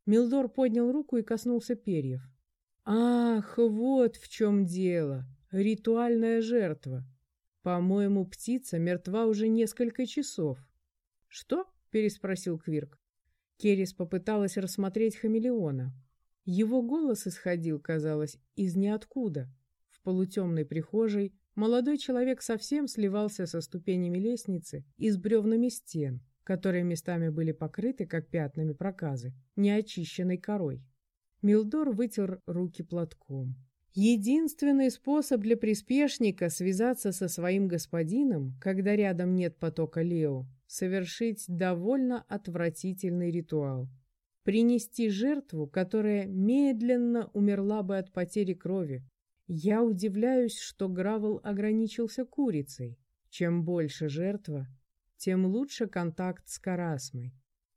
Милдор поднял руку и коснулся перьев. «Ах, вот в чем дело! Ритуальная жертва! По-моему, птица мертва уже несколько часов». «Что?» — переспросил Квирк. Керрис попыталась рассмотреть хамелеона. Его голос исходил, казалось, из ниоткуда. Полутемной прихожей молодой человек совсем сливался со ступенями лестницы и с бревнами стен которые местами были покрыты, как пятнами проказы, неочищенной корой. Милдор вытер руки платком. Единственный способ для приспешника связаться со своим господином, когда рядом нет потока Лео, совершить довольно отвратительный ритуал. Принести жертву, которая медленно умерла бы от потери крови. Я удивляюсь, что Гравел ограничился курицей. Чем больше жертва, тем лучше контакт с Карасмой.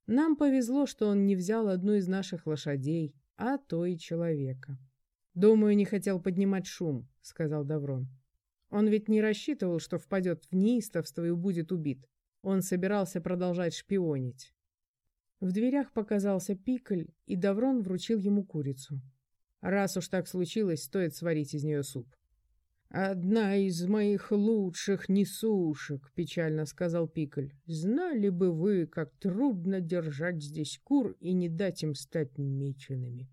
Нам повезло, что он не взял одну из наших лошадей, а то и человека. «Думаю, не хотел поднимать шум», — сказал Даврон. «Он ведь не рассчитывал, что впадет в неистовство и будет убит. Он собирался продолжать шпионить». В дверях показался Пикль, и Даврон вручил ему курицу. «Раз уж так случилось, стоит сварить из нее суп». «Одна из моих лучших несушек», — печально сказал Пикль. «Знали бы вы, как трудно держать здесь кур и не дать им стать меченными».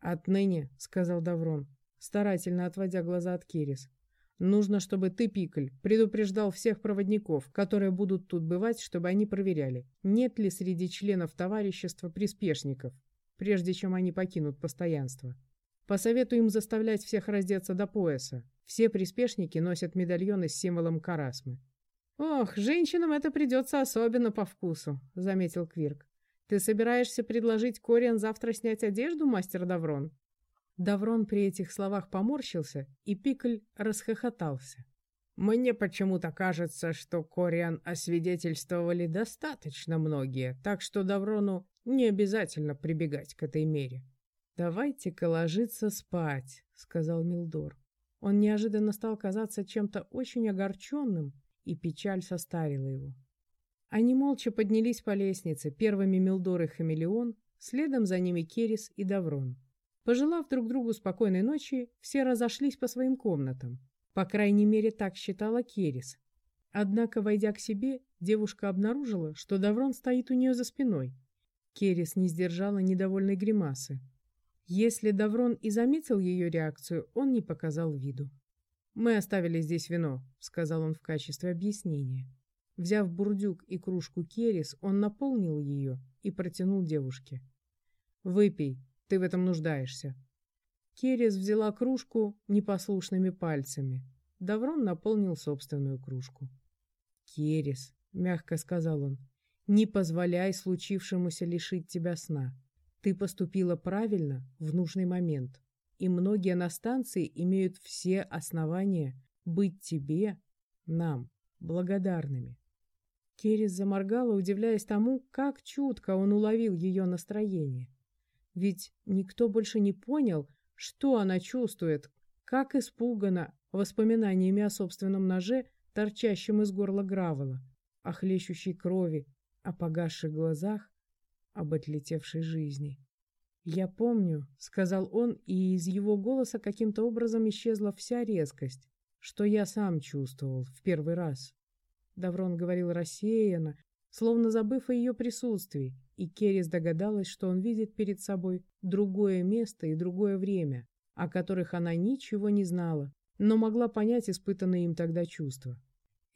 «Отныне», — сказал Даврон, старательно отводя глаза от Керис, «нужно, чтобы ты, Пикль, предупреждал всех проводников, которые будут тут бывать, чтобы они проверяли, нет ли среди членов товарищества приспешников, прежде чем они покинут постоянство. Посоветую им заставлять всех раздеться до пояса, все приспешники носят медальоны с символом карасмы. «Ох, женщинам это придется особенно по вкусу», — заметил Квирк. «Ты собираешься предложить Кориан завтра снять одежду, мастер Даврон?» Даврон при этих словах поморщился, и Пикль расхохотался. «Мне почему-то кажется, что Кориан освидетельствовали достаточно многие, так что Даврону не обязательно прибегать к этой мере». «Давайте-ка ложиться спать», — сказал Милдор. Он неожиданно стал казаться чем-то очень огорченным, и печаль состарила его. Они молча поднялись по лестнице, первыми Милдор и Хамелеон, следом за ними Керис и Даврон. Пожелав друг другу спокойной ночи, все разошлись по своим комнатам. По крайней мере, так считала Керис. Однако, войдя к себе, девушка обнаружила, что Даврон стоит у нее за спиной. Керис не сдержала недовольной гримасы. Если Даврон и заметил ее реакцию, он не показал виду. «Мы оставили здесь вино», — сказал он в качестве объяснения. Взяв бурдюк и кружку керис, он наполнил ее и протянул девушке. «Выпей, ты в этом нуждаешься». Керис взяла кружку непослушными пальцами. Даврон наполнил собственную кружку. «Керис», — мягко сказал он, — «не позволяй случившемуся лишить тебя сна. Ты поступила правильно в нужный момент, и многие на станции имеют все основания быть тебе, нам, благодарными. Керрис заморгала, удивляясь тому, как чутко он уловил ее настроение. Ведь никто больше не понял, что она чувствует, как испугана воспоминаниями о собственном ноже, торчащем из горла Гравела, о хлещущей крови, о погасших глазах, об отлетевшей жизни. «Я помню», — сказал он, и из его голоса каким-то образом исчезла вся резкость, что я сам чувствовал в первый раз. Даврон говорил рассеянно, словно забыв о ее присутствии, и Керрис догадалась, что он видит перед собой другое место и другое время, о которых она ничего не знала, но могла понять испытанные им тогда чувства.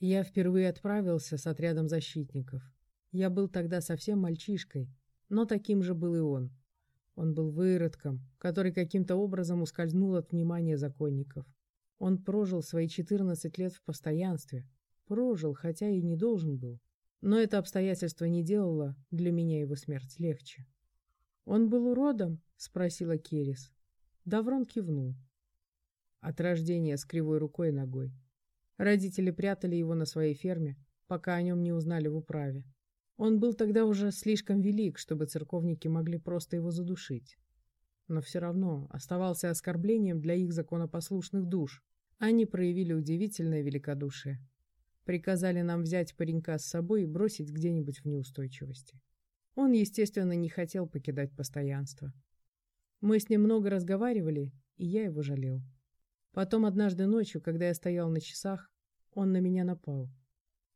Я впервые отправился с отрядом защитников. Я был тогда совсем мальчишкой, но таким же был и он. Он был выродком, который каким-то образом ускользнул от внимания законников. Он прожил свои 14 лет в постоянстве, Прожил, хотя и не должен был. Но это обстоятельство не делало для меня его смерть легче. «Он был уродом?» — спросила Керис. Даврон кивнул. От рождения с кривой рукой и ногой. Родители прятали его на своей ферме, пока о нем не узнали в управе. Он был тогда уже слишком велик, чтобы церковники могли просто его задушить. Но все равно оставался оскорблением для их законопослушных душ. Они проявили удивительное великодушие. Приказали нам взять паренька с собой и бросить где-нибудь в неустойчивости. Он, естественно, не хотел покидать постоянство. Мы с ним много разговаривали, и я его жалел. Потом однажды ночью, когда я стоял на часах, он на меня напал.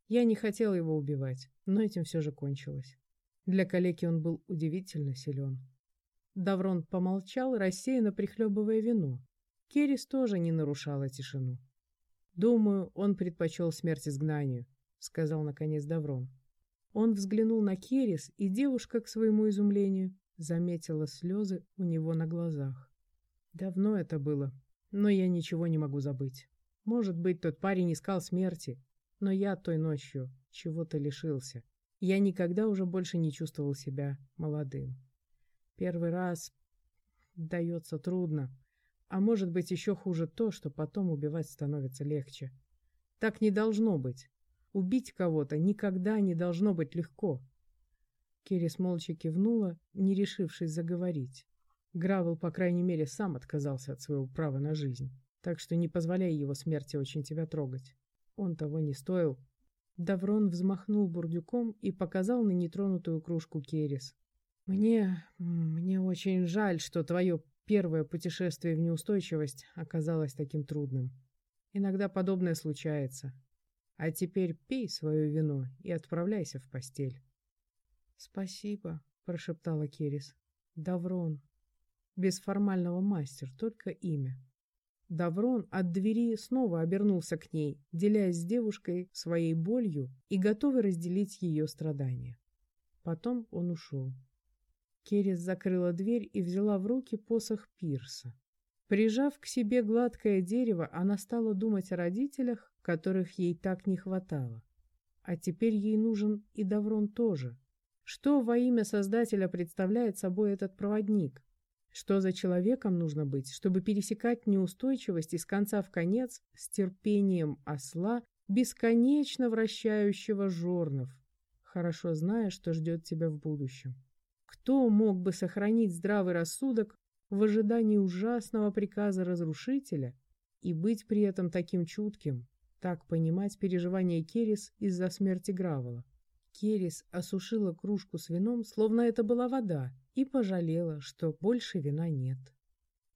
Я не хотел его убивать, но этим все же кончилось. Для калеки он был удивительно силен. Даврон помолчал, рассеянно прихлебывая вино. Керис тоже не нарушала тишину. «Думаю, он предпочел смерть изгнанию», — сказал наконец Даврон. Он взглянул на Керис, и девушка, к своему изумлению, заметила слезы у него на глазах. Давно это было, но я ничего не могу забыть. Может быть, тот парень искал смерти, но я той ночью чего-то лишился. Я никогда уже больше не чувствовал себя молодым. Первый раз дается трудно, а может быть еще хуже то, что потом убивать становится легче. Так не должно быть. Убить кого-то никогда не должно быть легко. Керрис молча кивнула, не решившись заговорить. Гравел, по крайней мере, сам отказался от своего права на жизнь, так что не позволяй его смерти очень тебя трогать. Он того не стоил. Даврон взмахнул бурдюком и показал на нетронутую кружку Керрис. «Мне... мне очень жаль, что твое Первое путешествие в неустойчивость оказалось таким трудным. Иногда подобное случается. А теперь пей свое вино и отправляйся в постель. «Спасибо», — прошептала Керис. «Даврон. Без формального мастер, только имя». Даврон от двери снова обернулся к ней, делясь с девушкой своей болью и готовый разделить ее страдания. Потом он ушел. Керес закрыла дверь и взяла в руки посох Пирса. Прижав к себе гладкое дерево, она стала думать о родителях, которых ей так не хватало. А теперь ей нужен и Даврон тоже. Что во имя Создателя представляет собой этот проводник? Что за человеком нужно быть, чтобы пересекать неустойчивость из конца в конец с терпением осла, бесконечно вращающего жорнов, хорошо зная, что ждет тебя в будущем? Кто мог бы сохранить здравый рассудок в ожидании ужасного приказа разрушителя и быть при этом таким чутким, так понимать переживания Керис из-за смерти Гравола? Керис осушила кружку с вином, словно это была вода, и пожалела, что больше вина нет.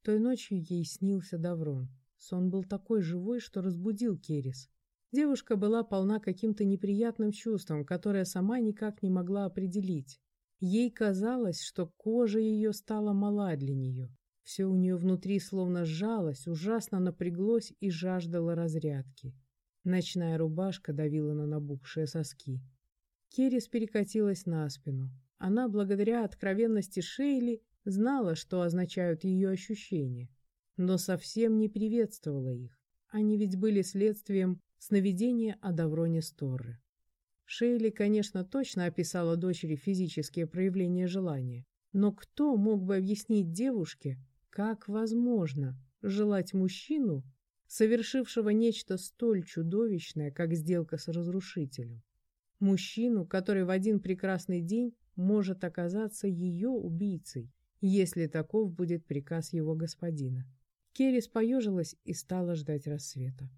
Той ночью ей снился Даврон. Сон был такой живой, что разбудил Керис. Девушка была полна каким-то неприятным чувством, которое сама никак не могла определить. Ей казалось, что кожа ее стала мала для нее. Все у нее внутри словно сжалось, ужасно напряглось и жаждало разрядки. Ночная рубашка давила на набухшие соски. Керис перекатилась на спину. Она, благодаря откровенности Шейли, знала, что означают ее ощущения, но совсем не приветствовала их. Они ведь были следствием сновидения о Давроне Сторре. Шейли, конечно, точно описала дочери физические проявления желания, но кто мог бы объяснить девушке, как возможно желать мужчину, совершившего нечто столь чудовищное, как сделка с разрушителем? Мужчину, который в один прекрасный день может оказаться ее убийцей, если таков будет приказ его господина. Керрис поежилась и стала ждать рассвета.